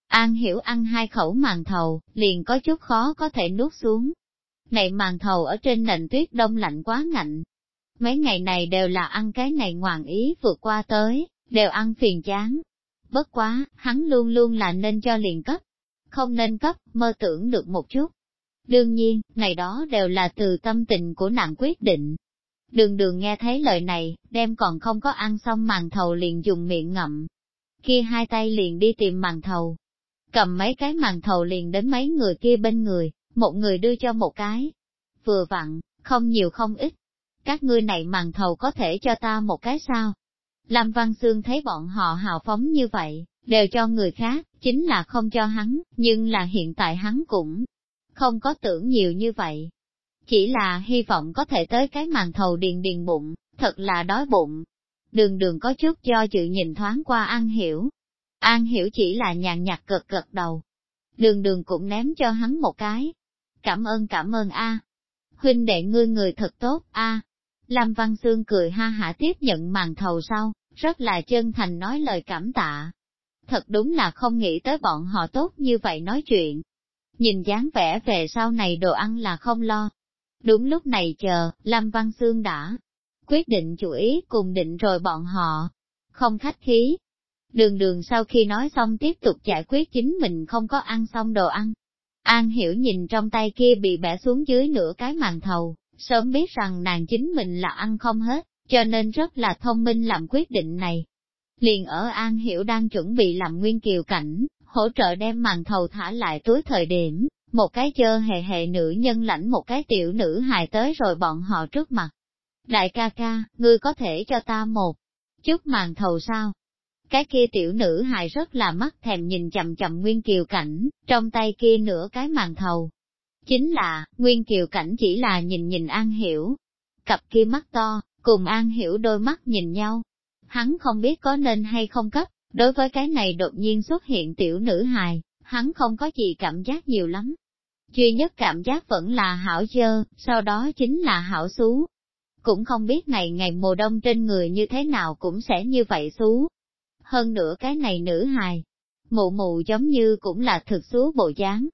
An hiểu ăn hai khẩu màn thầu, liền có chút khó có thể nuốt xuống. Này màn thầu ở trên nền tuyết đông lạnh quá ngạnh. Mấy ngày này đều là ăn cái này ngoạn ý vượt qua tới, đều ăn phiền chán. Bất quá, hắn luôn luôn là nên cho liền cấp. Không nên cấp, mơ tưởng được một chút. Đương nhiên, này đó đều là từ tâm tình của nàng quyết định. Đường đường nghe thấy lời này, đem còn không có ăn xong màn thầu liền dùng miệng ngậm. Kia hai tay liền đi tìm màn thầu. Cầm mấy cái màn thầu liền đến mấy người kia bên người, một người đưa cho một cái. Vừa vặn, không nhiều không ít. Các ngươi này màn thầu có thể cho ta một cái sao? Lâm Văn Sương thấy bọn họ hào phóng như vậy, đều cho người khác, chính là không cho hắn, nhưng là hiện tại hắn cũng không có tưởng nhiều như vậy, chỉ là hy vọng có thể tới cái màn thầu điền điền bụng, thật là đói bụng. Đường đường có chút do dự nhìn thoáng qua An Hiểu. An Hiểu chỉ là nhàn nhạt cực cực đầu. Đường đường cũng ném cho hắn một cái. Cảm ơn cảm ơn a Huynh đệ ngươi người thật tốt a à. Lâm Văn Sương cười ha hả tiếp nhận màn thầu sau, rất là chân thành nói lời cảm tạ. Thật đúng là không nghĩ tới bọn họ tốt như vậy nói chuyện. Nhìn dáng vẻ về sau này đồ ăn là không lo. Đúng lúc này chờ, Lâm Văn Sương đã quyết định chủ ý cùng định rồi bọn họ. Không khách khí. Đường đường sau khi nói xong tiếp tục giải quyết chính mình không có ăn xong đồ ăn. An hiểu nhìn trong tay kia bị bẻ xuống dưới nửa cái màn thầu, sớm biết rằng nàng chính mình là ăn không hết, cho nên rất là thông minh làm quyết định này. Liền ở An Hiểu đang chuẩn bị làm nguyên kiều cảnh, hỗ trợ đem màn thầu thả lại túi thời điểm, một cái chơ hề hề nữ nhân lãnh một cái tiểu nữ hài tới rồi bọn họ trước mặt. Đại ca ca, ngươi có thể cho ta một chút màn thầu sao? Cái kia tiểu nữ hài rất là mắt thèm nhìn chậm chậm Nguyên Kiều Cảnh, trong tay kia nửa cái màn thầu. Chính là, Nguyên Kiều Cảnh chỉ là nhìn nhìn An Hiểu. Cặp kia mắt to, cùng An Hiểu đôi mắt nhìn nhau. Hắn không biết có nên hay không cấp, đối với cái này đột nhiên xuất hiện tiểu nữ hài, hắn không có gì cảm giác nhiều lắm. Duy nhất cảm giác vẫn là hảo dơ, sau đó chính là hảo xú. Cũng không biết ngày ngày mùa đông trên người như thế nào cũng sẽ như vậy xú. Hơn nữa cái này nữ hài, mụ mụ giống như cũng là thực xú bộ dáng.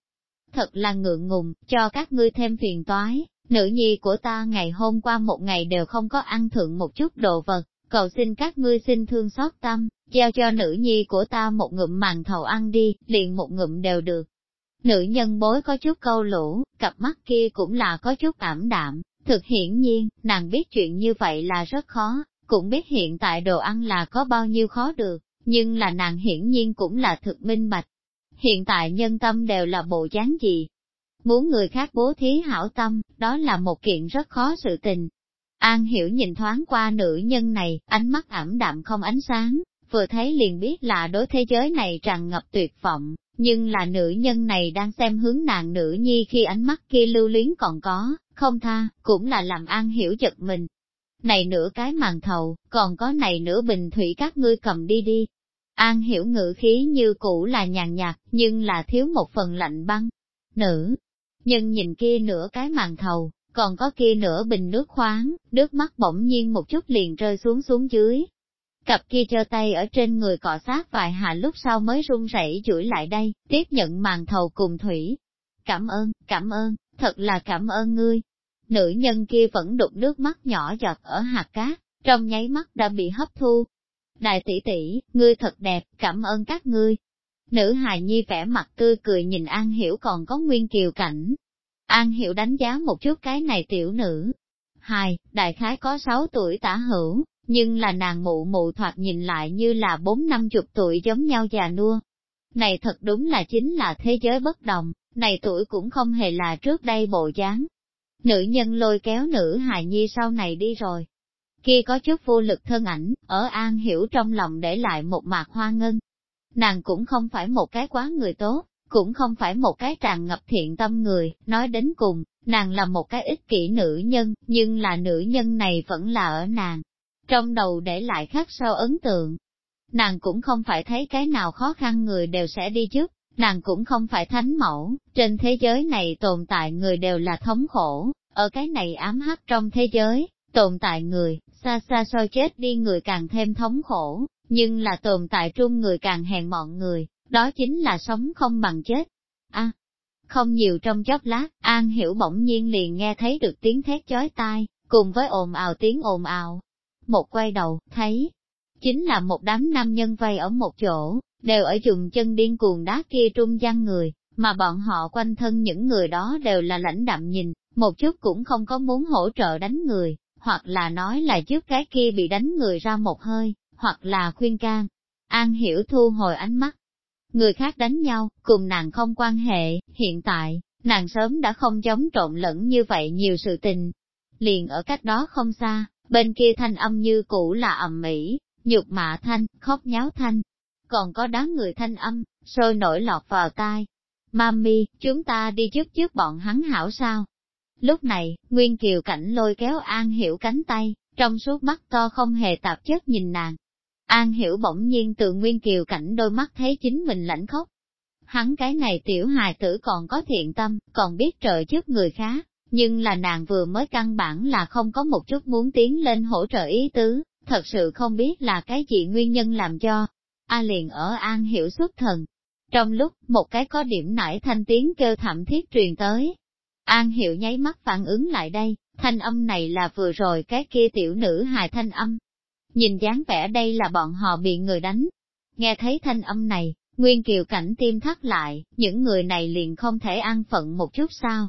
Thật là ngượng ngùng, cho các ngươi thêm phiền toái, nữ nhi của ta ngày hôm qua một ngày đều không có ăn thượng một chút đồ vật, cầu xin các ngươi xin thương xót tâm, giao cho nữ nhi của ta một ngụm màn thầu ăn đi, liền một ngụm đều được. Nữ nhân bối có chút câu lũ, cặp mắt kia cũng là có chút ảm đạm, thực hiển nhiên, nàng biết chuyện như vậy là rất khó, cũng biết hiện tại đồ ăn là có bao nhiêu khó được, nhưng là nàng hiển nhiên cũng là thực minh bạch. Hiện tại nhân tâm đều là bộ dáng gì? Muốn người khác bố thí hảo tâm, đó là một kiện rất khó sự tình. An hiểu nhìn thoáng qua nữ nhân này, ánh mắt ảm đạm không ánh sáng, vừa thấy liền biết là đối thế giới này tràn ngập tuyệt vọng, nhưng là nữ nhân này đang xem hướng nàng nữ nhi khi ánh mắt kia lưu luyến còn có, không tha, cũng là làm an hiểu giật mình. Này nửa cái màn thầu, còn có này nửa bình thủy các ngươi cầm đi đi. An hiểu ngữ khí như cũ là nhàn nhạt, nhưng là thiếu một phần lạnh băng. Nữ, nhưng nhìn kia nửa cái màn thầu, còn có kia nửa bình nước khoáng, nước mắt bỗng nhiên một chút liền rơi xuống xuống dưới, Cặp kia giơ tay ở trên người cọ sát vài hạ lúc sau mới run rẩy chuỗi lại đây, tiếp nhận màn thầu cùng thủy. Cảm ơn, cảm ơn, thật là cảm ơn ngươi. Nữ nhân kia vẫn đục nước mắt nhỏ giọt ở hạt cát, trong nháy mắt đã bị hấp thu. Đại tỷ tỷ, ngươi thật đẹp, cảm ơn các ngươi. Nữ hài nhi vẻ mặt tươi cười nhìn An Hiểu còn có nguyên kiều cảnh. An Hiểu đánh giá một chút cái này tiểu nữ. Hài, đại khái có 6 tuổi tả hữu, nhưng là nàng mụ mụ thoạt nhìn lại như là bốn năm chục tuổi giống nhau già nua. Này thật đúng là chính là thế giới bất đồng, này tuổi cũng không hề là trước đây bộ dáng. Nữ nhân lôi kéo nữ hài nhi sau này đi rồi. Kia có chút vô lực thân ảnh, ở an hiểu trong lòng để lại một mạc hoa ngân. Nàng cũng không phải một cái quá người tốt, cũng không phải một cái tràn ngập thiện tâm người, nói đến cùng, nàng là một cái ích kỷ nữ nhân, nhưng là nữ nhân này vẫn là ở nàng, trong đầu để lại khắc sâu ấn tượng. Nàng cũng không phải thấy cái nào khó khăn người đều sẽ đi trước, nàng cũng không phải thánh mẫu, trên thế giới này tồn tại người đều là thống khổ, ở cái này ám hắc trong thế giới, tồn tại người, xa xa so chết đi người càng thêm thống khổ, nhưng là tồn tại trung người càng hèn mọn người, đó chính là sống không bằng chết. a không nhiều trong chốc lát, An Hiểu bỗng nhiên liền nghe thấy được tiếng thét chói tai, cùng với ồn ào tiếng ồn ào, một quay đầu, thấy, chính là một đám nam nhân vây ở một chỗ, đều ở dùng chân điên cuồng đá kia trung gian người, mà bọn họ quanh thân những người đó đều là lãnh đạm nhìn, một chút cũng không có muốn hỗ trợ đánh người, hoặc là nói là trước cái kia bị đánh người ra một hơi, hoặc là khuyên can. An hiểu thu hồi ánh mắt. Người khác đánh nhau, cùng nàng không quan hệ, hiện tại, nàng sớm đã không chống trộn lẫn như vậy nhiều sự tình. Liền ở cách đó không xa, bên kia thanh âm như cũ là ầm mỹ, nhục mạ thanh, khóc nháo thanh. Còn có đám người thanh âm, sôi nổi lọt vào tai. Mami, chúng ta đi trước trước bọn hắn hảo sao? Lúc này, Nguyên Kiều Cảnh lôi kéo An Hiểu cánh tay, trong suốt mắt to không hề tạp chất nhìn nàng. An Hiểu bỗng nhiên từ Nguyên Kiều Cảnh đôi mắt thấy chính mình lãnh khóc. Hắn cái này tiểu hài tử còn có thiện tâm, còn biết trợ giúp người khác, nhưng là nàng vừa mới căn bản là không có một chút muốn tiến lên hỗ trợ ý tứ, thật sự không biết là cái gì nguyên nhân làm cho. A liền ở An Hiểu xuất thần. Trong lúc, một cái có điểm nải thanh tiếng kêu thảm thiết truyền tới. An Hiểu nháy mắt phản ứng lại đây, thanh âm này là vừa rồi cái kia tiểu nữ hài thanh âm. Nhìn dáng vẻ đây là bọn họ bị người đánh. Nghe thấy thanh âm này, Nguyên Kiều cảnh tim thắt lại, những người này liền không thể an phận một chút sao.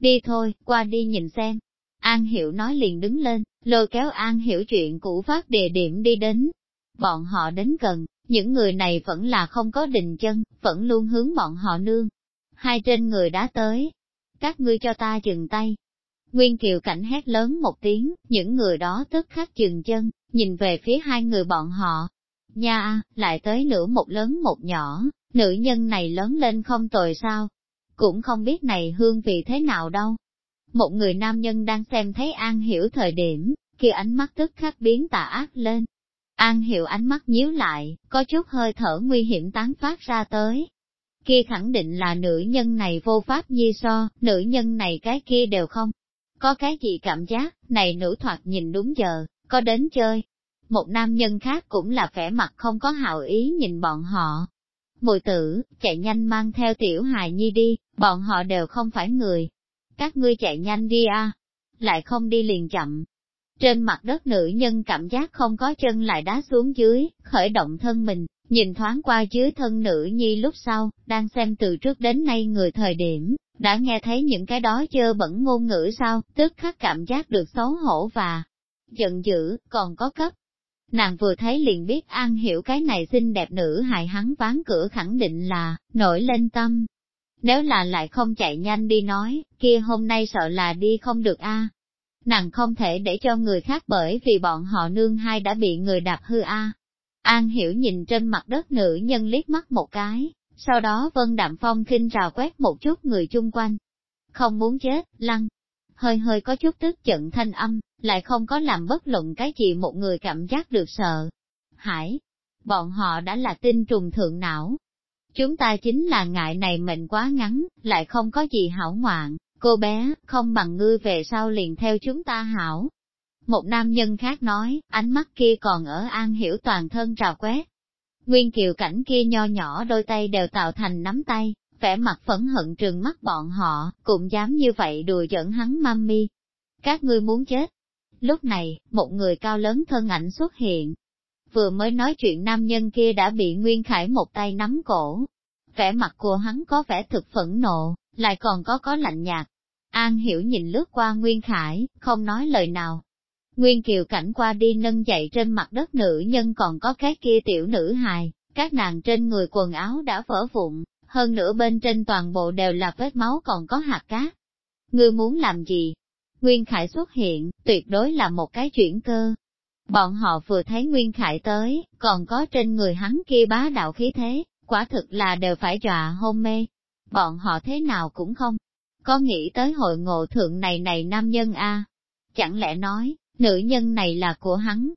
Đi thôi, qua đi nhìn xem. An Hiểu nói liền đứng lên, lôi kéo An Hiểu chuyện cũ phát địa điểm đi đến. Bọn họ đến gần, những người này vẫn là không có đình chân, vẫn luôn hướng bọn họ nương. Hai trên người đã tới. Các ngươi cho ta dừng tay. Nguyên Kiều cảnh hét lớn một tiếng, những người đó tức khắc dừng chân, nhìn về phía hai người bọn họ. Nha, lại tới nửa một lớn một nhỏ, nữ nhân này lớn lên không tồi sao? Cũng không biết này hương vị thế nào đâu. Một người nam nhân đang xem thấy An Hiểu thời điểm, kia ánh mắt tức khắc biến tà ác lên. An Hiểu ánh mắt nhíu lại, có chút hơi thở nguy hiểm tán phát ra tới. Kia khẳng định là nữ nhân này vô pháp nhi so, nữ nhân này cái kia đều không. Có cái gì cảm giác, này nữ thoạt nhìn đúng giờ, có đến chơi. Một nam nhân khác cũng là vẻ mặt không có hào ý nhìn bọn họ. Mùi tử, chạy nhanh mang theo tiểu hài nhi đi, bọn họ đều không phải người, các ngươi chạy nhanh đi a, lại không đi liền chậm. Trên mặt đất nữ nhân cảm giác không có chân lại đá xuống dưới, khởi động thân mình, nhìn thoáng qua dưới thân nữ nhi lúc sau, đang xem từ trước đến nay người thời điểm, đã nghe thấy những cái đó chơ bẩn ngôn ngữ sao, tức khắc cảm giác được xấu hổ và giận dữ, còn có cấp. Nàng vừa thấy liền biết an hiểu cái này xinh đẹp nữ hài hắn ván cửa khẳng định là, nổi lên tâm, nếu là lại không chạy nhanh đi nói, kia hôm nay sợ là đi không được a. Nàng không thể để cho người khác bởi vì bọn họ nương hai đã bị người đạp hư a. An hiểu nhìn trên mặt đất nữ nhân liếc mắt một cái, sau đó vân đạm phong khinh rào quét một chút người chung quanh. Không muốn chết, lăng. Hơi hơi có chút tức giận thanh âm, lại không có làm bất luận cái gì một người cảm giác được sợ. Hải, bọn họ đã là tinh trùng thượng não, Chúng ta chính là ngại này mệnh quá ngắn, lại không có gì hảo ngoạn, cô bé, không bằng ngươi về sau liền theo chúng ta hảo. Một nam nhân khác nói, ánh mắt kia còn ở an hiểu toàn thân trào quét. Nguyên kiều cảnh kia nho nhỏ đôi tay đều tạo thành nắm tay, vẻ mặt phẫn hận trừng mắt bọn họ, cũng dám như vậy đùa giỡn hắn mami. Các ngươi muốn chết. Lúc này, một người cao lớn thân ảnh xuất hiện, vừa mới nói chuyện nam nhân kia đã bị Nguyên Khải một tay nắm cổ. Vẻ mặt của hắn có vẻ thực phẫn nộ, lại còn có có lạnh nhạt. An hiểu nhìn lướt qua Nguyên Khải, không nói lời nào. Nguyên Kiều cảnh qua đi nâng dậy trên mặt đất nữ nhân còn có cái kia tiểu nữ hài, các nàng trên người quần áo đã vỡ vụn, hơn nữa bên trên toàn bộ đều là vết máu còn có hạt cát. Ngươi muốn làm gì? Nguyên Khải xuất hiện, tuyệt đối là một cái chuyển cơ, Bọn họ vừa thấy Nguyên Khải tới, còn có trên người hắn kia bá đạo khí thế, quả thực là đều phải dọa hôn mê. Bọn họ thế nào cũng không có nghĩ tới hội ngộ thượng này này nam nhân a Chẳng lẽ nói, nữ nhân này là của hắn?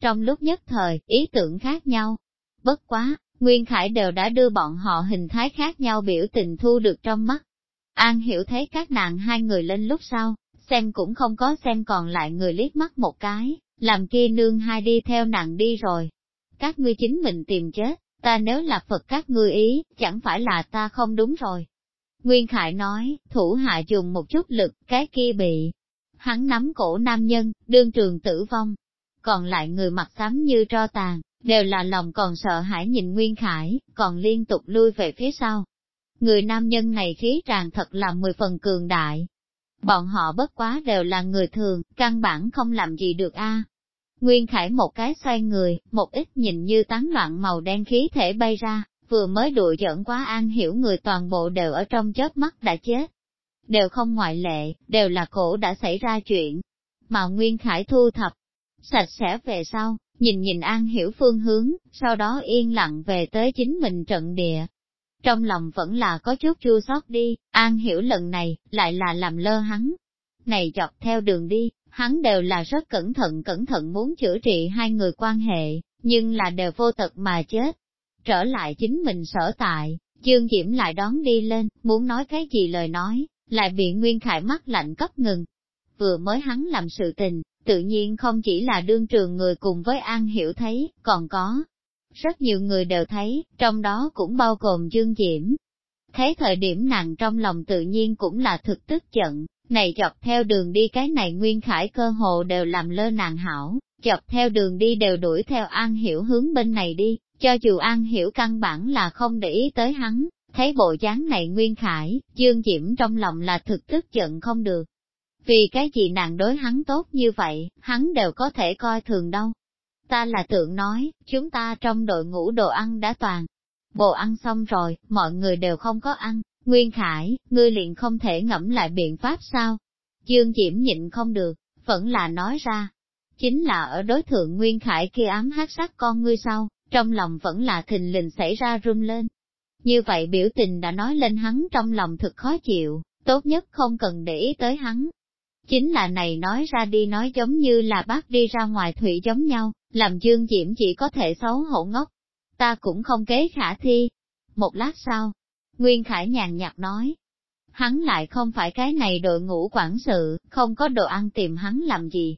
Trong lúc nhất thời, ý tưởng khác nhau. Bất quá, Nguyên Khải đều đã đưa bọn họ hình thái khác nhau biểu tình thu được trong mắt. An hiểu thấy các nàng hai người lên lúc sau, xem cũng không có xem còn lại người liếc mắt một cái, làm kia nương hai đi theo nàng đi rồi. Các ngươi chính mình tìm chết, ta nếu là Phật các ngươi ý, chẳng phải là ta không đúng rồi. Nguyên Khải nói, thủ hạ dùng một chút lực, cái kia bị. Hắn nắm cổ nam nhân, đương trường tử vong. Còn lại người mặt xám như tro tàn, đều là lòng còn sợ hãi nhìn Nguyên Khải, còn liên tục lui về phía sau. Người nam nhân này khí tràn thật là mười phần cường đại, Bọn họ bất quá đều là người thường, căn bản không làm gì được a. Nguyên Khải một cái xoay người, một ít nhìn như tán loạn màu đen khí thể bay ra, vừa mới đùa giỡn quá an hiểu người toàn bộ đều ở trong chớp mắt đã chết. Đều không ngoại lệ, đều là cổ đã xảy ra chuyện. Mà Nguyên Khải thu thập, sạch sẽ về sau, nhìn nhìn an hiểu phương hướng, sau đó yên lặng về tới chính mình trận địa, trong lòng vẫn là có chút chua xót đi, An hiểu lần này, lại là làm lơ hắn. Này dọc theo đường đi, hắn đều là rất cẩn thận cẩn thận muốn chữa trị hai người quan hệ, nhưng là đều vô tật mà chết. Trở lại chính mình sở tại, Dương Diễm lại đón đi lên, muốn nói cái gì lời nói, lại bị Nguyên Khải mắt lạnh cấp ngừng. Vừa mới hắn làm sự tình, tự nhiên không chỉ là đương trường người cùng với An Hiểu thấy, còn có Rất nhiều người đều thấy, trong đó cũng bao gồm Dương Diễm. Thấy thời điểm nàng trong lòng tự nhiên cũng là thực tức giận, này dọc theo đường đi cái này nguyên khải cơ hồ đều làm lơ nàng hảo, dọc theo đường đi đều đuổi theo An Hiểu hướng bên này đi, cho dù An Hiểu căn bản là không để ý tới hắn, thấy bộ dáng này nguyên khải, Dương Diễm trong lòng là thực tức giận không được. Vì cái gì nàng đối hắn tốt như vậy, hắn đều có thể coi thường đâu. Ta là tượng nói, chúng ta trong đội ngũ đồ ăn đã toàn. Bộ ăn xong rồi, mọi người đều không có ăn, Nguyên Khải, ngươi liền không thể ngẫm lại biện pháp sao? Dương Diễm nhịn không được, vẫn là nói ra. Chính là ở đối thượng Nguyên Khải kia ám hát sát con ngươi sau, trong lòng vẫn là thình lình xảy ra run lên. Như vậy biểu tình đã nói lên hắn trong lòng thực khó chịu, tốt nhất không cần để ý tới hắn. Chính là này nói ra đi nói giống như là bác đi ra ngoài thủy giống nhau, làm Dương Diễm chỉ có thể xấu hổ ngốc. Ta cũng không kế khả thi. Một lát sau, Nguyên Khải nhàn nhạt nói, hắn lại không phải cái này đội ngũ quản sự, không có đồ ăn tìm hắn làm gì.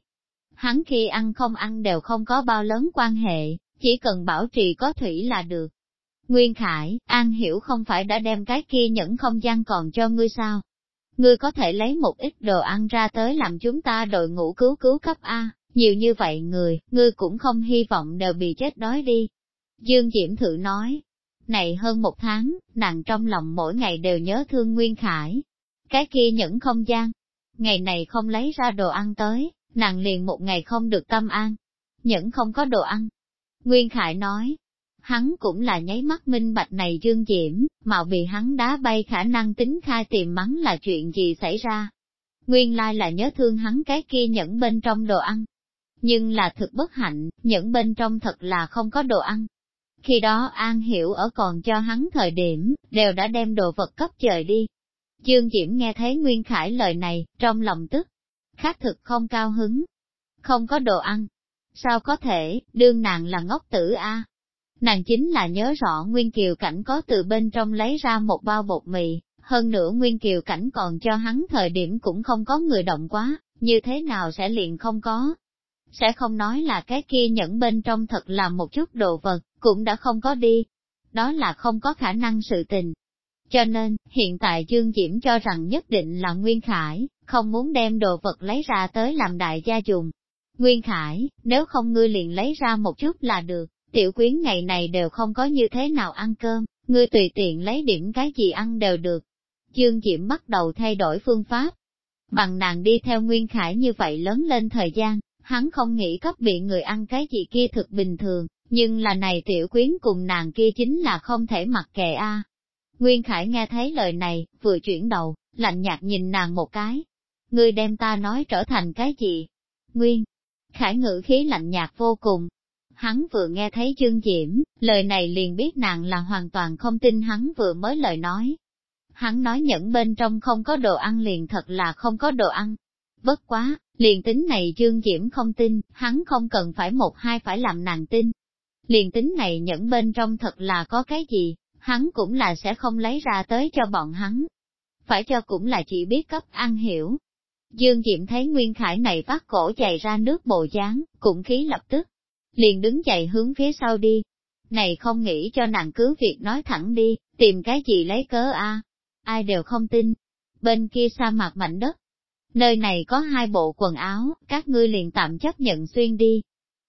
Hắn khi ăn không ăn đều không có bao lớn quan hệ, chỉ cần bảo trì có thủy là được. Nguyên Khải, An Hiểu không phải đã đem cái kia nhẫn không gian còn cho ngươi sao? Ngươi có thể lấy một ít đồ ăn ra tới làm chúng ta đội ngũ cứu cứu cấp A, nhiều như vậy người, ngươi cũng không hy vọng đều bị chết đói đi. Dương Diễm Thự nói, này hơn một tháng, nàng trong lòng mỗi ngày đều nhớ thương Nguyên Khải. Cái kia những không gian, ngày này không lấy ra đồ ăn tới, nàng liền một ngày không được tâm an. Những không có đồ ăn. Nguyên Khải nói, hắn cũng là nháy mắt minh bạch này dương diễm, mạo bị hắn đá bay khả năng tính khai tìm mắng là chuyện gì xảy ra. Nguyên lai là nhớ thương hắn cái kia nhẫn bên trong đồ ăn. Nhưng là thực bất hạnh, nhẫn bên trong thật là không có đồ ăn, khi đó An Hiểu ở còn cho hắn thời điểm, đều đã đem đồ vật cấp trời đi. Dương Diễm nghe thấy Nguyên Khải lời này, trong lòng tức, khác thực không cao hứng, không có đồ ăn. Sao có thể, đương nàng là ngốc tử a? Nàng chính là nhớ rõ Nguyên Kiều Cảnh có từ bên trong lấy ra một bao bột mì, hơn nữa Nguyên Kiều Cảnh còn cho hắn thời điểm cũng không có người động quá, như thế nào sẽ liền không có, sẽ không nói là cái kia nhẫn bên trong thật là một chút đồ vật, cũng đã không có đi. Đó là không có khả năng sự tình. Cho nên, hiện tại Dương Diễm cho rằng nhất định là Nguyên Khải, không muốn đem đồ vật lấy ra tới làm đại gia dùng. Nguyên Khải, nếu không ngươi liền lấy ra một chút là được, tiểu quyến ngày này đều không có như thế nào ăn cơm, ngươi tùy tiện lấy điểm cái gì ăn đều được. Dương Diễm bắt đầu thay đổi phương pháp. Bằng nàng đi theo Nguyên Khải như vậy lớn lên thời gian, hắn không nghĩ cấp bị người ăn cái gì kia thực bình thường, nhưng là này tiểu quyến cùng nàng kia chính là không thể mặc kệ a. Nguyên Khải nghe thấy lời này, vừa chuyển đầu, lạnh nhạt nhìn nàng một cái. Ngươi đem ta nói trở thành cái gì? Nguyên, Khải ngữ khí lạnh nhạt vô cùng. Hắn vừa nghe thấy Dương diễm, lời này liền biết nàng là hoàn toàn không tin hắn vừa mới lời nói. Hắn nói nhẫn bên trong không có đồ ăn liền thật là không có đồ ăn. Bất quá, Liền tính này Dương Diễm không tin, hắn không cần phải một hai phải làm nàng tin. Liền tính này nhẫn bên trong thật là có cái gì, hắn cũng là sẽ không lấy ra tới cho bọn hắn. Phải cho cũng là chỉ biết cấp ăn hiểu. Dương Diệm thấy Nguyên Khải này vắt cổ chạy ra nước bộ dáng, cũng khí lập tức. Liền đứng dậy hướng phía sau đi. Này không nghĩ cho nàng cứ việc nói thẳng đi, tìm cái gì lấy cớ a Ai đều không tin. Bên kia sa mạc mảnh đất, Nơi này có hai bộ quần áo, các ngươi liền tạm chấp nhận xuyên đi.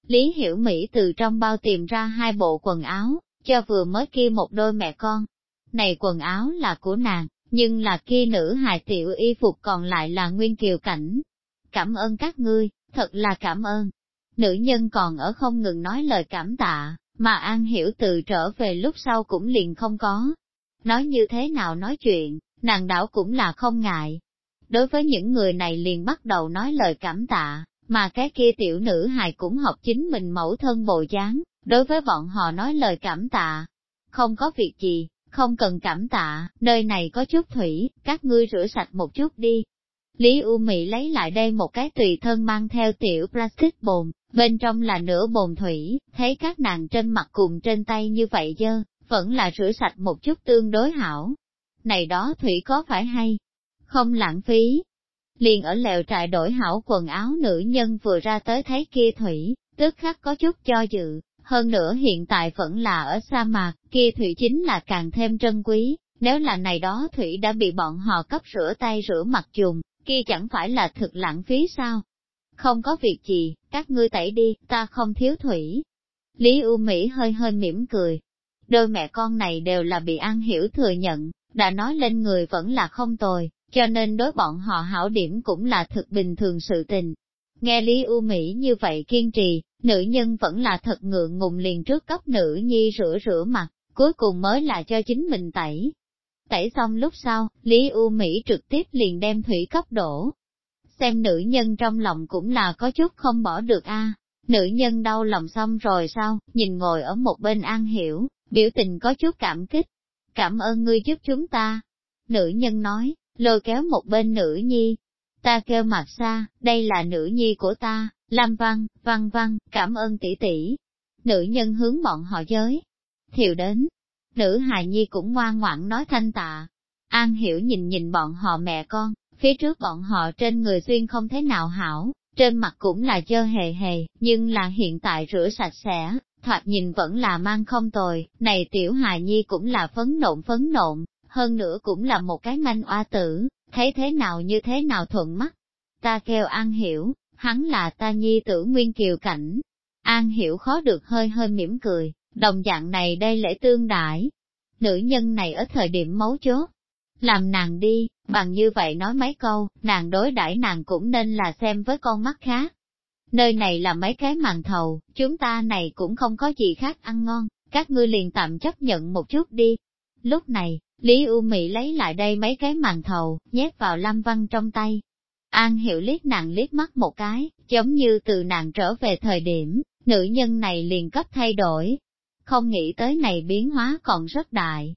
Lý Hiểu Mỹ từ trong bao tìm ra hai bộ quần áo, cho vừa mới kia một đôi mẹ con. Này quần áo là của nàng, nhưng là kia nữ hài tiểu y phục còn lại là nguyên kiều cảnh. Cảm ơn các ngươi, thật là cảm ơn. Nữ nhân còn ở không ngừng nói lời cảm tạ, mà An Hiểu từ trở về lúc sau cũng liền không có. Nói như thế nào nói chuyện, nàng đảo cũng là không ngại, đối với những người này liền bắt đầu nói lời cảm tạ, mà cái kia tiểu nữ hài cũng học chính mình mẫu thân bồ dáng, đối với bọn họ nói lời cảm tạ. Không có việc gì, không cần cảm tạ, nơi này có chút thủy, các ngươi rửa sạch một chút đi. Lý U Mỹ lấy lại đây một cái tùy thân mang theo tiểu plastic bồn, bên trong là nửa bồn thủy, thấy các nàng trên mặt cùng trên tay như vậy dơ, vẫn là rửa sạch một chút tương đối hảo. Này đó thủy có phải hay, không lãng phí. Liền ở lều trại đổi hảo quần áo nữ nhân vừa ra tới thấy kia thủy, tức khắc có chút cho dự, Hơn nữa hiện tại vẫn là ở sa mạc, kia thủy chính là càng thêm trân quý, nếu là này đó thủy đã bị bọn họ cấp rửa tay rửa mặt dùng, kia chẳng phải là thực lãng phí sao? Không có việc gì, các ngươi tẩy đi, ta không thiếu thủy. Lý U Mỹ hơi hơi mỉm cười. Đôi mẹ con này đều là bị An Hiểu thừa nhận, đã nói lên người vẫn là không tồi, cho nên đối bọn họ hảo điểm cũng là thực bình thường sự tình. Nghe Lý U Mỹ như vậy kiên trì, nữ nhân vẫn là thật ngượng ngùng liền trước cấp nữ nhi rửa rửa mặt, cuối cùng mới là cho chính mình tẩy. Tẩy xong lúc sau, Lý U Mỹ trực tiếp liền đem thủy cấp đổ. Xem nữ nhân trong lòng cũng là có chút không bỏ được a. Nữ nhân đau lòng xong rồi sao, nhìn ngồi ở một bên an hiểu, biểu tình có chút cảm kích. Cảm ơn ngươi giúp chúng ta. Nữ nhân nói, lôi kéo một bên nữ nhi. Ta kêu mặt xa, đây là nữ nhi của ta, Lam Văn, Văn Văn, cảm ơn tỷ tỷ. Nữ nhân hướng bọn họ giới. Thiệu đến, nữ hài nhi cũng ngoan ngoãn nói thanh tạ. An hiểu nhìn nhìn bọn họ mẹ con, phía trước bọn họ trên người xuyên không thế nào hảo, trên mặt cũng là dơ hề hề, nhưng là hiện tại rửa sạch sẽ, thoạt nhìn vẫn là mang không tồi, này tiểu hài nhi cũng là phấn nộn phấn nộn, hơn nữa cũng là một cái manh oa tử, thấy thế nào như thế nào thuận mắt. Ta kêu An Hiểu, hắn là ta nhi tử Nguyên Kiều Cảnh. An Hiểu khó được hơi hơi mỉm cười, đồng dạng này đây lễ tương đại. Nữ nhân này ở thời điểm mấu chốt, làm nàng đi, bằng như vậy nói mấy câu, nàng đối đãi nàng cũng nên là xem với con mắt khác. Nơi này là mấy cái màn thầu, chúng ta này cũng không có gì khác ăn ngon, các ngươi liền tạm chấp nhận một chút đi. Lúc này, Lý U Mỹ lấy lại đây mấy cái màn thầu, nhét vào Lâm Văn trong tay. An Hiểu liếc nàng liếc mắt một cái, giống như từ nàng trở về thời điểm, nữ nhân này liền cấp thay đổi. Không nghĩ tới này biến hóa còn rất đại.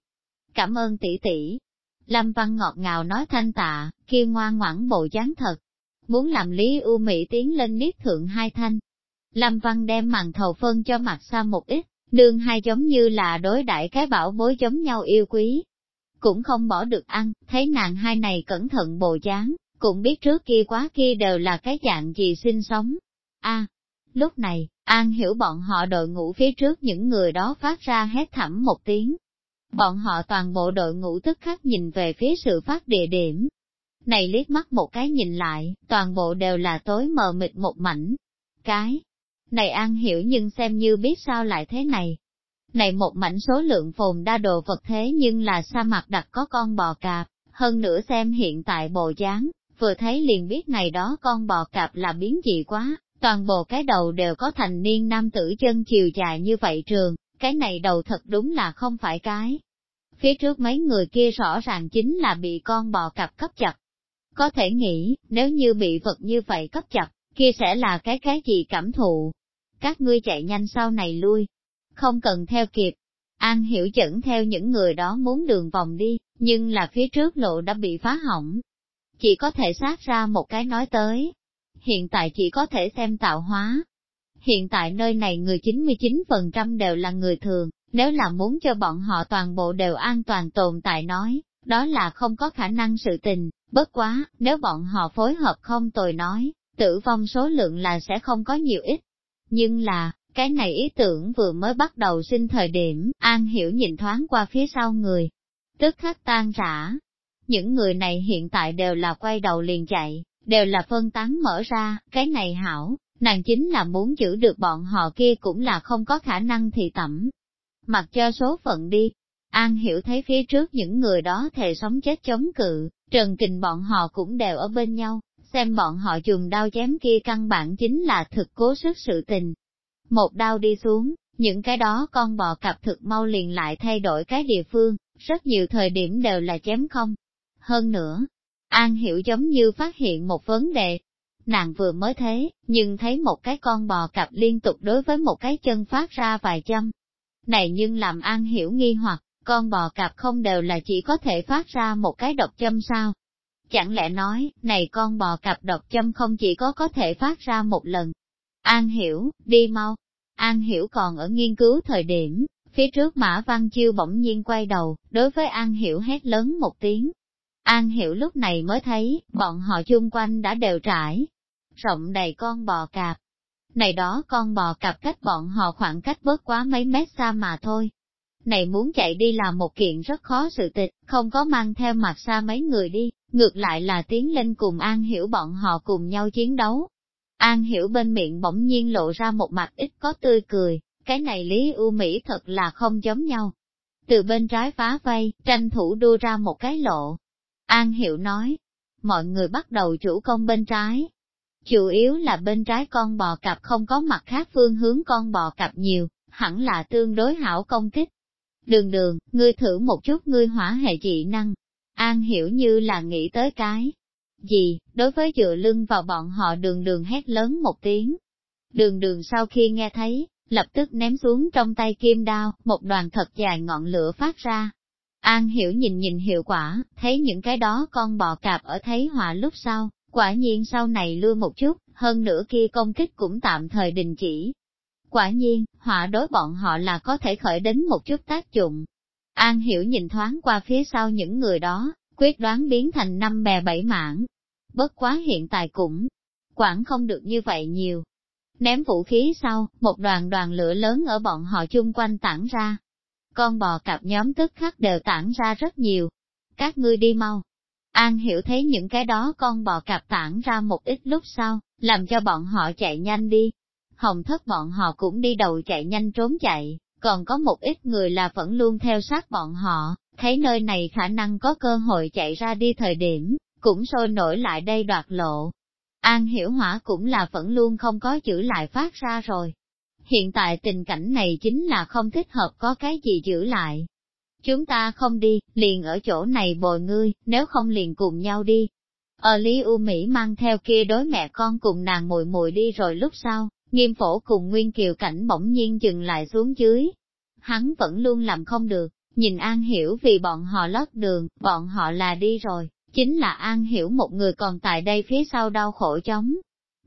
Cảm ơn tỷ tỷ. Lâm Văn ngọt ngào nói thanh tạ, kia ngoan ngoãn bộ dáng thật. Muốn làm Lý U Mỹ tiến lên niết thượng hai thanh. Lâm Văn đem màn thầu phân cho mặt xa một ít, đương hai giống như là đối đại cái bảo bối giống nhau yêu quý, cũng không bỏ được ăn, thấy nàng hai này cẩn thận bồ dáng, cũng biết trước kia quá kia đều là cái dạng gì sinh sống. a lúc này, An hiểu bọn họ đội ngũ phía trước những người đó phát ra hét thẳm một tiếng. Bọn họ toàn bộ đội ngũ tức khắc nhìn về phía sự phát địa điểm. Này liếc mắt một cái nhìn lại, toàn bộ đều là tối mờ mịt một mảnh. Cái, này An hiểu nhưng xem như biết sao lại thế này, này một mảnh số lượng phồn đa đồ vật thế nhưng là sa mạc đặc có con bò cạp, hơn nữa xem hiện tại bộ dáng, vừa thấy liền biết này đó con bò cạp là biến dị quá, toàn bộ cái đầu đều có thành niên nam tử chân chiều dài như vậy trường, cái này đầu thật đúng là không phải cái. Phía trước mấy người kia rõ ràng chính là bị con bò cạp cấp chặt. Có thể nghĩ, nếu như bị vật như vậy cấp chặt, kia sẽ là cái cái gì cảm thụ. Các ngươi chạy nhanh sau này lui, không cần theo kịp. An hiểu dẫn theo những người đó muốn đường vòng đi, nhưng là phía trước lộ đã bị phá hỏng. Chỉ có thể sát ra một cái nói tới. Hiện tại chỉ có thể xem tạo hóa. Hiện tại nơi này người 99% đều là người thường, nếu là muốn cho bọn họ toàn bộ đều an toàn tồn tại nói, đó là không có khả năng sự tình, bất quá, nếu bọn họ phối hợp không tồi nói, tử vong số lượng là sẽ không có nhiều ít. Nhưng là, cái này ý tưởng vừa mới bắt đầu sinh thời điểm, An Hiểu nhìn thoáng qua phía sau người, tức khắc tan rã. Những người này hiện tại đều là quay đầu liền chạy, đều là phân tán mở ra, cái này hảo, nàng chính là muốn giữ được bọn họ kia cũng là không có khả năng thì tẩm. Mặc cho số phận đi, An Hiểu thấy phía trước những người đó thề sống chết chống cự, trần kình bọn họ cũng đều ở bên nhau, xem bọn họ dùng đao chém kia căn bản chính là thực cố sức sự tình, một đao đi xuống, những cái đó con bò cặp thực mau liền lại thay đổi cái địa phương, rất nhiều thời điểm đều là chém không. Hơn nữa, An Hiểu giống như phát hiện một vấn đề. Nàng vừa mới thế, nhưng thấy một cái con bò cặp liên tục đối với một cái chân phát ra vài châm. Này nhưng làm An Hiểu nghi hoặc, con bò cặp không đều là chỉ có thể phát ra một cái độc châm sao? Chẳng lẽ nói, này con bò cặp độc châm không chỉ có có thể phát ra một lần, An hiểu, đi mau. An hiểu còn ở nghiên cứu thời điểm, phía trước Mã Văn Chiêu bỗng nhiên quay đầu, đối với An hiểu hét lớn một tiếng. An hiểu lúc này mới thấy, bọn họ chung quanh đã đều trải, rộng đầy con bò cạp. Này đó con bò cặp cách bọn họ khoảng cách bớt quá mấy mét xa mà thôi. Này muốn chạy đi là một kiện rất khó sự tịch, không có mang theo mặt xa mấy người đi, ngược lại là tiến lên cùng An Hiểu bọn họ cùng nhau chiến đấu. An Hiểu bên miệng bỗng nhiên lộ ra một mặt ít có tươi cười, cái này Lý ưu Mỹ thật là không giống nhau. Từ bên trái phá vây, tranh thủ đua ra một cái lộ. An Hiểu nói, mọi người bắt đầu chủ công bên trái. Chủ yếu là bên trái con bò cặp không có mặt khác phương hướng con bò cặp nhiều, hẳn là tương đối hảo công kích. Đường đường, ngươi thử một chút ngươi hỏa hệ dị năng. An hiểu như là nghĩ tới cái. Gì, đối với dựa lưng vào bọn họ đường đường hét lớn một tiếng. Đường đường sau khi nghe thấy, lập tức ném xuống trong tay kim đao, một đoàn thật dài ngọn lửa phát ra. An hiểu nhìn nhìn hiệu quả, thấy những cái đó con bò cạp ở thấy hỏa lúc sau, quả nhiên sau này lưa một chút, hơn nữa kia công kích cũng tạm thời đình chỉ. Quả nhiên, họa đối bọn họ là có thể khởi đến một chút tác dụng. An hiểu nhìn thoáng qua phía sau những người đó, quyết đoán biến thành năm bè bảy mảng. Bất quá hiện tại cũng, quản không được như vậy nhiều, Ném vũ khí sau, một đoàn đoàn lửa lớn ở bọn họ chung quanh tản ra. Con bò cặp nhóm tức khắc đều tản ra rất nhiều. Các ngươi đi mau. An hiểu thấy những cái đó con bò cặp tản ra một ít lúc sau, làm cho bọn họ chạy nhanh đi. Hồng thất bọn họ cũng đi đầu chạy nhanh trốn chạy, còn có một ít người là vẫn luôn theo sát bọn họ, thấy nơi này khả năng có cơ hội chạy ra đi thời điểm, cũng sôi nổi lại đây đoạt lộ, An hiểu hỏa cũng là vẫn luôn không có chữ lại phát ra rồi. Hiện tại tình cảnh này chính là không thích hợp có cái gì giữ lại. Chúng ta không đi, liền ở chỗ này bồi ngươi, nếu không liền cùng nhau đi. Ở Lý U Mỹ mang theo kia đối mẹ con cùng nàng mùi mùi đi rồi lúc sau, nghiêm phổ cùng Nguyên Kiều Cảnh bỗng nhiên dừng lại xuống dưới. Hắn vẫn luôn làm không được, nhìn An Hiểu vì bọn họ lót đường, bọn họ là đi rồi, chính là An Hiểu một người còn tại đây phía sau đau khổ chống.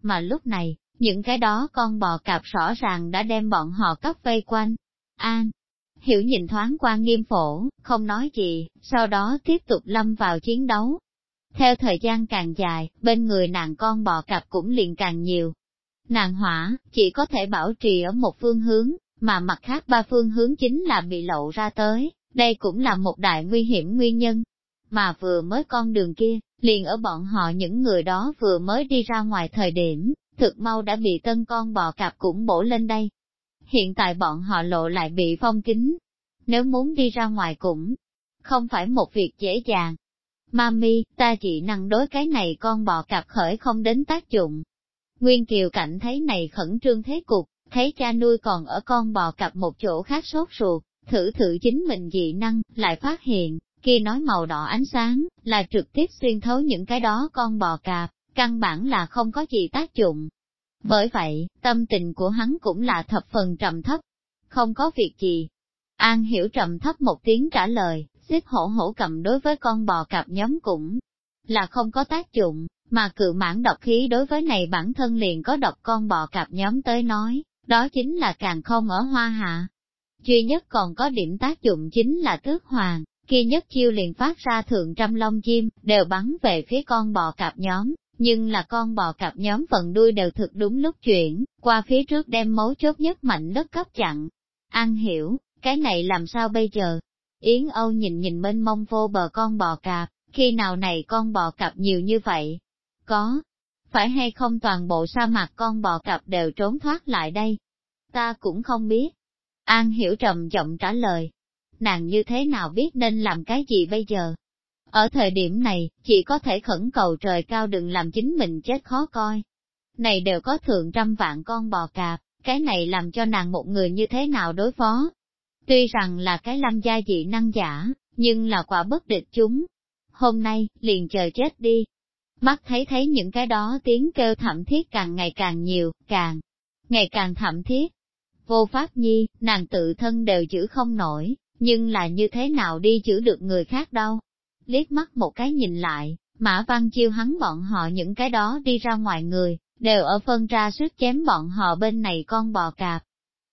Mà lúc này, những cái đó con bò cạp rõ ràng đã đem bọn họ cấp vây quanh. An Hiểu nhìn thoáng qua nghiêm phổ, không nói gì, sau đó tiếp tục lâm vào chiến đấu. Theo thời gian càng dài, bên người nàng con bò cặp cũng liền càng nhiều. Nàng hỏa, chỉ có thể bảo trì ở một phương hướng, mà mặt khác ba phương hướng chính là bị lộ ra tới, đây cũng là một đại nguy hiểm nguyên nhân, mà vừa mới con đường kia, liền ở bọn họ những người đó vừa mới đi ra ngoài thời điểm, thực mau đã bị tân con bò cạp cũng bổ lên đây. Hiện tại bọn họ lộ lại bị phong kính. Nếu muốn đi ra ngoài cũng không phải một việc dễ dàng. Mami, ta chỉ năng đối cái này con bò cạp khởi không đến tác dụng. Nguyên Kiều Cảnh thấy này khẩn trương thế cục, thấy cha nuôi còn ở con bò cặp một chỗ khác sốt ruột, thử thử chính mình dị năng, lại phát hiện, kia nói màu đỏ ánh sáng, là trực tiếp xuyên thấu những cái đó con bò cạp, căn bản là không có gì tác dụng. Bởi vậy, tâm tình của hắn cũng là thập phần trầm thấp. Không có việc gì. An hiểu trầm thấp một tiếng trả lời, xích hổ hổ cầm đối với con bò cạp nhóm cũng là không có tác dụng, mà cự mãn độc khí đối với này bản thân liền có độc con bò cạp nhóm tới nói, đó chính là càng không ở hoa hạ. Duy nhất còn có điểm tác dụng chính là tước hoàng, kia nhất chiêu liền phát ra thượng trăm long chim, đều bắn về phía con bò cạp nhóm, nhưng là con bò cặp nhóm phần đuôi đều thực đúng lúc chuyển, qua phía trước đem mấu chốt nhất mạnh đất cấp chặn. An hiểu, cái này làm sao bây giờ? Yến Âu nhìn nhìn bên mông vô bờ con bò cạp, khi nào này con bò cạp nhiều như vậy? Có, phải hay không toàn bộ sa mạc con bò cạp đều trốn thoát lại đây? Ta cũng không biết. An hiểu trầm giọng trả lời, nàng như thế nào biết nên làm cái gì bây giờ. Ở thời điểm này, chỉ có thể khẩn cầu trời cao đừng làm chính mình chết khó coi. Này đều có thượng trăm vạn con bò cạp, cái này làm cho nàng một người như thế nào đối phó. Tuy rằng là cái lâm gia dị năng giả, nhưng là quả bất địch chúng. Hôm nay, liền chờ chết đi. Mắt thấy thấy những cái đó tiếng kêu thậm thiết càng ngày càng nhiều, càng ngày càng thậm thiết. Vô pháp nhi, nàng tự thân đều giữ không nổi, nhưng là như thế nào đi giữ được người khác đâu. Liếc mắt một cái nhìn lại, Mã Văn Chiêu hắn bọn họ những cái đó đi ra ngoài người, đều ở phân ra sức chém bọn họ bên này con bò cạp.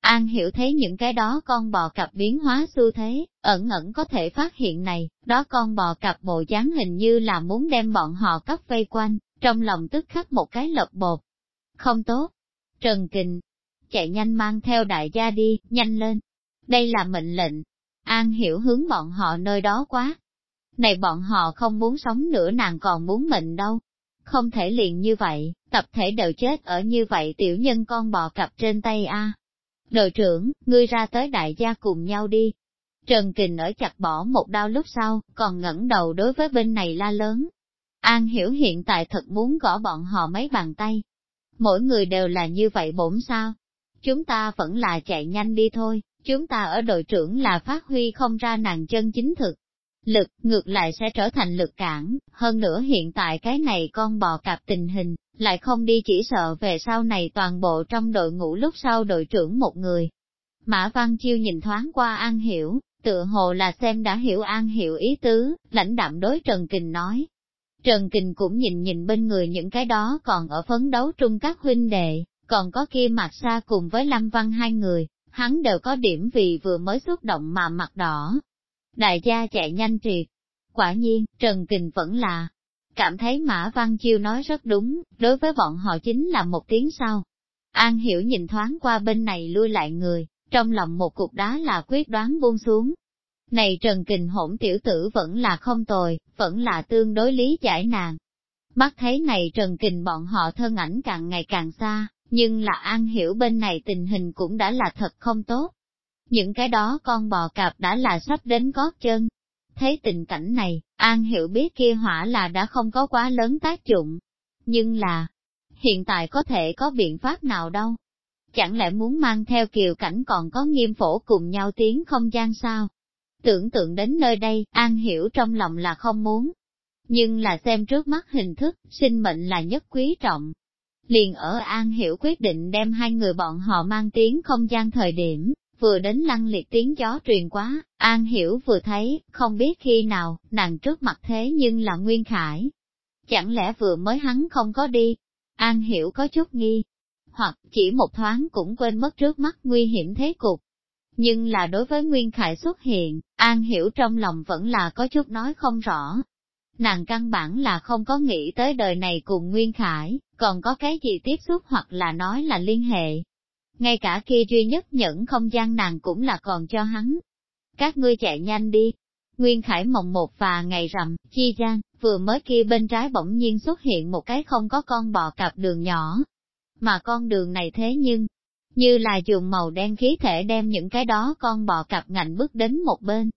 An hiểu thấy những cái đó con bò cặp biến hóa xu thế, ẩn ẩn có thể phát hiện này, đó con bò cặp bộ dáng hình như là muốn đem bọn họ cấp vây quanh, trong lòng tức khắc một cái lật bột. Không tốt. Trần Kình, chạy nhanh mang theo đại gia đi, nhanh lên. Đây là mệnh lệnh. An hiểu hướng bọn họ nơi đó quá. Này bọn họ không muốn sống nữa nàng còn muốn mệnh đâu. Không thể liền như vậy, tập thể đều chết ở như vậy tiểu nhân con bò cặp trên tay a. Đội trưởng, ngươi ra tới đại gia cùng nhau đi. Trần Kình ở chặt bỏ một đao lúc sau, còn ngẩng đầu đối với bên này la lớn. An hiểu hiện tại thật muốn gõ bọn họ mấy bàn tay. Mỗi người đều là như vậy bổn sao. Chúng ta vẫn là chạy nhanh đi thôi, chúng ta ở đội trưởng là phát huy không ra nàng chân chính thực. Lực, ngược lại sẽ trở thành lực cản, hơn nữa hiện tại cái này con bò cạp tình hình, lại không đi chỉ sợ về sau này toàn bộ trong đội ngũ lúc sau đội trưởng một người. Mã Văn Chiêu nhìn thoáng qua An Hiểu, tựa hồ là xem đã hiểu An Hiểu ý tứ, lãnh đạm đối Trần Kình nói. Trần Kình cũng nhìn nhìn bên người những cái đó còn ở phấn đấu trung các huynh đệ, còn có kia mặt xa cùng với Lâm Văn hai người, hắn đều có điểm vì vừa mới xúc động mà mặt đỏ. Đại gia chạy nhanh triệt. Quả nhiên, Trần Kình vẫn là, cảm thấy Mã Văn Chiêu nói rất đúng, đối với bọn họ chính là một tiếng sau. An Hiểu nhìn thoáng qua bên này lui lại người, trong lòng một cục đá là quyết đoán buông xuống. Này Trần Kình hỗn tiểu tử vẫn là không tồi, vẫn là tương đối lý giải nàng. Mắt thấy này Trần Kình bọn họ thân ảnh càng ngày càng xa, nhưng là An Hiểu bên này tình hình cũng đã là thật không tốt. Những cái đó con bò cạp đã là sắp đến gót chân. Thấy tình cảnh này, An Hiểu biết kia hỏa là đã không có quá lớn tác dụng. Nhưng là, hiện tại có thể có biện pháp nào đâu. Chẳng lẽ muốn mang theo kiều cảnh còn có nghiêm phổ cùng nhau tiến không gian sao? Tưởng tượng đến nơi đây, An Hiểu trong lòng là không muốn. Nhưng là xem trước mắt hình thức, sinh mệnh là nhất quý trọng. Liền ở An Hiểu quyết định đem hai người bọn họ mang tiếng không gian thời điểm, vừa đến lăng liệt tiếng gió truyền quá, An Hiểu vừa thấy, không biết khi nào, nàng trước mặt thế nhưng là Nguyên Khải. Chẳng lẽ vừa mới hắn không có đi? An Hiểu có chút nghi, hoặc chỉ một thoáng cũng quên mất trước mắt nguy hiểm thế cục. Nhưng là đối với Nguyên Khải xuất hiện, An Hiểu trong lòng vẫn là có chút nói không rõ. Nàng căn bản là không có nghĩ tới đời này cùng Nguyên Khải, còn có cái gì tiếp xúc hoặc là nói là liên hệ. Ngay cả khi duy nhất nhẫn không gian nàng cũng là còn cho hắn. Các ngươi chạy nhanh đi. Nguyên Khải mộng một và ngày rằm, chi gian, vừa mới kia bên trái bỗng nhiên xuất hiện một cái không có con bò cặp đường nhỏ. Mà con đường này thế nhưng, như là dùng màu đen khí thể đem những cái đó con bò cặp ngạnh bước đến một bên.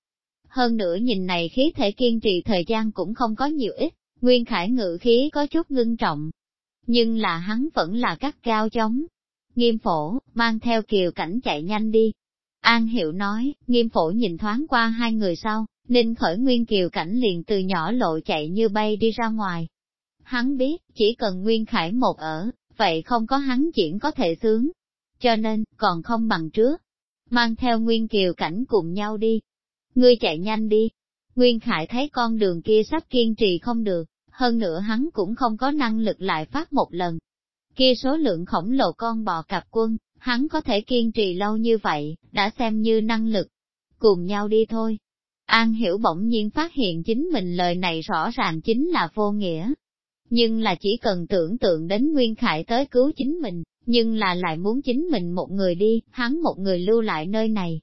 Hơn nữa nhìn này khí thể kiên trì thời gian cũng không có nhiều ít, Nguyên Khải ngự khí có chút ngưng trọng. Nhưng là hắn vẫn là cắt cao chống. Nghiêm phổ, mang theo kiều cảnh chạy nhanh đi. An Hiệu nói, nghiêm phổ nhìn thoáng qua hai người sau, Ninh khởi nguyên kiều cảnh liền từ nhỏ lộ chạy như bay đi ra ngoài. Hắn biết, chỉ cần Nguyên Khải một ở, vậy không có hắn diễn có thể sướng, cho nên, còn không bằng trước. Mang theo Nguyên Kiều cảnh cùng nhau đi. Ngươi chạy nhanh đi. Nguyên Khải thấy con đường kia sắp kiên trì không được, hơn nữa hắn cũng không có năng lực lại phát một lần. Kia số lượng khổng lồ con bò cặp quân, hắn có thể kiên trì lâu như vậy, đã xem như năng lực. Cùng nhau đi thôi. An hiểu bỗng nhiên phát hiện chính mình lời này rõ ràng chính là vô nghĩa. Nhưng là chỉ cần tưởng tượng đến Nguyên Khải tới cứu chính mình, nhưng là lại muốn chính mình một người đi, hắn một người lưu lại nơi này.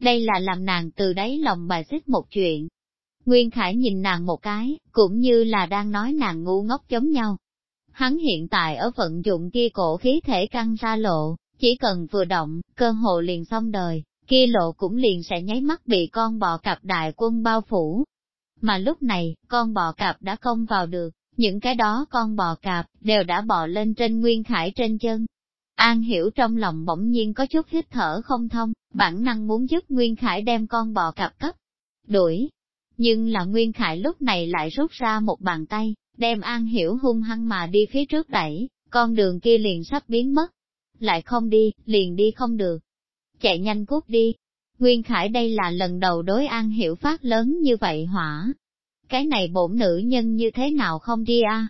Đây là làm nàng từ đáy lòng bài xích một chuyện. Nguyên Khải nhìn nàng một cái, cũng như là đang nói nàng ngu ngốc giống nhau. Hắn hiện tại ở vận dụng kia cổ khí thể căng ra lộ, chỉ cần vừa động, cơ hồ liền xong đời, kia lộ cũng liền sẽ nháy mắt bị con bò cặp đại quân bao phủ. Mà lúc này, con bò cặp đã không vào được, những cái đó con bò cạp, đều đã bò lên trên Nguyên Khải trên chân, An hiểu trong lòng bỗng nhiên có chút hít thở không thông, bản năng muốn giúp Nguyên Khải đem con bò cặp cấp, đuổi. Nhưng là Nguyên Khải lúc này lại rút ra một bàn tay, đem An hiểu hung hăng mà đi phía trước đẩy, con đường kia liền sắp biến mất. Lại không đi, liền đi không được. Chạy nhanh cút đi. Nguyên Khải đây là lần đầu đối An hiểu phát lớn như vậy hỏa. Cái này bổn nữ nhân như thế nào không đi a?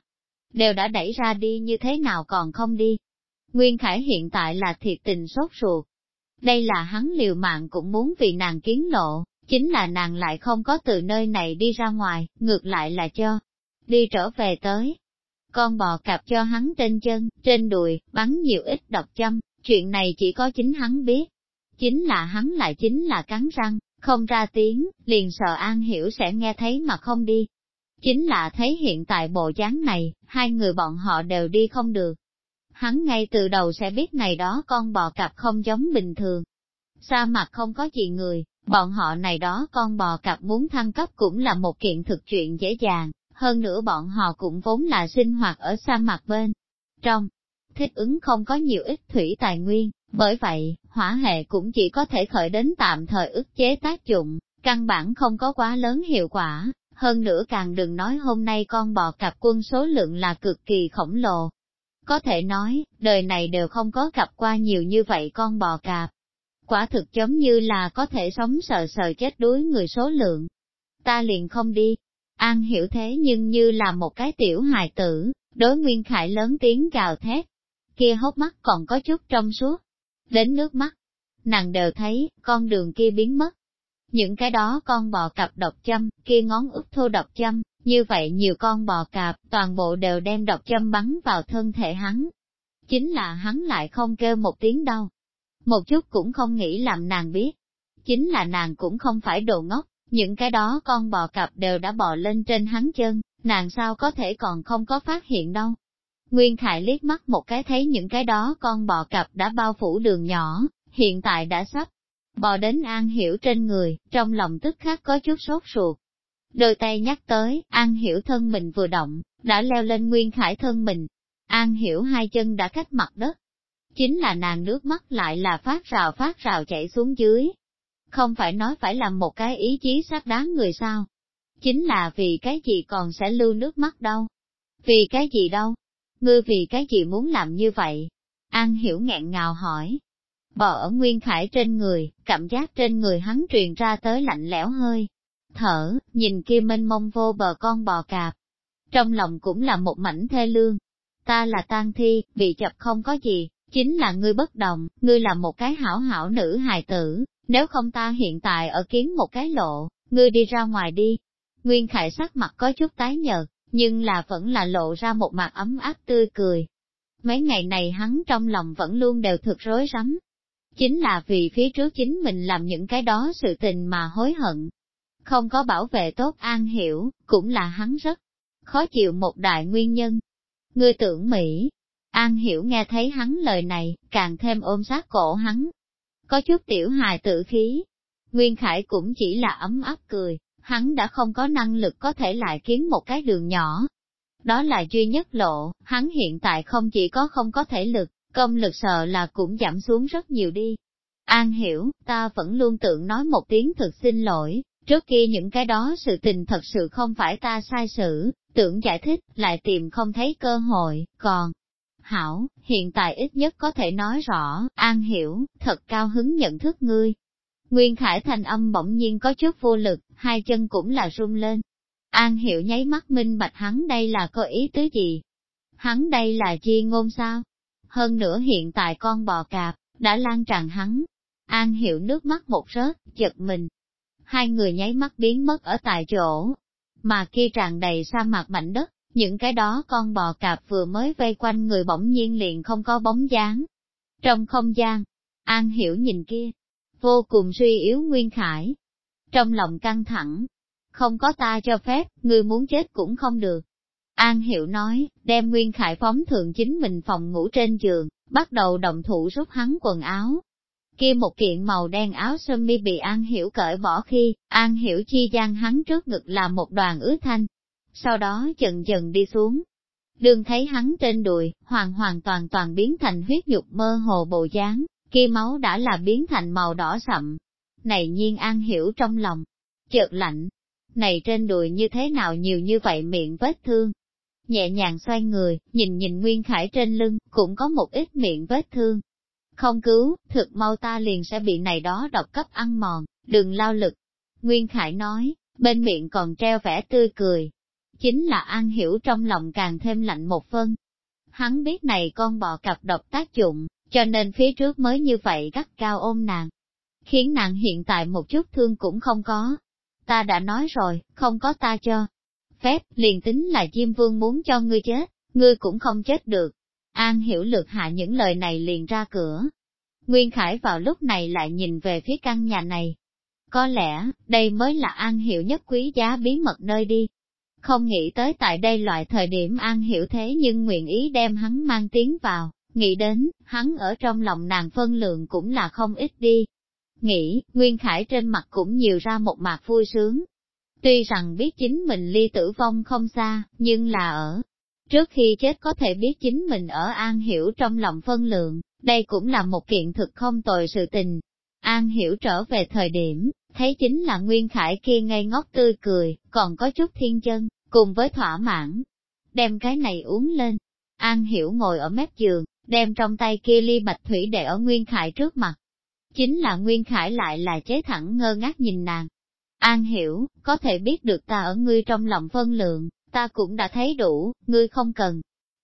Đều đã đẩy ra đi như thế nào còn không đi? Nguyên Khải hiện tại là thiệt tình sốt ruột. Đây là hắn liều mạng cũng muốn vì nàng kiến lộ, chính là nàng lại không có từ nơi này đi ra ngoài, ngược lại là cho đi trở về tới. con bò cạp cho hắn trên chân, trên đùi, bắn nhiều ít độc châm, chuyện này chỉ có chính hắn biết. Chính là hắn lại chính là cắn răng, không ra tiếng, liền sợ An Hiểu sẽ nghe thấy mà không đi. Chính là thấy hiện tại bộ dáng này, hai người bọn họ đều đi không được. Hắn ngay từ đầu sẽ biết này đó con bò cạp không giống bình thường. Sa mặt không có gì người, bọn họ này đó con bò cạp muốn thăng cấp cũng là một kiện thực chuyện dễ dàng, hơn nữa bọn họ cũng vốn là sinh hoạt ở sa mạc bên. Trong, thích ứng không có nhiều ít thủy tài nguyên, bởi vậy, hỏa hệ cũng chỉ có thể khởi đến tạm thời ức chế tác dụng, căn bản không có quá lớn hiệu quả, hơn nữa càng đừng nói hôm nay con bò cặp quân số lượng là cực kỳ khổng lồ. Có thể nói, đời này đều không có gặp qua nhiều như vậy con bò cạp. Quả thực giống như là có thể sống sờ sờ chết đuối người số lượng. Ta liền không đi. An hiểu thế nhưng như là một cái tiểu hài tử, đối Nguyên Khải lớn tiếng gào thét. Kia hốc mắt còn có chút trong suốt, đến nước mắt. Nàng đều thấy, con đường kia biến mất. Những cái đó con bò cặp độc châm, kia ngón út thô độc châm, như vậy nhiều con bò cạp, toàn bộ đều đem độc châm bắn vào thân thể hắn. Chính là hắn lại không kêu một tiếng đâu. Một chút cũng không nghĩ làm nàng biết. Chính là nàng cũng không phải đồ ngốc, những cái đó con bò cặp đều đã bò lên trên hắn chân, nàng sao có thể còn không có phát hiện đâu. Nguyên Khải liếc mắt một cái thấy những cái đó con bò cặp đã bao phủ đường nhỏ, hiện tại đã sắp bò đến An Hiểu trên người, trong lòng tức khắc có chút sốt ruột. Đôi tay nhắc tới, An Hiểu thân mình vừa động, đã leo lên Nguyên Khải thân mình. An Hiểu hai chân đã cách mặt đất. Chính là nàng nước mắt lại là phát rào phát rào chảy xuống dưới. Không phải nói phải làm một cái ý chí xác đáng người sao. Chính là vì cái gì còn sẽ lưu nước mắt đâu. Vì cái gì đâu, ngươi vì cái gì muốn làm như vậy? An hiểu ngẹn ngào hỏi. Bò ở Nguyên Khải trên người, cảm giác trên người hắn truyền ra tới lạnh lẽo hơi. Thở, nhìn kia mênh mông vô bờ con bò cạp. Trong lòng cũng là một mảnh thê lương. Ta là tang thi, bị chập không có gì, chính là ngươi bất đồng, ngươi là một cái hảo hảo nữ hài tử, nếu không ta hiện tại ở kiến một cái lộ, ngươi đi ra ngoài đi. Nguyên Khải sắc mặt có chút tái nhợt, nhưng là vẫn là lộ ra một mặt ấm áp tươi cười. Mấy ngày này hắn trong lòng vẫn luôn đều thực rối rắm. Chính là vì phía trước chính mình làm những cái đó sự tình mà hối hận. Không có bảo vệ tốt an hiểu, cũng là hắn rất khó chịu một đại nguyên nhân. Ngươi tưởng Mỹ, An hiểu nghe thấy hắn lời này, càng thêm ôm sát cổ hắn. Có chút tiểu hài tự khí. Nguyên Khải cũng chỉ là ấm áp cười, hắn đã không có năng lực có thể lại kiến một cái đường nhỏ. Đó là duy nhất lộ, hắn hiện tại không chỉ có không có thể lực, công lực sợ là cũng giảm xuống rất nhiều đi. An hiểu, ta vẫn luôn tưởng nói một tiếng thực xin lỗi, trước kia những cái đó sự tình thật sự không phải ta sai sự, tưởng giải thích, lại tìm không thấy cơ hội, còn... Hảo, hiện tại ít nhất có thể nói rõ, An hiểu, thật cao hứng nhận thức ngươi, Nguyên Khải thành âm bỗng nhiên có chút vô lực, hai chân cũng là run lên. An Hiểu nháy mắt minh bạch hắn đây là có ý tứ gì? Hắn đây là chi ngôn sao? Hơn nữa hiện tại con bò cạp, đã lan tràn hắn. An Hiểu nước mắt một rớt, giật mình. Hai người nháy mắt biến mất ở tại chỗ. Mà kia tràn đầy sa mạc mảnh đất, những cái đó con bò cạp vừa mới vây quanh người bỗng nhiên liền không có bóng dáng. Trong không gian, An Hiểu nhìn kia, vô cùng suy yếu Nguyên Khải. Trong lòng căng thẳng, không có ta cho phép, người muốn chết cũng không được. An hiểu nói, đem Nguyên Khải phóng thượng chính mình phòng ngủ trên giường, bắt đầu động thủ rút hắn quần áo. Kia một kiện màu đen áo sơ mi bị An Hiểu cởi bỏ khi, An Hiểu chi gian hắn trước ngực là một đoàn ứ thanh. Sau đó dần dần đi xuống. Đường thấy hắn trên đùi, hoàn hoàn toàn toàn biến thành huyết nhục mơ hồ bộ dáng, kia máu đã là biến thành màu đỏ sậm. Này nhiên an hiểu trong lòng, chợt lạnh, này trên đùi như thế nào nhiều như vậy miệng vết thương. Nhẹ nhàng xoay người, nhìn nhìn Nguyên Khải trên lưng, cũng có một ít miệng vết thương. Không cứu, thực mau ta liền sẽ bị này đó độc cấp ăn mòn, đừng lao lực. Nguyên Khải nói, bên miệng còn treo vẻ tươi cười. Chính là An Hiểu trong lòng càng thêm lạnh một phân. Hắn biết này con bò cặp độc tác dụng, cho nên phía trước mới như vậy gắt cao ôm nàng. Khiến nàng hiện tại một chút thương cũng không có. Ta đã nói rồi, không có ta cho. Phép, liền tính là Diêm Vương muốn cho ngươi chết, ngươi cũng không chết được. An hiểu lược hạ những lời này liền ra cửa. Nguyên Khải vào lúc này lại nhìn về phía căn nhà này. Có lẽ, đây mới là An hiểu nhất quý giá bí mật nơi đi. Không nghĩ tới tại đây loại thời điểm An hiểu thế nhưng nguyện ý đem hắn mang tiếng vào, nghĩ đến, hắn ở trong lòng nàng phân lượng cũng là không ít đi. Nghĩ, Nguyên Khải trên mặt cũng nhiều ra một mặt vui sướng. Tuy rằng biết chính mình ly tử vong không xa, nhưng là ở Trước khi chết có thể biết chính mình ở An Hiểu trong lòng phân lượng, đây cũng là một kiện thực không tồi sự tình. An Hiểu trở về thời điểm, thấy chính là Nguyên Khải kia ngây ngốc tươi cười, còn có chút thiên chân, cùng với thỏa mãn. Đem cái này uống lên. An Hiểu ngồi ở mép giường, đem trong tay kia ly bạch thủy để ở Nguyên Khải trước mặt. Chính là Nguyên Khải lại là chế thẳng ngơ ngác nhìn nàng. An Hiểu, có thể biết được ta ở ngươi trong lòng phân lượng, ta cũng đã thấy đủ, ngươi không cần.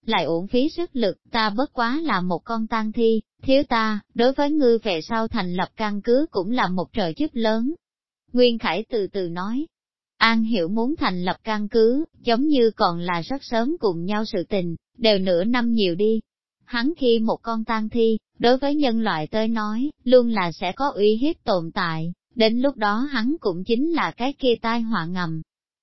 Lại uổng phí sức lực, ta bất quá là một con tang thi, thiếu ta, đối với ngươi về sau thành lập căn cứ cũng là một trợ giúp lớn. Nguyên Khải từ từ nói, An Hiểu muốn thành lập căn cứ, giống như còn là rất sớm cùng nhau sự tình, đều nửa năm nhiều đi. Hắn khi một con tang thi, đối với nhân loại tới nói, luôn là sẽ có uy hiếp tồn tại, đến lúc đó hắn cũng chính là cái kia tai họa ngầm,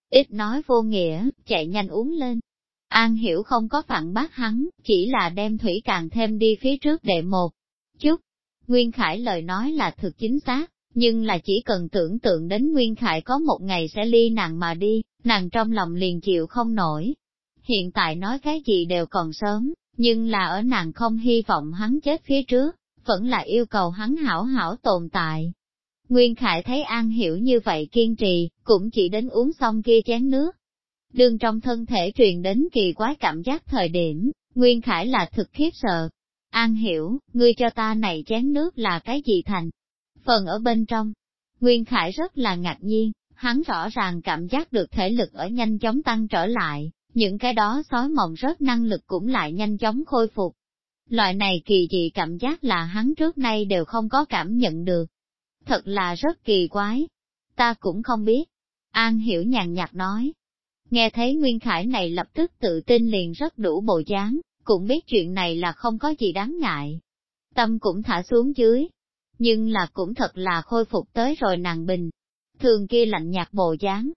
Ít nói vô nghĩa, chạy nhanh uống lên. An hiểu không có phản bác hắn, chỉ là đem thủy càng thêm đi phía trước đệ một chút. Nguyên Khải lời nói là thực chính xác, nhưng là chỉ cần tưởng tượng đến Nguyên Khải có một ngày sẽ ly nàng mà đi, nàng trong lòng liền chịu không nổi. Hiện tại nói cái gì đều còn sớm, nhưng là ở nàng không hy vọng hắn chết phía trước, vẫn là yêu cầu hắn hảo hảo tồn tại. Nguyên Khải thấy An Hiểu như vậy kiên trì, cũng chỉ đến uống xong kia chén nước. Đường trong thân thể truyền đến kỳ quái cảm giác thời điểm, Nguyên Khải là thực khiếp sợ. An Hiểu, ngươi cho ta này chén nước là cái gì thành? Phần ở bên trong. Nguyên Khải rất là ngạc nhiên, hắn rõ ràng cảm giác được thể lực ở nhanh chóng tăng trở lại, những cái đó sói mộng rất năng lực cũng lại nhanh chóng khôi phục. Loại này kỳ dị cảm giác là hắn trước nay đều không có cảm nhận được thật là rất kỳ quái. Ta cũng không biết. An hiểu nhàn nhạt nói. Nghe thấy Nguyên Khải này lập tức tự tin liền rất đủ bộ dáng, cũng biết chuyện này là không có gì đáng ngại. Tâm cũng thả xuống dưới, nhưng là cũng thật là khôi phục tới rồi nàng bình. Thường kia lạnh nhạt bộ dáng.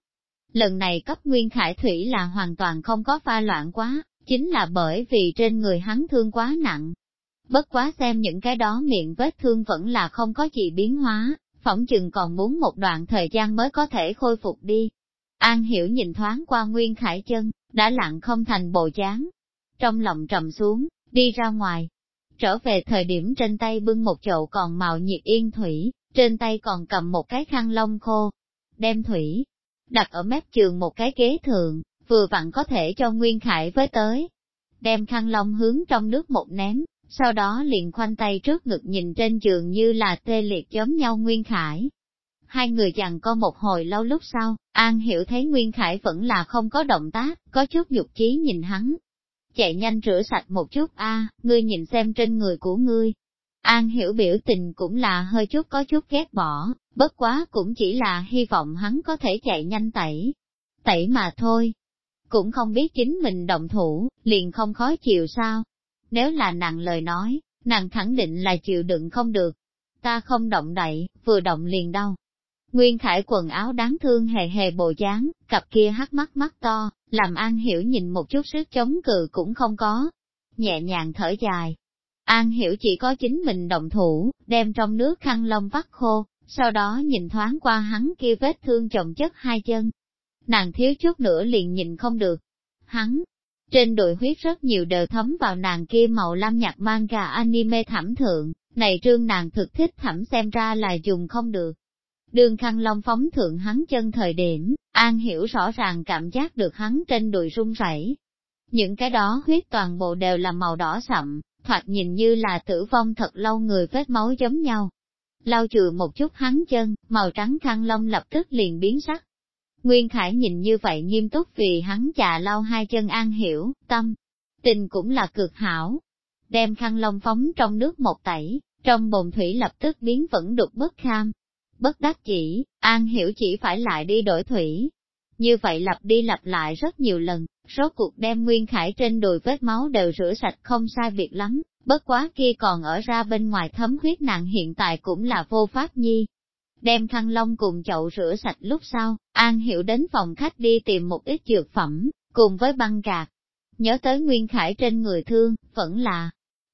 Lần này cấp Nguyên Khải Thủy là hoàn toàn không có pha loạn quá, chính là bởi vì trên người hắn thương quá nặng. Bất quá xem những cái đó miệng vết thương vẫn là không có gì biến hóa, phỏng chừng còn muốn một đoạn thời gian mới có thể khôi phục đi. An hiểu nhìn thoáng qua Nguyên Khải chân, đã lặng không thành bộ dáng. Trong lòng trầm xuống, đi ra ngoài. Trở về thời điểm trên tay bưng một chậu còn màu nhiệt yên thủy, trên tay còn cầm một cái khăn lông khô. Đem thủy, đặt ở mép trường một cái ghế thượng, vừa vặn có thể cho Nguyên Khải với tới. Đem khăn lông hướng trong nước một ném, sau đó liền khoanh tay trước ngực nhìn trên giường như là tê liệt giống nhau Nguyên Khải. Hai người chàng có một hồi lâu lúc sau, An hiểu thấy Nguyên Khải vẫn là không có động tác, có chút dục chí nhìn hắn. Chạy nhanh rửa sạch một chút a, ngươi nhìn xem trên người của ngươi. An hiểu biểu tình cũng là hơi chút có chút ghét bỏ, bất quá cũng chỉ là hy vọng hắn có thể chạy nhanh tẩy. Tẩy mà thôi. Cũng không biết chính mình động thủ, liền không khó chịu sao. Nếu là nàng lời nói, nàng khẳng định là chịu đựng không được. Ta không động đậy, vừa động liền đau. Nguyên Khải quần áo đáng thương hề hề bộ dáng, cặp kia hắt mắt mắt to, làm An Hiểu nhìn một chút sức chống cự cũng không có. Nhẹ nhàng thở dài. An Hiểu chỉ có chính mình động thủ, đem trong nước khăn lông vắt khô, sau đó nhìn thoáng qua hắn kia vết thương chồng chất hai chân. Nàng thiếu chút nữa liền nhìn không được. Hắn, trên đùi huyết rất nhiều đều thấm vào nàng kia màu lam nhạt manga anime thẩm thượng, này trương nàng thực thích thẩm xem ra là dùng không được. Đường khăn long phóng thượng hắn chân thời điểm, An hiểu rõ ràng cảm giác được hắn trên đùi run rẩy. Những cái đó huyết toàn bộ đều là màu đỏ sậm, thoạt nhìn như là tử vong thật lâu người vết máu giống nhau. Lau chùi một chút hắn chân, màu trắng khăn lông lập tức liền biến sắc. Nguyên Khải nhìn như vậy nghiêm túc vì hắn chà lau hai chân an hiểu, tâm, tình cũng là cực hảo. Đem khăn lông phóng trong nước một tẩy, trong bồn thủy lập tức biến vẫn đục bất kham. Bất đắc chỉ, an hiểu chỉ phải lại đi đổi thủy. Như vậy lặp đi lặp lại rất nhiều lần, Rốt cuộc đem Nguyên Khải trên đùi vết máu đều rửa sạch không sai việc lắm, bất quá kia còn ở ra bên ngoài thấm huyết nặng hiện tại cũng là vô pháp nhi. Đem khăn lông cùng chậu rửa sạch lúc sau, An Hiểu đến phòng khách đi tìm một ít dược phẩm, cùng với băng gạc. Nhớ tới Nguyên Khải trên người thương, vẫn là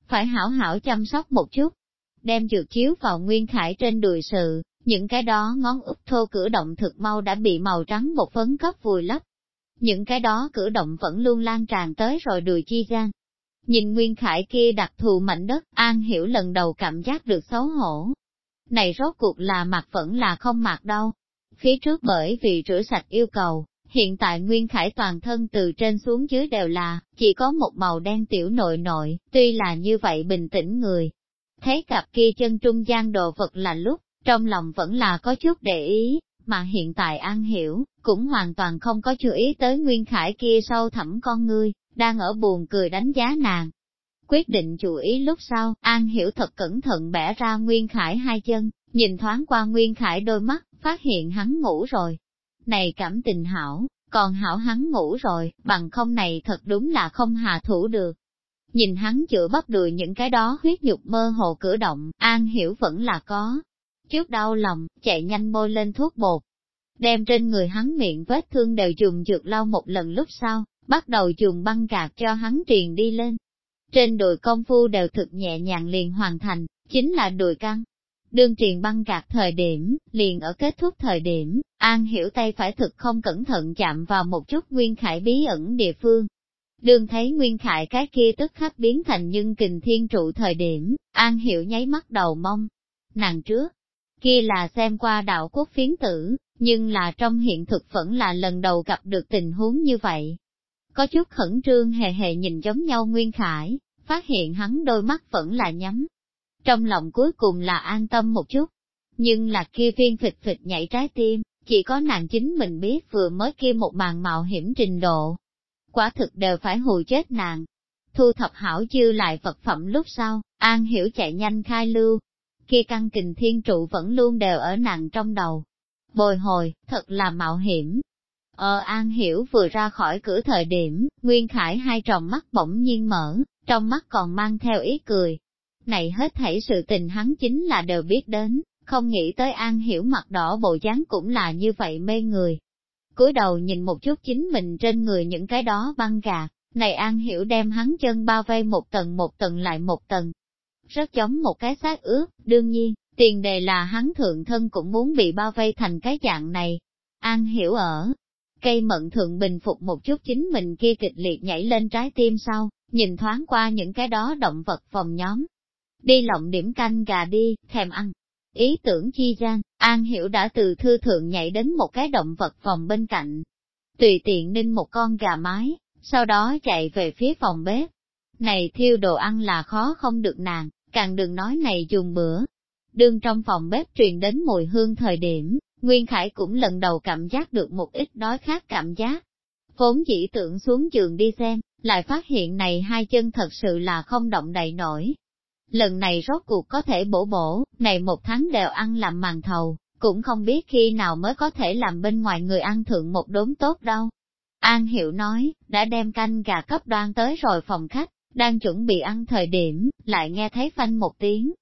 phải hảo hảo chăm sóc một chút. Đem dược chiếu vào Nguyên Khải trên đùi sự, những cái đó ngón út thô cử động thực mau đã bị màu trắng một phấn cấp vùi lấp. Những cái đó cử động vẫn luôn lan tràn tới rồi đùi chi gian. Nhìn Nguyên Khải kia đặc thù mảnh đất, An Hiểu lần đầu cảm giác được xấu hổ. Này rốt cuộc là mặt vẫn là không mặt đâu. Phía trước bởi vì rửa sạch yêu cầu, hiện tại Nguyên Khải toàn thân từ trên xuống dưới đều là, chỉ có một màu đen tiểu nội nội, tuy là như vậy bình tĩnh người. Thấy cặp kia chân trung gian đồ vật là lúc, trong lòng vẫn là có chút để ý, mà hiện tại An Hiểu, cũng hoàn toàn không có chú ý tới Nguyên Khải kia sâu thẳm con ngươi, đang ở buồn cười đánh giá nàng. Quyết định chú ý lúc sau, An Hiểu thật cẩn thận bẻ ra Nguyên Khải hai chân, nhìn thoáng qua Nguyên Khải đôi mắt, phát hiện hắn ngủ rồi. Này cảm tình hảo, còn hảo hắn ngủ rồi, bằng không này thật đúng là không hạ thủ được. Nhìn hắn chữa bắp đùi những cái đó huyết nhục mơ hồ cử động, An Hiểu vẫn là có, Trước đau lòng, chạy nhanh bôi lên thuốc bột. Đem trên người hắn miệng vết thương đều dùng dược lau một lần lúc sau, bắt đầu dùng băng gạc cho hắn truyền đi lên. Trên đùi công phu đều thực nhẹ nhàng liền hoàn thành, chính là đùi căng. Đương truyền băng gạc thời điểm, liền ở kết thúc thời điểm, An hiểu tay phải thực không cẩn thận chạm vào một chút nguyên khải bí ẩn địa phương. Đương thấy nguyên khải cái kia tức khắc biến thành nhân kình thiên trụ thời điểm, An hiểu nháy mắt đầu mong. Nàng trước, kia là xem qua đạo quốc phiến tử, nhưng là trong hiện thực vẫn là lần đầu gặp được tình huống như vậy. Có chút khẩn trương hề hề nhìn giống nhau Nguyên Khải, phát hiện hắn đôi mắt vẫn là nhắm. Trong lòng cuối cùng là an tâm một chút, nhưng là kia viên phịch phịch nhảy trái tim, chỉ có nàng chính mình biết vừa mới kia một màn mạo hiểm trình độ. Quả thực đều phải hù chết nàng. Thu thập hảo dư lại vật phẩm lúc sau, An Hiểu chạy nhanh khai lưu, kia căn kình thiên trụ vẫn luôn đều ở nặng trong đầu. Bồi hồi, thật là mạo hiểm. Ờ An Hiểu vừa ra khỏi cửa thời điểm, Nguyên Khải hai tròng mắt bỗng nhiên mở, trong mắt còn mang theo ý cười. Này hết thảy sự tình hắn chính là đều biết đến, không nghĩ tới An Hiểu mặt đỏ bộ dáng cũng là như vậy mê người. cúi đầu nhìn một chút chính mình trên người những cái đó băng gạt, này An Hiểu đem hắn chân bao vây một tầng một tầng lại một tầng, rất giống một cái xác ướp, đương nhiên, tiền đề là hắn thượng thân cũng muốn bị bao vây thành cái dạng này. An hiểu ở, cây mận thượng bình phục một chút chính mình kia kịch liệt nhảy lên trái tim sau, nhìn thoáng qua những cái đó động vật phòng nhóm. Đi lộng điểm canh gà đi, thèm ăn. Ý tưởng chi gian, An Hiểu đã từ thư thượng nhảy đến một cái động vật phòng bên cạnh. Tùy tiện ninh một con gà mái, sau đó chạy về phía phòng bếp. Này thiêu đồ ăn là khó không được nàng, càng đừng nói này dùng bữa. Đương trong phòng bếp truyền đến mùi hương thời điểm, Nguyên Khải cũng lần đầu cảm giác được một ít đói khát cảm giác. Vốn chỉ tưởng xuống giường đi xem, lại phát hiện này hai chân thật sự là không động đậy nổi. Lần này rốt cuộc có thể bổ bổ, này một tháng đều ăn làm màn thầu, cũng không biết khi nào mới có thể làm bên ngoài người ăn thượng một đốn tốt đâu. An Hiệu nói, đã đem canh gà cấp đoan tới rồi phòng khách, đang chuẩn bị ăn thời điểm, lại nghe thấy phanh một tiếng.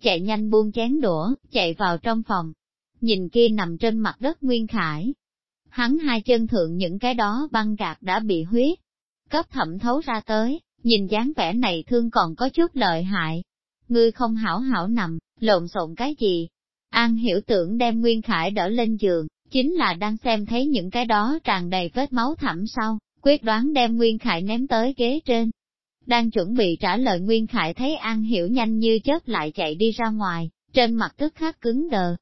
Chạy nhanh buông chén đũa, chạy vào trong phòng. Nhìn kia nằm trên mặt đất Nguyên Khải. Hắn hai chân thượng những cái đó băng gạt đã bị huyết. Cấp thẩm thấu ra tới, nhìn dáng vẻ này thương còn có chút lợi hại. Ngươi không hảo hảo nằm, lộn xộn cái gì? An hiểu tưởng đem Nguyên Khải đỡ lên giường, chính là đang xem thấy những cái đó tràn đầy vết máu thẳm sau, quyết đoán đem Nguyên Khải ném tới ghế trên, đang chuẩn bị trả lời Nguyên Khải thấy An Hiểu nhanh như chớp lại chạy đi ra ngoài, trên mặt tức khắc cứng đờ.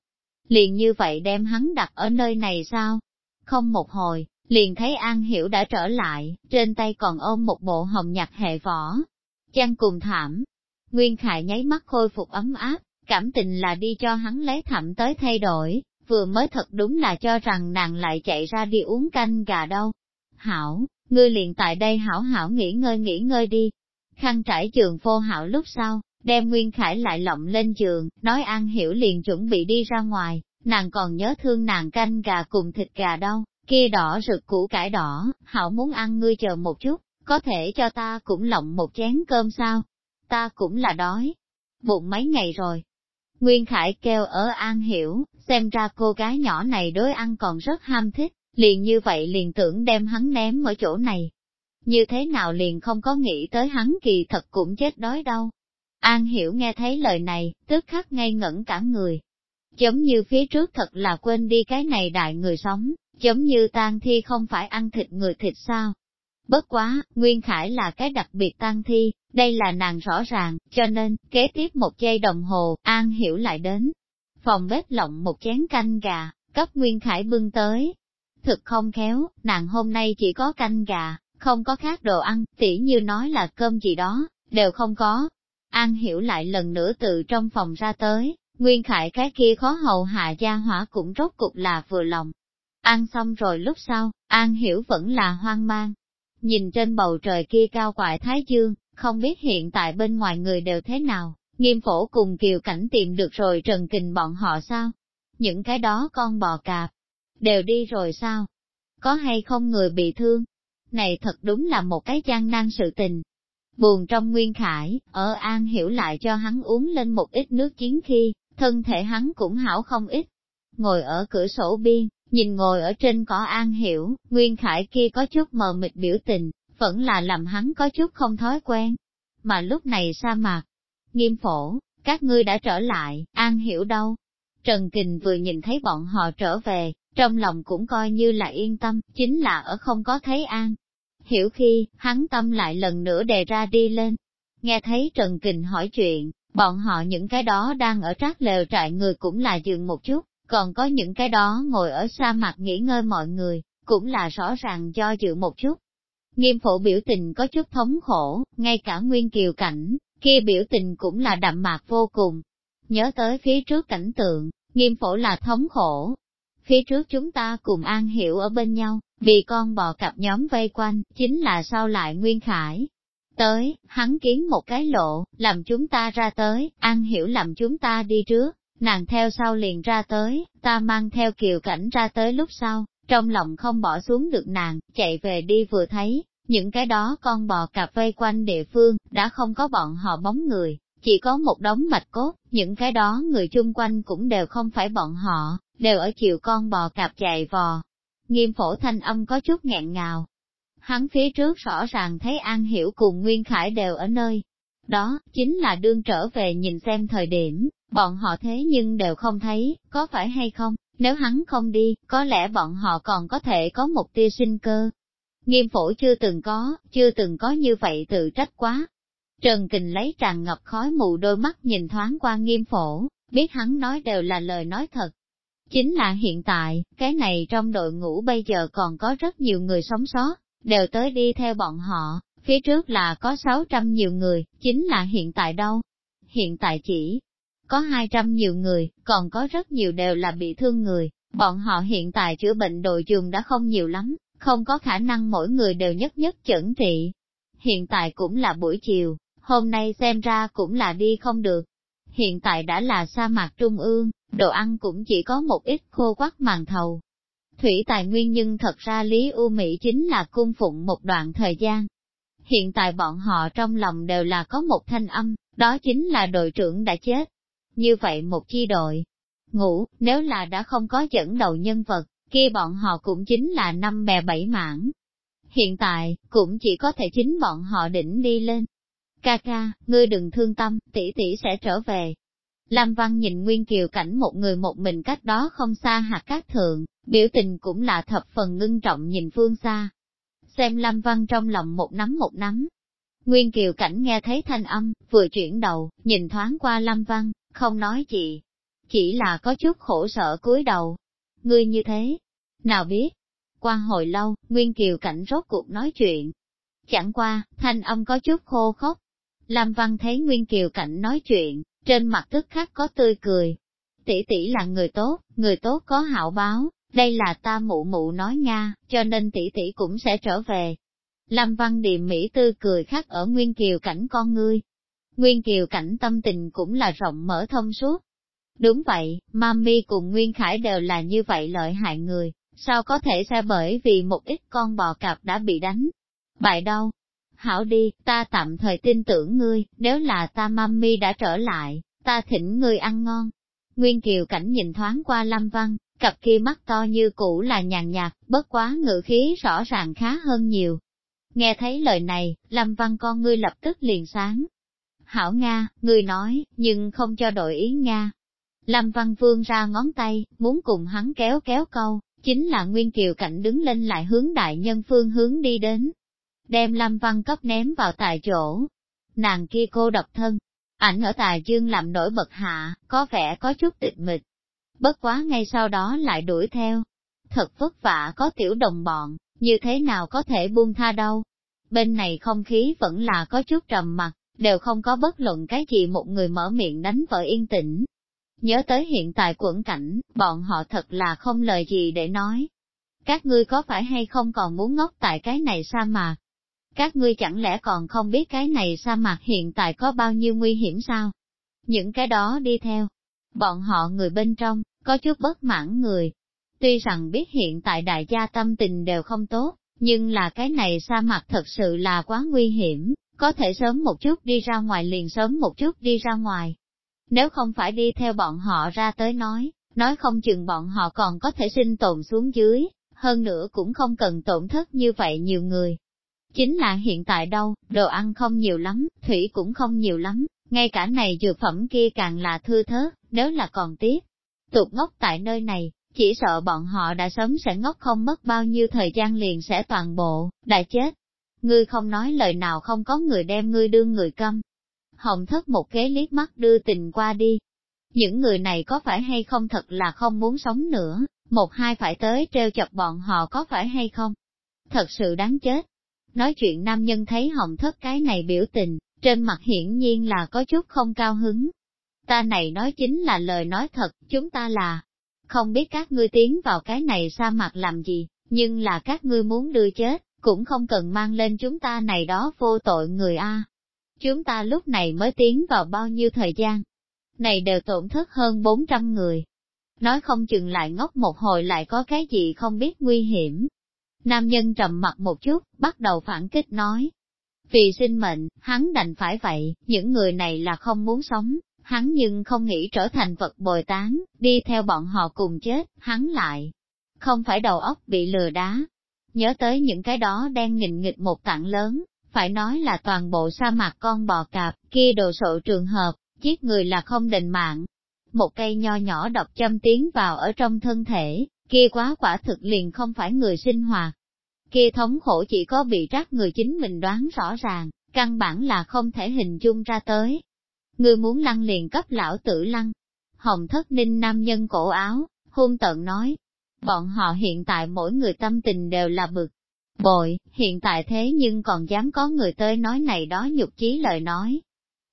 Liền như vậy đem hắn đặt ở nơi này sao? Không một hồi, liền thấy An Hiểu đã trở lại, trên tay còn ôm một bộ hồng nhặt hệ vỏ. Chăn cùng thảm. Nguyên Khải nháy mắt khôi phục ấm áp, cảm tình là đi cho hắn lấy thảm tới thay đổi, vừa mới thật đúng là cho rằng nàng lại chạy ra đi uống canh gà đâu. Hảo, ngươi liền tại đây hảo hảo nghỉ ngơi nghỉ ngơi đi. Khăn trải giường phô hảo lúc sau, đem Nguyên Khải lại lộng lên giường, nói An Hiểu liền chuẩn bị đi ra ngoài, nàng còn nhớ thương nàng canh gà cùng thịt gà đâu, kia đỏ rực củ cải đỏ, hảo muốn ăn ngươi chờ một chút, có thể cho ta cũng lộng một chén cơm sao? Ta cũng là đói. Bụng mấy ngày rồi. Nguyên Khải kêu ở An Hiểu, xem ra cô gái nhỏ này đối ăn còn rất ham thích, liền như vậy liền tưởng đem hắn ném ở chỗ này. Như thế nào liền không có nghĩ tới hắn kỳ thật cũng chết đói đâu. An Hiểu nghe thấy lời này, tức khắc ngây ngẩn cả người. Giống như phía trước thật là quên đi cái này đại người sống, giống như tang thi không phải ăn thịt người thịt sao. Bất quá, Nguyên Khải là cái đặc biệt tang thi, đây là nàng rõ ràng, cho nên, kế tiếp một giây đồng hồ, An Hiểu lại đến. Phòng bếp lộng một chén canh gà, cấp Nguyên Khải bưng tới. Thực không khéo, nàng hôm nay chỉ có canh gà, không có khác đồ ăn, tỉ như nói là cơm gì đó, đều không có. An Hiểu lại lần nữa từ trong phòng ra tới, Nguyên Khải cái kia khó hầu hạ gia hỏa cũng rốt cục là vừa lòng. Ăn xong rồi lúc sau, An Hiểu vẫn là hoang mang. Nhìn trên bầu trời kia cao quại Thái Dương, không biết hiện tại bên ngoài người đều thế nào, nghiêm phổ cùng kiều cảnh tìm được rồi trần kình bọn họ sao? Những cái đó con bò cạp, đều đi rồi sao? Có hay không người bị thương? Này thật đúng là một cái gian nan sự tình. Buồn trong nguyên khải, ở An hiểu lại cho hắn uống lên một ít nước chiến khi, thân thể hắn cũng hảo không ít. Ngồi ở cửa sổ biên, nhìn ngồi ở trên cỏ An hiểu, nguyên khải kia có chút mờ mịt biểu tình, vẫn là làm hắn có chút không thói quen. Mà lúc này sa mạc, nghiêm phổ, các ngươi đã trở lại, An hiểu đâu. Trần Kình vừa nhìn thấy bọn họ trở về, trong lòng cũng coi như là yên tâm, chính là ở không có thấy An. Hiểu khi, hắn tâm lại lần nữa đề ra đi lên. Nghe thấy Trần Kình hỏi chuyện, bọn họ những cái đó đang ở trác lều trại người cũng là dừng một chút, còn có những cái đó ngồi ở sa mạc nghỉ ngơi mọi người, cũng là rõ ràng do dự một chút. Nghiêm phổ biểu tình có chút thống khổ, ngay cả nguyên kiều cảnh, kia biểu tình cũng là đậm mạc vô cùng. Nhớ tới phía trước cảnh tượng, nghiêm phổ là thống khổ. Phía trước chúng ta cùng an hiểu ở bên nhau, vì con bò cặp nhóm vây quanh, chính là sao lại nguyên khải. Tới, hắn kiến một cái lộ, làm chúng ta ra tới, an hiểu làm chúng ta đi trước, nàng theo sau liền ra tới, ta mang theo kiều cảnh ra tới lúc sau, trong lòng không bỏ xuống được nàng, chạy về đi vừa thấy, những cái đó con bò cạp vây quanh địa phương, đã không có bọn họ bóng người, chỉ có một đống mạch cốt, những cái đó người chung quanh cũng đều không phải bọn họ, đều ở chiều con bò cạp chạy vò. Nghiêm phổ thanh âm có chút nghẹn ngào. Hắn phía trước rõ ràng thấy An Hiểu cùng Nguyên Khải đều ở nơi. Đó, chính là đương trở về nhìn xem thời điểm, bọn họ thế nhưng đều không thấy, có phải hay không? Nếu hắn không đi, có lẽ bọn họ còn có thể có một tia sinh cơ. Nghiêm phổ chưa từng có, chưa từng có như vậy tự trách quá. Trần Kình lấy tràn ngập khói mù đôi mắt nhìn thoáng qua nghiêm phổ, biết hắn nói đều là lời nói thật. Chính là hiện tại, cái này trong đội ngũ bây giờ còn có rất nhiều người sống sót, đều tới đi theo bọn họ, phía trước là có 600 nhiều người, chính là hiện tại đâu? Hiện tại chỉ có 200 nhiều người, còn có rất nhiều đều là bị thương người, bọn họ hiện tại chữa bệnh đội trường đã không nhiều lắm, không có khả năng mỗi người đều nhất nhất chẩn trị. Hiện tại cũng là buổi chiều, hôm nay xem ra cũng là đi không được. Hiện tại đã là sa mạc trung ương, đồ ăn cũng chỉ có một ít khô quắc màn thầu. Thủy tài nguyên nhưng thật ra Lý U Mỹ chính là cung phụng một đoạn thời gian. Hiện tại bọn họ trong lòng đều là có một thanh âm, đó chính là đội trưởng đã chết. Như vậy một chi đội, ngủ, nếu là đã không có dẫn đầu nhân vật, kia bọn họ cũng chính là năm bè bảy mảng. Hiện tại, cũng chỉ có thể chính bọn họ đỉnh đi lên. Ca ca, ngươi đừng thương tâm, tỷ tỷ sẽ trở về. Lam Văn nhìn Nguyên Kiều cảnh một người một mình cách đó không xa hạt cát thượng, biểu tình cũng là thập phần ngưng trọng nhìn phương xa. Xem Lam Văn trong lòng một nắm một nắm. Nguyên Kiều cảnh nghe thấy thanh âm, vừa chuyển đầu, nhìn thoáng qua Lam Văn, không nói gì. Chỉ là có chút khổ sở cúi đầu. Ngươi như thế, nào biết? Qua hồi lâu, Nguyên Kiều Cảnh rốt cuộc nói chuyện. Chẳng qua, thanh âm có chút khô khốc. Lam Văn thấy Nguyên Kiều Cảnh nói chuyện, trên mặt tức khắc có tươi cười. Tỷ tỷ là người tốt, người tốt có hảo báo, đây là ta mụ mụ nói Nga, cho nên tỷ tỷ cũng sẽ trở về. Lam Văn điềm mỹ tươi cười khác ở Nguyên Kiều Cảnh con ngươi. Nguyên Kiều Cảnh tâm tình cũng là rộng mở thông suốt. Đúng vậy, Mami cùng Nguyên Khải đều là như vậy lợi hại người, sao có thể sẽ bởi vì một ít con bò cạp đã bị đánh. Bại đâu? Hảo đi, ta tạm thời tin tưởng ngươi, nếu là ta mami đã trở lại, ta thỉnh ngươi ăn ngon. Nguyên Kiều Cảnh nhìn thoáng qua Lâm Văn, cặp kia mắt to như cũ là nhàn nhạt, bất quá ngữ khí rõ ràng khá hơn nhiều. Nghe thấy lời này, Lâm Văn con ngươi lập tức liền sáng. Hảo Nga, ngươi nói, nhưng không cho đổi ý Nga. Lâm Văn Vương ra ngón tay, muốn cùng hắn kéo kéo câu, chính là Nguyên Kiều Cảnh đứng lên lại hướng đại nhân phương hướng đi đến. Đem Lâm Văn cấp ném vào tại chỗ. Nàng kia cô độc thân, ảnh ở tài dương làm nổi bật hạ, có vẻ có chút tịch mịch. Bất quá ngay sau đó lại đuổi theo. Thật vất vả có tiểu đồng bọn, như thế nào có thể buông tha đâu. Bên này không khí vẫn là có chút trầm mặc, đều không có bất luận cái gì một người mở miệng đánh vợ yên tĩnh. Nhớ tới hiện tại quẩn cảnh, bọn họ thật là không lời gì để nói. Các ngươi có phải hay không còn muốn ngốc tại cái này sa mạc? Các ngươi chẳng lẽ còn không biết cái này sa mạc hiện tại có bao nhiêu nguy hiểm sao? Những cái đó đi theo. Bọn họ người bên trong, có chút bất mãn người. Tuy rằng biết hiện tại đại gia tâm tình đều không tốt, nhưng là cái này sa mạc thật sự là quá nguy hiểm, có thể sớm một chút đi ra ngoài liền sớm một chút đi ra ngoài. Nếu không phải đi theo bọn họ ra tới nói, nói không chừng bọn họ còn có thể sinh tồn xuống dưới, hơn nữa cũng không cần tổn thất như vậy nhiều người. Chính là hiện tại đâu, đồ ăn không nhiều lắm, thủy cũng không nhiều lắm, ngay cả này dược phẩm kia càng là thưa thớt, nếu là còn tiếp. Tục ngốc tại nơi này, chỉ sợ bọn họ đã sớm sẽ ngốc không mất bao nhiêu thời gian liền sẽ toàn bộ, đã chết. Ngươi không nói lời nào không có người đem ngươi đương người câm. Hồng thất một kế liếc mắt đưa tình qua đi. Những người này có phải hay không thật là không muốn sống nữa, một hai phải tới treo chọc bọn họ có phải hay không? Thật sự đáng chết. Nói chuyện nam nhân thấy hồng thất cái này biểu tình, trên mặt hiển nhiên là có chút không cao hứng. Ta này nói chính là lời nói thật, chúng ta là, không biết các ngươi tiến vào cái này sa mạc làm gì, nhưng là các ngươi muốn đưa chết, cũng không cần mang lên chúng ta này đó vô tội người A. Chúng ta lúc này mới tiến vào bao nhiêu thời gian, này đều tổn thất hơn 400 người. Nói không chừng lại ngốc một hồi lại có cái gì không biết nguy hiểm. Nam nhân trầm mặt một chút, bắt đầu phản kích nói. Vì sinh mệnh, hắn đành phải vậy, những người này là không muốn sống, hắn nhưng không nghĩ trở thành vật bồi tán, đi theo bọn họ cùng chết, hắn lại. Không phải đầu óc bị lừa đá. Nhớ tới những cái đó đang nghịch nghịch một tặng lớn, phải nói là toàn bộ sa mạc con bò cạp, kia đồ sộ trường hợp, giết người là không định mạng. Một cây nho nhỏ độc châm tiến vào ở trong thân thể, kia quá quả thực liền không phải người sinh hoạt. Kia thống khổ chỉ có bị trắc người chính mình đoán rõ ràng, căn bản là không thể hình dung ra tới người muốn lăn liền cấp lão tử lăn. Hồng thất ninh nam nhân cổ áo, hung tận nói, bọn họ hiện tại mỗi người tâm tình đều là bực. Bội, hiện tại thế nhưng còn dám có người tới nói này đó nhục chí lời nói.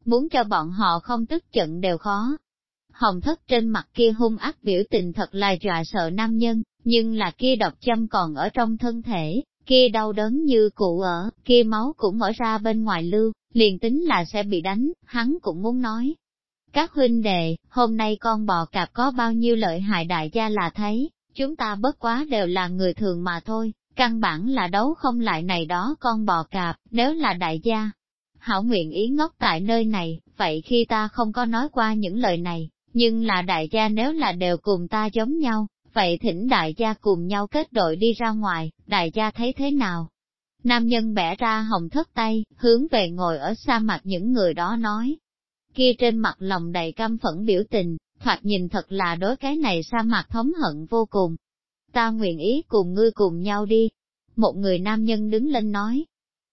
Muốn cho bọn họ không tức giận đều khó. Hồng thất trên mặt kia hung ác biểu tình thật là dọa sợ nam nhân, nhưng là kia độc châm còn ở trong thân thể, kia đau đớn như cụ ở, kia máu cũng mở ra bên ngoài lưu, liền tính là sẽ bị đánh, hắn cũng muốn nói. Các huynh đệ, hôm nay con bò cạp có bao nhiêu lợi hại đại gia là thấy, chúng ta bất quá đều là người thường mà thôi, căn bản là đấu không lại này đó con bò cạp, nếu là đại gia. Hảo nguyện ý ngốc tại nơi này, vậy khi ta không có nói qua những lời này, nhưng là đại gia nếu là đều cùng ta giống nhau, vậy thỉnh đại gia cùng nhau kết đội đi ra ngoài, đại gia thấy thế nào? Nam nhân bẻ ra hồng thất tay, hướng về ngồi ở xa mặt những người đó nói. Kia trên mặt lòng đầy căm phẫn biểu tình, thoạt nhìn thật là đối cái này sa mặt thống hận vô cùng. Ta nguyện ý cùng ngươi cùng nhau đi. Một người nam nhân đứng lên nói.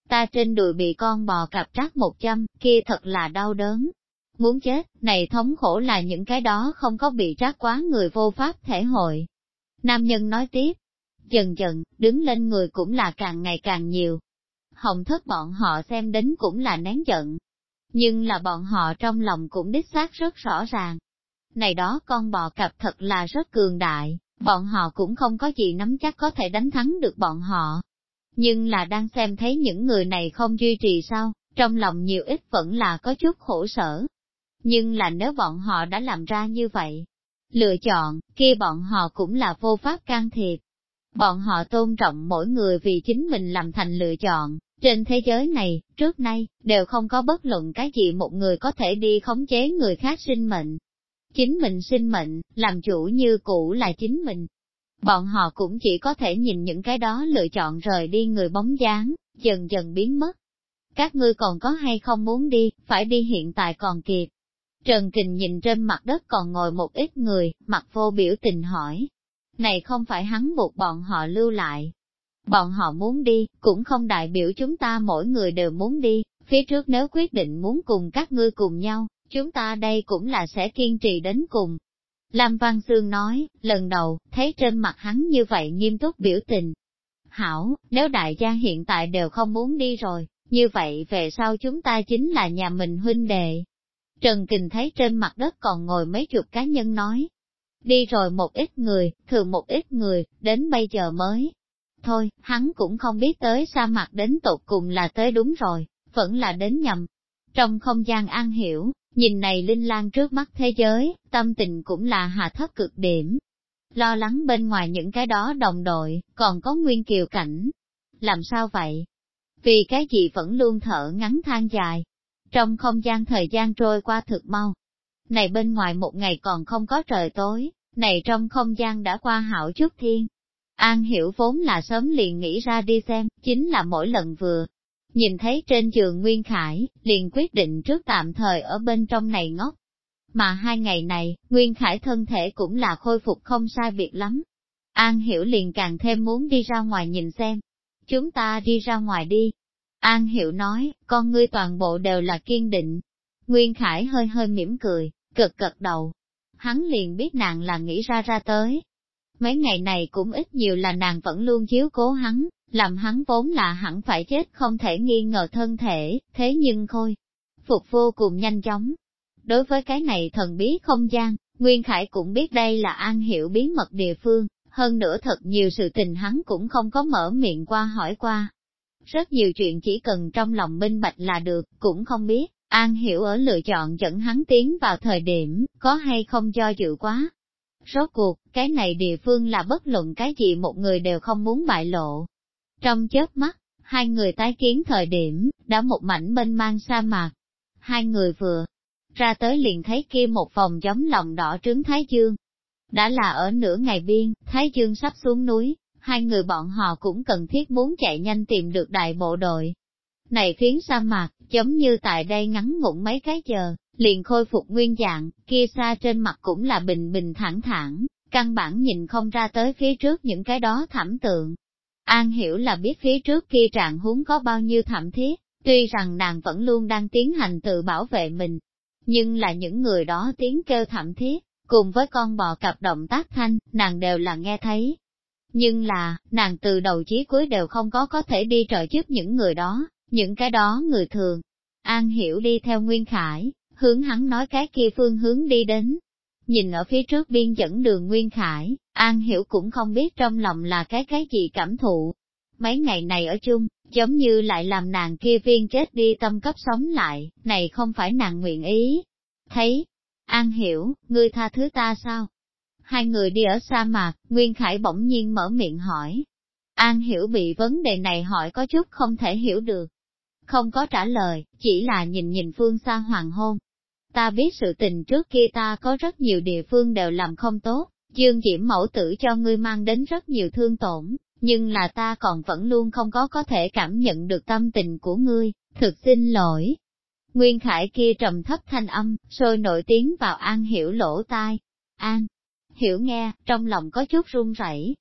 Ta trên đùi bị con bò cặp trát một châm, kia thật là đau đớn. Muốn chết, này thống khổ là những cái đó không có bị trát quá người vô pháp thể hội. Nam nhân nói tiếp, dần dần, đứng lên người cũng là càng ngày càng nhiều. Hồng thất bọn họ xem đến cũng là nén giận. Nhưng là bọn họ trong lòng cũng đích xác rất rõ ràng. Này đó con bò cặp thật là rất cường đại, bọn họ cũng không có gì nắm chắc có thể đánh thắng được bọn họ. Nhưng là đang xem thấy những người này không duy trì sao, trong lòng nhiều ít vẫn là có chút khổ sở. Nhưng là nếu bọn họ đã làm ra như vậy, lựa chọn, kia bọn họ cũng là vô pháp can thiệp. Bọn họ tôn trọng mỗi người vì chính mình làm thành lựa chọn, trên thế giới này, trước nay, đều không có bất luận cái gì một người có thể đi khống chế người khác sinh mệnh. Chính mình sinh mệnh, làm chủ như cũ là chính mình. Bọn họ cũng chỉ có thể nhìn những cái đó lựa chọn rời đi người bóng dáng, dần dần biến mất. Các ngươi còn có hay không muốn đi, phải đi hiện tại còn kịp. Trần Kình nhìn trên mặt đất còn ngồi một ít người, mặt vô biểu tình hỏi. Này không phải hắn buộc bọn họ lưu lại, Bọn họ muốn đi, cũng không đại biểu chúng ta mỗi người đều muốn đi, phía trước nếu quyết định muốn cùng các ngươi cùng nhau, chúng ta đây cũng là sẽ kiên trì đến cùng. Lam Văn Sương nói, lần đầu, thấy trên mặt hắn như vậy nghiêm túc biểu tình. Hảo, nếu đại gia hiện tại đều không muốn đi rồi, như vậy về sau chúng ta chính là nhà mình huynh đệ. Trần Kình thấy trên mặt đất còn ngồi mấy chục cá nhân nói. Đi rồi một ít người, thường một ít người, đến bây giờ mới Thôi, hắn cũng không biết tới sa mạc đến tột cùng là tới đúng rồi, vẫn là đến nhầm. Trong không gian an hiểu, nhìn này linh lang trước mắt thế giới, tâm tình cũng là hạ thấp cực điểm. Lo lắng bên ngoài những cái đó đồng đội, còn có nguyên kiều cảnh. Làm sao vậy? Vì cái gì vẫn luôn thở ngắn than dài. Trong không gian thời gian trôi qua thực mau. Này bên ngoài một ngày còn không có trời tối, này trong không gian đã qua hảo chút thiên, An hiểu vốn là sớm liền nghĩ ra đi xem, chính là mỗi lần vừa. Nhìn thấy trên giường Nguyên Khải, liền quyết định trước tạm thời ở bên trong này ngốc. Mà hai ngày này, Nguyên Khải thân thể cũng là khôi phục không sai biệt lắm. An hiểu liền càng thêm muốn đi ra ngoài nhìn xem. Chúng ta đi ra ngoài đi. An hiểu nói, con ngươi toàn bộ đều là kiên định. Nguyên Khải hơi hơi mỉm cười, cực cực đầu. Hắn liền biết nàng là nghĩ ra ra tới, Mấy ngày này cũng ít nhiều là nàng vẫn luôn chiếu cố hắn, làm hắn vốn là hẳn phải chết không thể nghi ngờ thân thể, thế nhưng khôi, phục vô cùng nhanh chóng. Đối với cái này thần bí không gian, Nguyên Khải cũng biết đây là an hiểu bí mật địa phương, hơn nữa thật nhiều sự tình hắn cũng không có mở miệng qua hỏi qua. Rất nhiều chuyện chỉ cần trong lòng minh bạch là được, cũng không biết, An Hiểu ở lựa chọn dẫn hắn tiến vào thời điểm, có hay không do dự quá, Rốt cuộc, cái này địa phương là bất luận cái gì một người đều không muốn bại lộ. Trong chớp mắt, hai người tái kiến thời điểm, đã một mảnh bên mang sa mạc. Hai người vừa ra tới liền thấy kia một vòng giống lòng đỏ trứng Thái Dương. Đã là ở nửa ngày biên, Thái Dương sắp xuống núi, hai người bọn họ cũng cần thiết muốn chạy nhanh tìm được đại bộ đội. Này phiến sa mạc, giống như tại đây ngắn ngủn mấy cái giờ, liền khôi phục nguyên dạng, kia xa trên mặt cũng là bình bình thẳng thẳng, căn bản nhìn không ra tới phía trước những cái đó thảm tượng. An hiểu là biết phía trước kia trạng huống có bao nhiêu thảm thiết, tuy rằng nàng vẫn luôn đang tiến hành tự bảo vệ mình, nhưng là những người đó tiếng kêu thảm thiết, cùng với con bò cặp động tác thanh, nàng đều là nghe thấy. Nhưng là, nàng từ đầu chí cuối đều không có có thể đi trợ giúp những người đó, những cái đó người thường. An hiểu đi theo Nguyên Khải, hướng hắn nói cái kia phương hướng đi đến. Nhìn ở phía trước biên dẫn đường Nguyên Khải, An Hiểu cũng không biết trong lòng là cái cái gì cảm thụ. Mấy ngày này ở chung, giống như lại làm nàng kia viên chết đi tâm cấp sống lại, này không phải nàng nguyện ý. Thấy, An Hiểu, ngươi tha thứ ta sao? Hai người đi ở sa mạc, Nguyên Khải bỗng nhiên mở miệng hỏi. An Hiểu bị vấn đề này hỏi có chút không thể hiểu được. Không có trả lời, chỉ là nhìn nhìn phương xa hoàng hôn, Ta biết sự tình trước kia ta có rất nhiều địa phương đều làm không tốt, dương diễm mẫu tử cho ngươi mang đến rất nhiều thương tổn, nhưng là ta còn vẫn luôn không có có thể cảm nhận được tâm tình của ngươi, thực xin lỗi. Nguyên Khải kia trầm thấp thanh âm, sôi nổi tiếng vào An Hiểu lỗ tai. An, Hiểu nghe, trong lòng có chút run rẩy,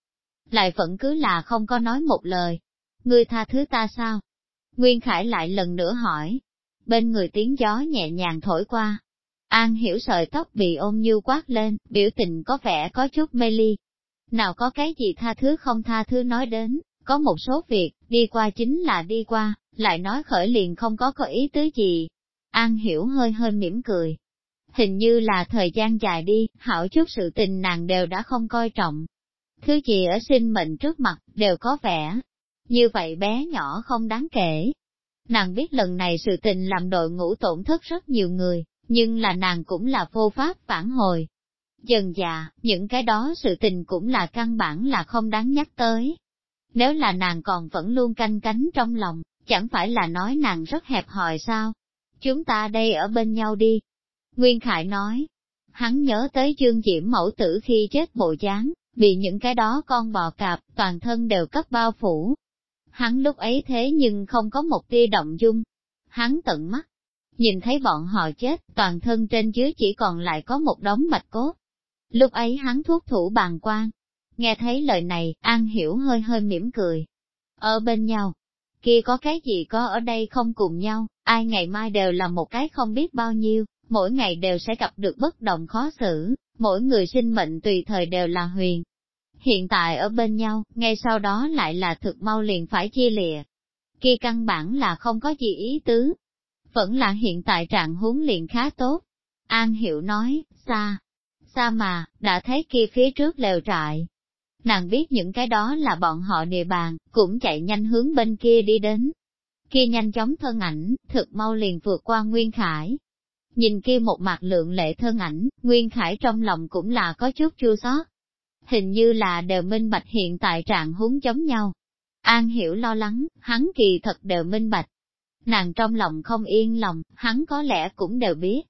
lại vẫn cứ là không có nói một lời. Ngươi tha thứ ta sao? Nguyên Khải lại lần nữa hỏi, bên người tiếng gió nhẹ nhàng thổi qua. An hiểu sợi tóc bị ôm như quát lên, biểu tình có vẻ có chút mê ly. Nào có cái gì tha thứ không tha thứ nói đến, có một số việc, đi qua chính là đi qua, lại nói khởi liền không có có ý tứ gì. An hiểu hơi hơi mỉm cười. Hình như là thời gian dài đi, hảo chút sự tình nàng đều đã không coi trọng. Thứ gì ở sinh mệnh trước mặt, đều có vẻ. Như vậy bé nhỏ không đáng kể, Nàng biết lần này sự tình làm đội ngũ tổn thất rất nhiều người, nhưng là nàng cũng là vô pháp phản hồi. Dần già, những cái đó sự tình cũng là căn bản là không đáng nhắc tới. Nếu là nàng còn vẫn luôn canh cánh trong lòng, chẳng phải là nói nàng rất hẹp hòi sao? Chúng ta đây ở bên nhau đi. Nguyên Khải nói, hắn nhớ tới chương diễm mẫu tử khi chết bộ dáng, bị những cái đó con bò cạp, toàn thân đều cấp bao phủ. Hắn lúc ấy thế nhưng không có một tia động dung. Hắn tận mắt, nhìn thấy bọn họ chết, toàn thân trên dưới chỉ còn lại có một đống bạch cốt. Lúc ấy hắn thuốc thủ bàn quan. Nghe thấy lời này, An Hiểu hơi hơi mỉm cười. Ở bên nhau, kia có cái gì có ở đây không cùng nhau, ai ngày mai đều là một cái không biết bao nhiêu, mỗi ngày đều sẽ gặp được bất đồng khó xử, mỗi người sinh mệnh tùy thời đều là huyền. Hiện tại ở bên nhau, ngay sau đó lại là thực mau liền phải chia lìa. Kia căn bản là không có gì ý tứ. Vẫn là hiện tại trạng huống liền khá tốt. An Hiểu nói, xa, xa mà, đã thấy kia phía trước lều trại. Nàng biết những cái đó là bọn họ địa bàn, cũng chạy nhanh hướng bên kia đi đến. Kia nhanh chóng thân ảnh, thực mau liền vượt qua Nguyên Khải, Nhìn kia một mặt lượng lệ thân ảnh, Nguyên Khải trong lòng cũng là có chút chua xót. Hình như là đều minh bạch hiện tại trạng huống giống nhau. An hiểu lo lắng, hắn kỳ thật đều minh bạch. Nàng trong lòng không yên lòng, hắn có lẽ cũng đều biết.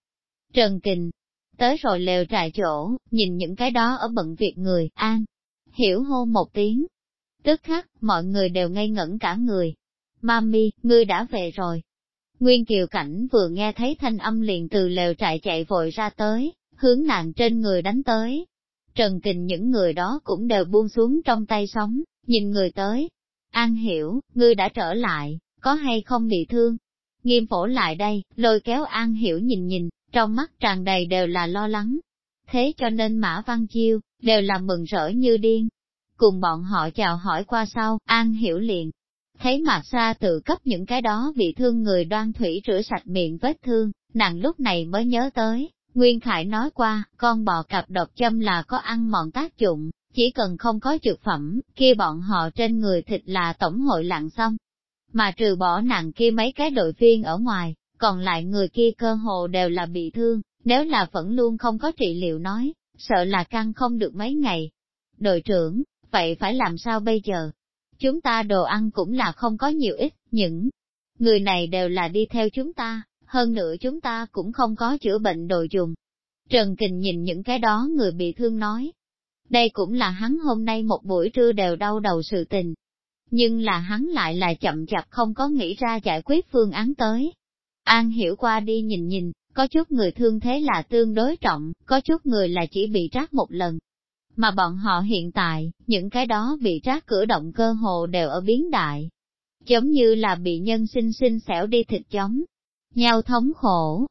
Trần Kình, tới rồi lều trại chỗ, nhìn những cái đó ở bận việc người, An, hiểu hô một tiếng. Tức khắc, mọi người đều ngây ngẩn cả người. Mami, ngươi đã về rồi. Nguyên Kiều Cảnh vừa nghe thấy thanh âm liền từ lều trại chạy vội ra tới, hướng nàng trên người đánh tới. Trần Kình những người đó cũng đều buông xuống trong tay sóng, nhìn người tới. An hiểu, ngươi đã trở lại, có hay không bị thương? Nghiêm phổ lại đây, lôi kéo An hiểu nhìn nhìn, trong mắt tràn đầy đều là lo lắng. Thế cho nên Mã Văn Chiêu, đều là mừng rỡ như điên. Cùng bọn họ chào hỏi qua sau, An hiểu liền, Thấy mạc xa tự cấp những cái đó bị thương người đoan thủy rửa sạch miệng vết thương, nàng lúc này mới nhớ tới, Nguyên Khải nói qua, con bò cặp độc châm là có ăn mòn tác dụng, chỉ cần không có dược phẩm, kia bọn họ trên người thịt là tổng hội lặng xong. Mà trừ bỏ nàng kia mấy cái đội viên ở ngoài, còn lại người kia cơ hồ đều là bị thương, nếu là vẫn luôn không có trị liệu nói, sợ là căng không được mấy ngày. Đội trưởng, vậy phải làm sao bây giờ? Chúng ta đồ ăn cũng là không có nhiều ít, những người này đều là đi theo chúng ta, hơn nữa chúng ta cũng không có chữa bệnh đồ dùng. Trần Kình nhìn những cái đó người bị thương nói. Đây cũng là hắn hôm nay một buổi trưa đều đau đầu sự tình. Nhưng là hắn lại là chậm chạp không có nghĩ ra giải quyết phương án tới. An hiểu qua đi nhìn nhìn, có chút người thương thế là tương đối trọng, có chút người là chỉ bị trát một lần, mà bọn họ hiện tại, những cái đó bị rác cửa động cơ hồ đều ở biến đại. Giống như là bị nhân sinh sinh xẻo đi thịt chóng, nhau thống khổ.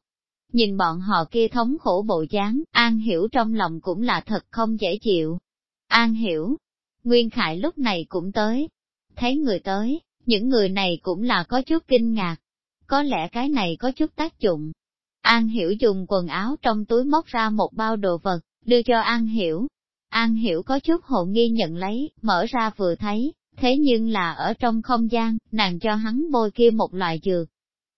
Nhìn bọn họ kia thống khổ bộ dáng, An Hiểu trong lòng cũng là thật không dễ chịu. An Hiểu, Nguyên Khải lúc này cũng tới. Thấy người tới, những người này cũng là có chút kinh ngạc. Có lẽ cái này có chút tác dụng. An Hiểu dùng quần áo trong túi móc ra một bao đồ vật, đưa cho An Hiểu, An hiểu có chút hộ nghi nhận lấy, mở ra vừa thấy, thế nhưng là ở trong không gian, nàng cho hắn bôi kia một loại dược.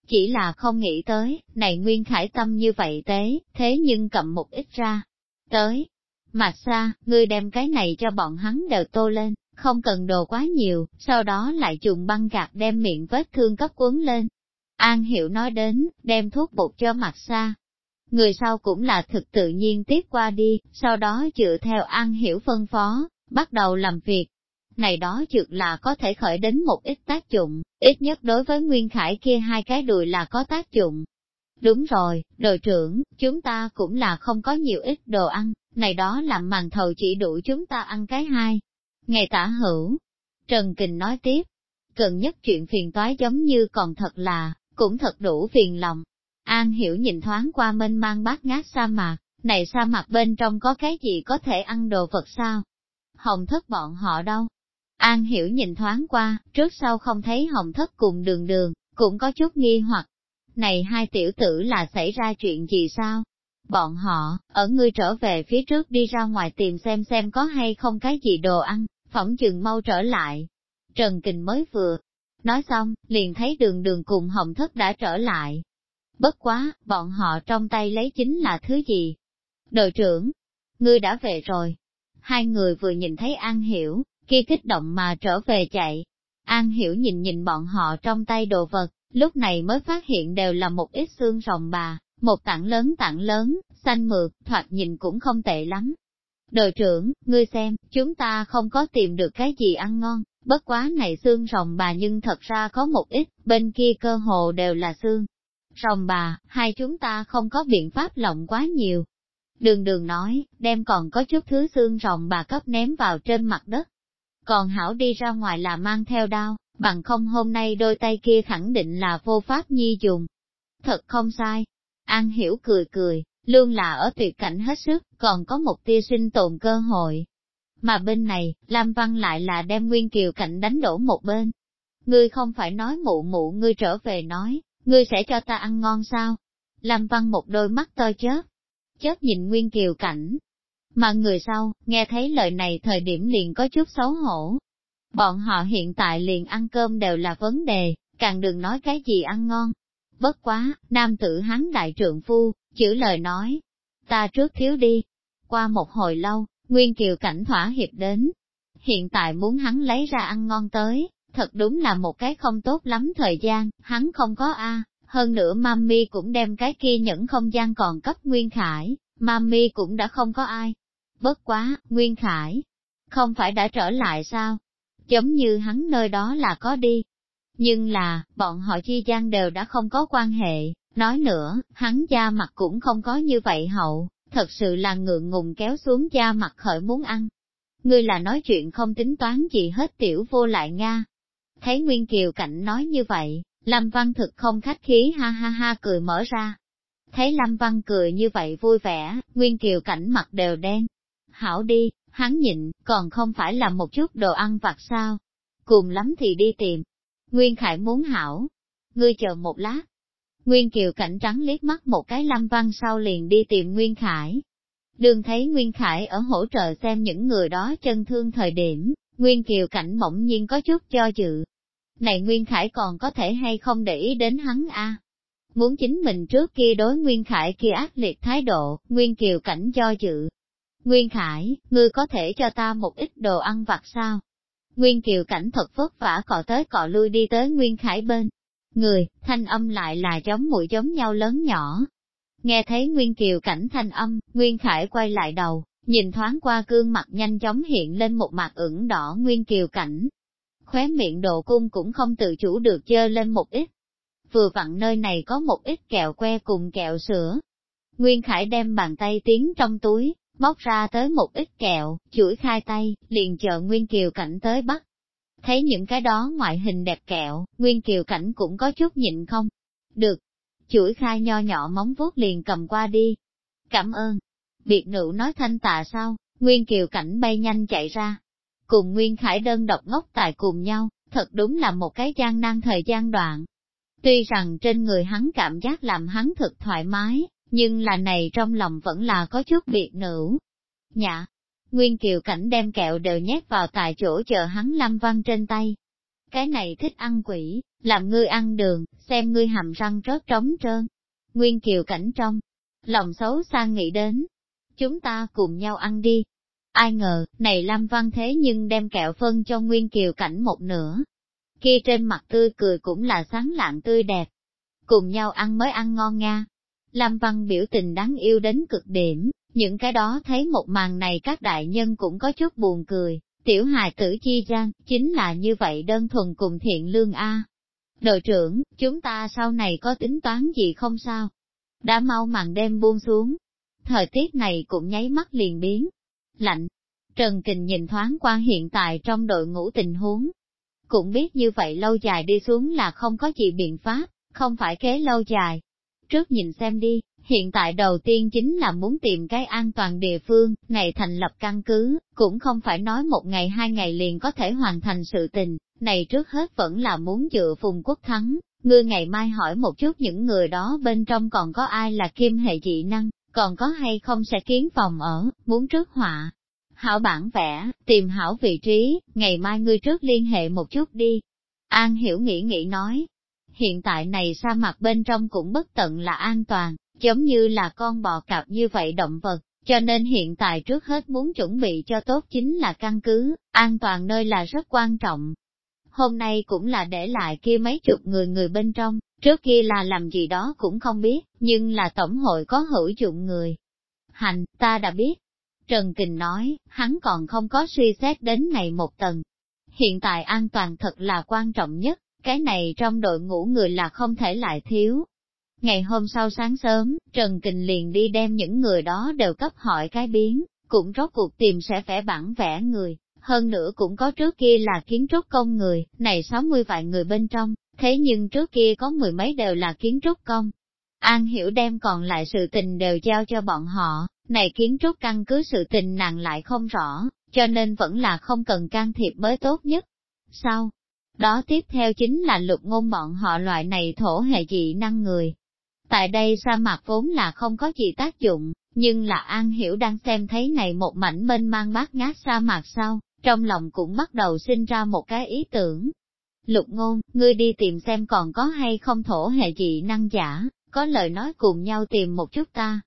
Chỉ là không nghĩ tới, này nguyên khải tâm như vậy tế, thế nhưng cầm một ít ra. Tới, mặt xa, ngươi đem cái này cho bọn hắn đều tô lên, không cần đồ quá nhiều, sau đó lại dùng băng gạc đem miệng vết thương cấp quấn lên. An hiểu nói đến, đem thuốc bột cho mặt xa, Người sau cũng là thực tự nhiên tiếp qua đi, sau đó dựa theo An Hiểu phân phó, bắt đầu làm việc. Này đó chược là có thể khởi đến một ít tác dụng, ít nhất đối với Nguyên Khải kia hai cái đùi là có tác dụng. Đúng rồi, đội trưởng, chúng ta cũng là không có nhiều ít đồ ăn, này đó làm màn thầu chỉ đủ chúng ta ăn cái hai. Ngày tả hữu, Trần Kình nói tiếp, cần nhất chuyện phiền toái giống như còn thật là, cũng thật đủ phiền lòng. An hiểu nhìn thoáng qua mênh mang bát ngát sa mạc, này sa mạc bên trong có cái gì có thể ăn đồ vật sao? Hồng thất bọn họ đâu? An hiểu nhìn thoáng qua, trước sau không thấy hồng thất cùng đường đường, cũng có chút nghi hoặc. Này hai tiểu tử là xảy ra chuyện gì sao? Bọn họ, ở ngươi trở về phía trước đi ra ngoài tìm xem xem có hay không cái gì đồ ăn, phỏng chừng mau trở lại. Trần Kình mới vừa nói xong, liền thấy đường đường cùng hồng thất đã trở lại, Bất quá, bọn họ trong tay lấy chính là thứ gì? Đội trưởng, ngươi đã về rồi. Hai người vừa nhìn thấy An Hiểu, kia kích động mà trở về chạy. An Hiểu nhìn nhìn bọn họ trong tay đồ vật, lúc này mới phát hiện đều là một ít xương rồng bà, một tảng lớn tảng lớn, xanh mượt, thoạt nhìn cũng không tệ lắm. Đội trưởng, ngươi xem, chúng ta không có tìm được cái gì ăn ngon, bất quá này xương rồng bà nhưng thật ra có một ít, bên kia cơ hồ đều là xương. Rồng bà, hai chúng ta không có biện pháp lộng quá nhiều. Đường đường nói, đem còn có chút thứ xương rồng bà cấp ném vào trên mặt đất. Còn hảo đi ra ngoài là mang theo đao, bằng không hôm nay đôi tay kia khẳng định là vô pháp nhi dùng. Thật không sai. An hiểu cười cười, luôn là ở tuyệt cảnh hết sức, còn có một tia sinh tồn cơ hội. Mà bên này, Lam Văn lại là đem Nguyên Kiều Cảnh đánh đổ một bên. Ngươi không phải nói mụ mụ ngươi trở về nói, ngươi sẽ cho ta ăn ngon sao? Lâm Văn một đôi mắt to chớp, chớp nhìn Nguyên Kiều Cảnh. Mà người sau, nghe thấy lời này thời điểm liền có chút xấu hổ. Bọn họ hiện tại liền ăn cơm đều là vấn đề, càng đừng nói cái gì ăn ngon. Bất quá, nam tử hắn đại trượng phu, chữ lời nói. Ta trước thiếu đi. Qua một hồi lâu, Nguyên Kiều Cảnh thỏa hiệp đến. Hiện tại muốn hắn lấy ra ăn ngon tới, thật đúng là một cái không tốt lắm thời gian, hắn không có A, hơn nữa Mami cũng đem cái kia nhẫn không gian còn cấp Nguyên Khải, Mami cũng đã không có ai. Bất quá, Nguyên Khải, không phải đã trở lại sao? Giống như hắn nơi đó là có đi. Nhưng là, bọn họ chi gian đều đã không có quan hệ, nói nữa, hắn da mặt cũng không có như vậy hậu, thật sự là ngượng ngùng kéo xuống da mặt khởi muốn ăn. Ngươi là nói chuyện không tính toán gì hết tiểu vô lại Nga. Thấy Nguyên Kiều Cảnh nói như vậy, Lâm Văn thực không khách khí ha ha ha cười mở ra. Thấy Lâm Văn cười như vậy vui vẻ, Nguyên Kiều Cảnh mặt đều đen. Hảo đi, hắn nhịn, còn không phải là một chút đồ ăn vặt sao. Cùng lắm thì đi tìm. Nguyên Khải muốn hảo. Ngươi chờ một lát, Nguyên Kiều cảnh trắng liếc mắt một cái Lâm Văn sau liền đi tìm Nguyên Khải. Đường thấy Nguyên Khải ở hỗ trợ xem những người đó chân thương thời điểm, Nguyên Kiều cảnh bỗng nhiên có chút cho dự. Này Nguyên Khải còn có thể hay không để ý đến hắn a? Muốn chính mình trước kia đối Nguyên Khải kia ác liệt thái độ, Nguyên Kiều cảnh cho dự. Nguyên Khải, ngươi có thể cho ta một ít đồ ăn vặt sao? Nguyên Kiều cảnh thật vất vả cọ tới cọ lui đi tới Nguyên Khải bên, người, thanh âm lại là giống mũi giống nhau lớn nhỏ. Nghe thấy Nguyên Kiều cảnh thanh âm, Nguyên Khải quay lại đầu, nhìn thoáng qua gương mặt nhanh chóng hiện lên một mặt ửng đỏ Nguyên Kiều cảnh. Khóe miệng độ cung cũng không tự chủ được dơ lên một ít. Vừa vặn nơi này có một ít kẹo que cùng kẹo sữa. Nguyên Khải đem bàn tay tiến trong túi, móc ra tới một ít kẹo, chuỗi khai tay, liền chờ Nguyên Kiều cảnh tới bắt. Thấy những cái đó ngoại hình đẹp kẹo, Nguyên Kiều Cảnh cũng có chút nhịn không? Được. Chuỗi khai nho nhỏ móng vuốt liền cầm qua đi. Cảm ơn. Biệt nữ nói thanh tạ sao, Nguyên Kiều Cảnh bay nhanh chạy ra. Cùng Nguyên Khải đơn độc ngốc tại cùng nhau, thật đúng là một cái gian nan thời gian đoạn. Tuy rằng trên người hắn cảm giác làm hắn thật thoải mái, nhưng là này trong lòng vẫn là có chút biệt nữ. Nhạ, Nguyên Kiều Cảnh đem kẹo đều nhét vào tại chỗ chờ hắn Lâm Văn trên tay. Cái này thích ăn quỷ, làm ngươi ăn đường, xem ngươi hàm răng rớt trống trơn. Nguyên Kiều Cảnh trong, lòng xấu xa nghĩ đến. Chúng ta cùng nhau ăn đi. Ai ngờ, này Lâm Văn thế nhưng đem kẹo phân cho Nguyên Kiều Cảnh một nửa. Khi trên mặt tươi cười cũng là sáng lạng tươi đẹp. Cùng nhau ăn mới ăn ngon nha. Lâm Văn biểu tình đáng yêu đến cực điểm, những cái đó thấy một màn này các đại nhân cũng có chút buồn cười, tiểu hài tử chi gian, chính là như vậy đơn thuần cùng thiện lương A. Đội trưởng, chúng ta sau này có tính toán gì không sao? Đã mau màn đêm buông xuống. Thời tiết này cũng nháy mắt liền biến. Lạnh. Trần Kình nhìn thoáng qua hiện tại trong đội ngũ tình huống. Cũng biết như vậy lâu dài đi xuống là không có gì biện pháp, không phải kế lâu dài. Trước nhìn xem đi, Hiện tại đầu tiên chính là muốn tìm cái an toàn địa phương, này thành lập căn cứ, cũng không phải nói một ngày hai ngày liền có thể hoàn thành sự tình, này trước hết vẫn là muốn dựa phùng quốc thắng. Ngươi ngày mai hỏi một chút những người đó bên trong còn có ai là kim hệ dị năng, còn có hay không sẽ kiến phòng ở, muốn trước họa. Hảo bản vẽ, tìm hảo vị trí, ngày mai ngươi trước liên hệ một chút đi. An hiểu nghĩ nghĩ nói, hiện tại này sa mạc bên trong cũng bất tận là an toàn, giống như là con bò cạp như vậy động vật, cho nên hiện tại trước hết muốn chuẩn bị cho tốt chính là căn cứ, an toàn nơi là rất quan trọng. Hôm nay cũng là để lại kia mấy chục người người bên trong, trước kia là làm gì đó cũng không biết, nhưng là tổng hội có hữu dụng người. Hành, ta đã biết. Trần Kình nói, hắn còn không có suy xét đến này một tầng. Hiện tại an toàn thật là quan trọng nhất, cái này trong đội ngũ người là không thể lại thiếu. Ngày hôm sau sáng sớm, Trần Kình liền đi đem những người đó đều cấp hỏi cái biến, cũng rốt cuộc tìm sẽ vẽ bản vẽ người, hơn nữa cũng có trước kia là kiến trúc công người, này 60 vài người bên trong, thế nhưng trước kia có mười mấy đều là kiến trúc công. An hiểu đem còn lại sự tình đều giao cho bọn họ, này kiến trúc căn cứ sự tình nàng lại không rõ, cho nên vẫn là không cần can thiệp mới tốt nhất. Sau đó tiếp theo chính là lục ngôn bọn họ loại này thổ hệ dị năng người. Tại đây sa mạc vốn là không có gì tác dụng, nhưng là An Hiểu đang xem thấy này một mảnh bên mang bát ngát sa mạc sau, trong lòng cũng bắt đầu sinh ra một cái ý tưởng. Lục ngôn, ngươi đi tìm xem còn có hay không thổ hệ dị năng giả, có lời nói cùng nhau tìm một chút ta.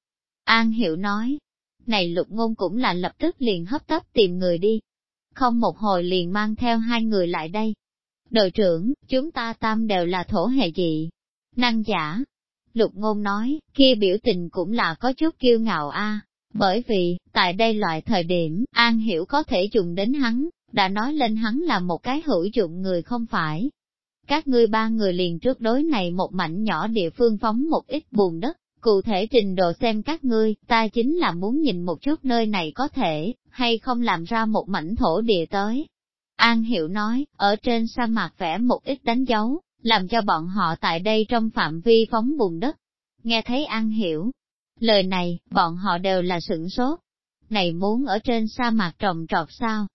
An Hiểu nói, này lục ngôn cũng là lập tức liền hấp tấp tìm người đi. Không một hồi liền mang theo hai người lại đây. Đội trưởng, chúng ta tam đều là thổ hệ dị. Năng giả. Lục ngôn nói, kia biểu tình cũng là có chút kiêu ngạo a. Bởi vì, tại đây loại thời điểm, An Hiểu có thể dùng đến hắn, đã nói lên hắn là một cái hữu dụng người không phải. Các ngươi ba người liền trước đối này một mảnh nhỏ địa phương phóng một ít bùn đất, cụ thể trình độ xem các ngươi, ta chính là muốn nhìn một chút nơi này có thể, hay không làm ra một mảnh thổ địa tới. An Hiểu nói, ở trên sa mạc vẽ một ít đánh dấu, làm cho bọn họ tại đây trong phạm vi phóng bùn đất. Nghe thấy An Hiểu, lời này, bọn họ đều là sửng sốt. Này muốn ở trên sa mạc trồng trọt sao?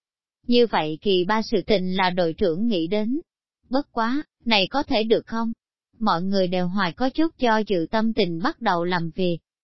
Như vậy kỳ ba sự tình là đội trưởng nghĩ đến. Bất quá, này có thể được không? Mọi người đều hoài có chút cho dự tâm tình bắt đầu làm việc,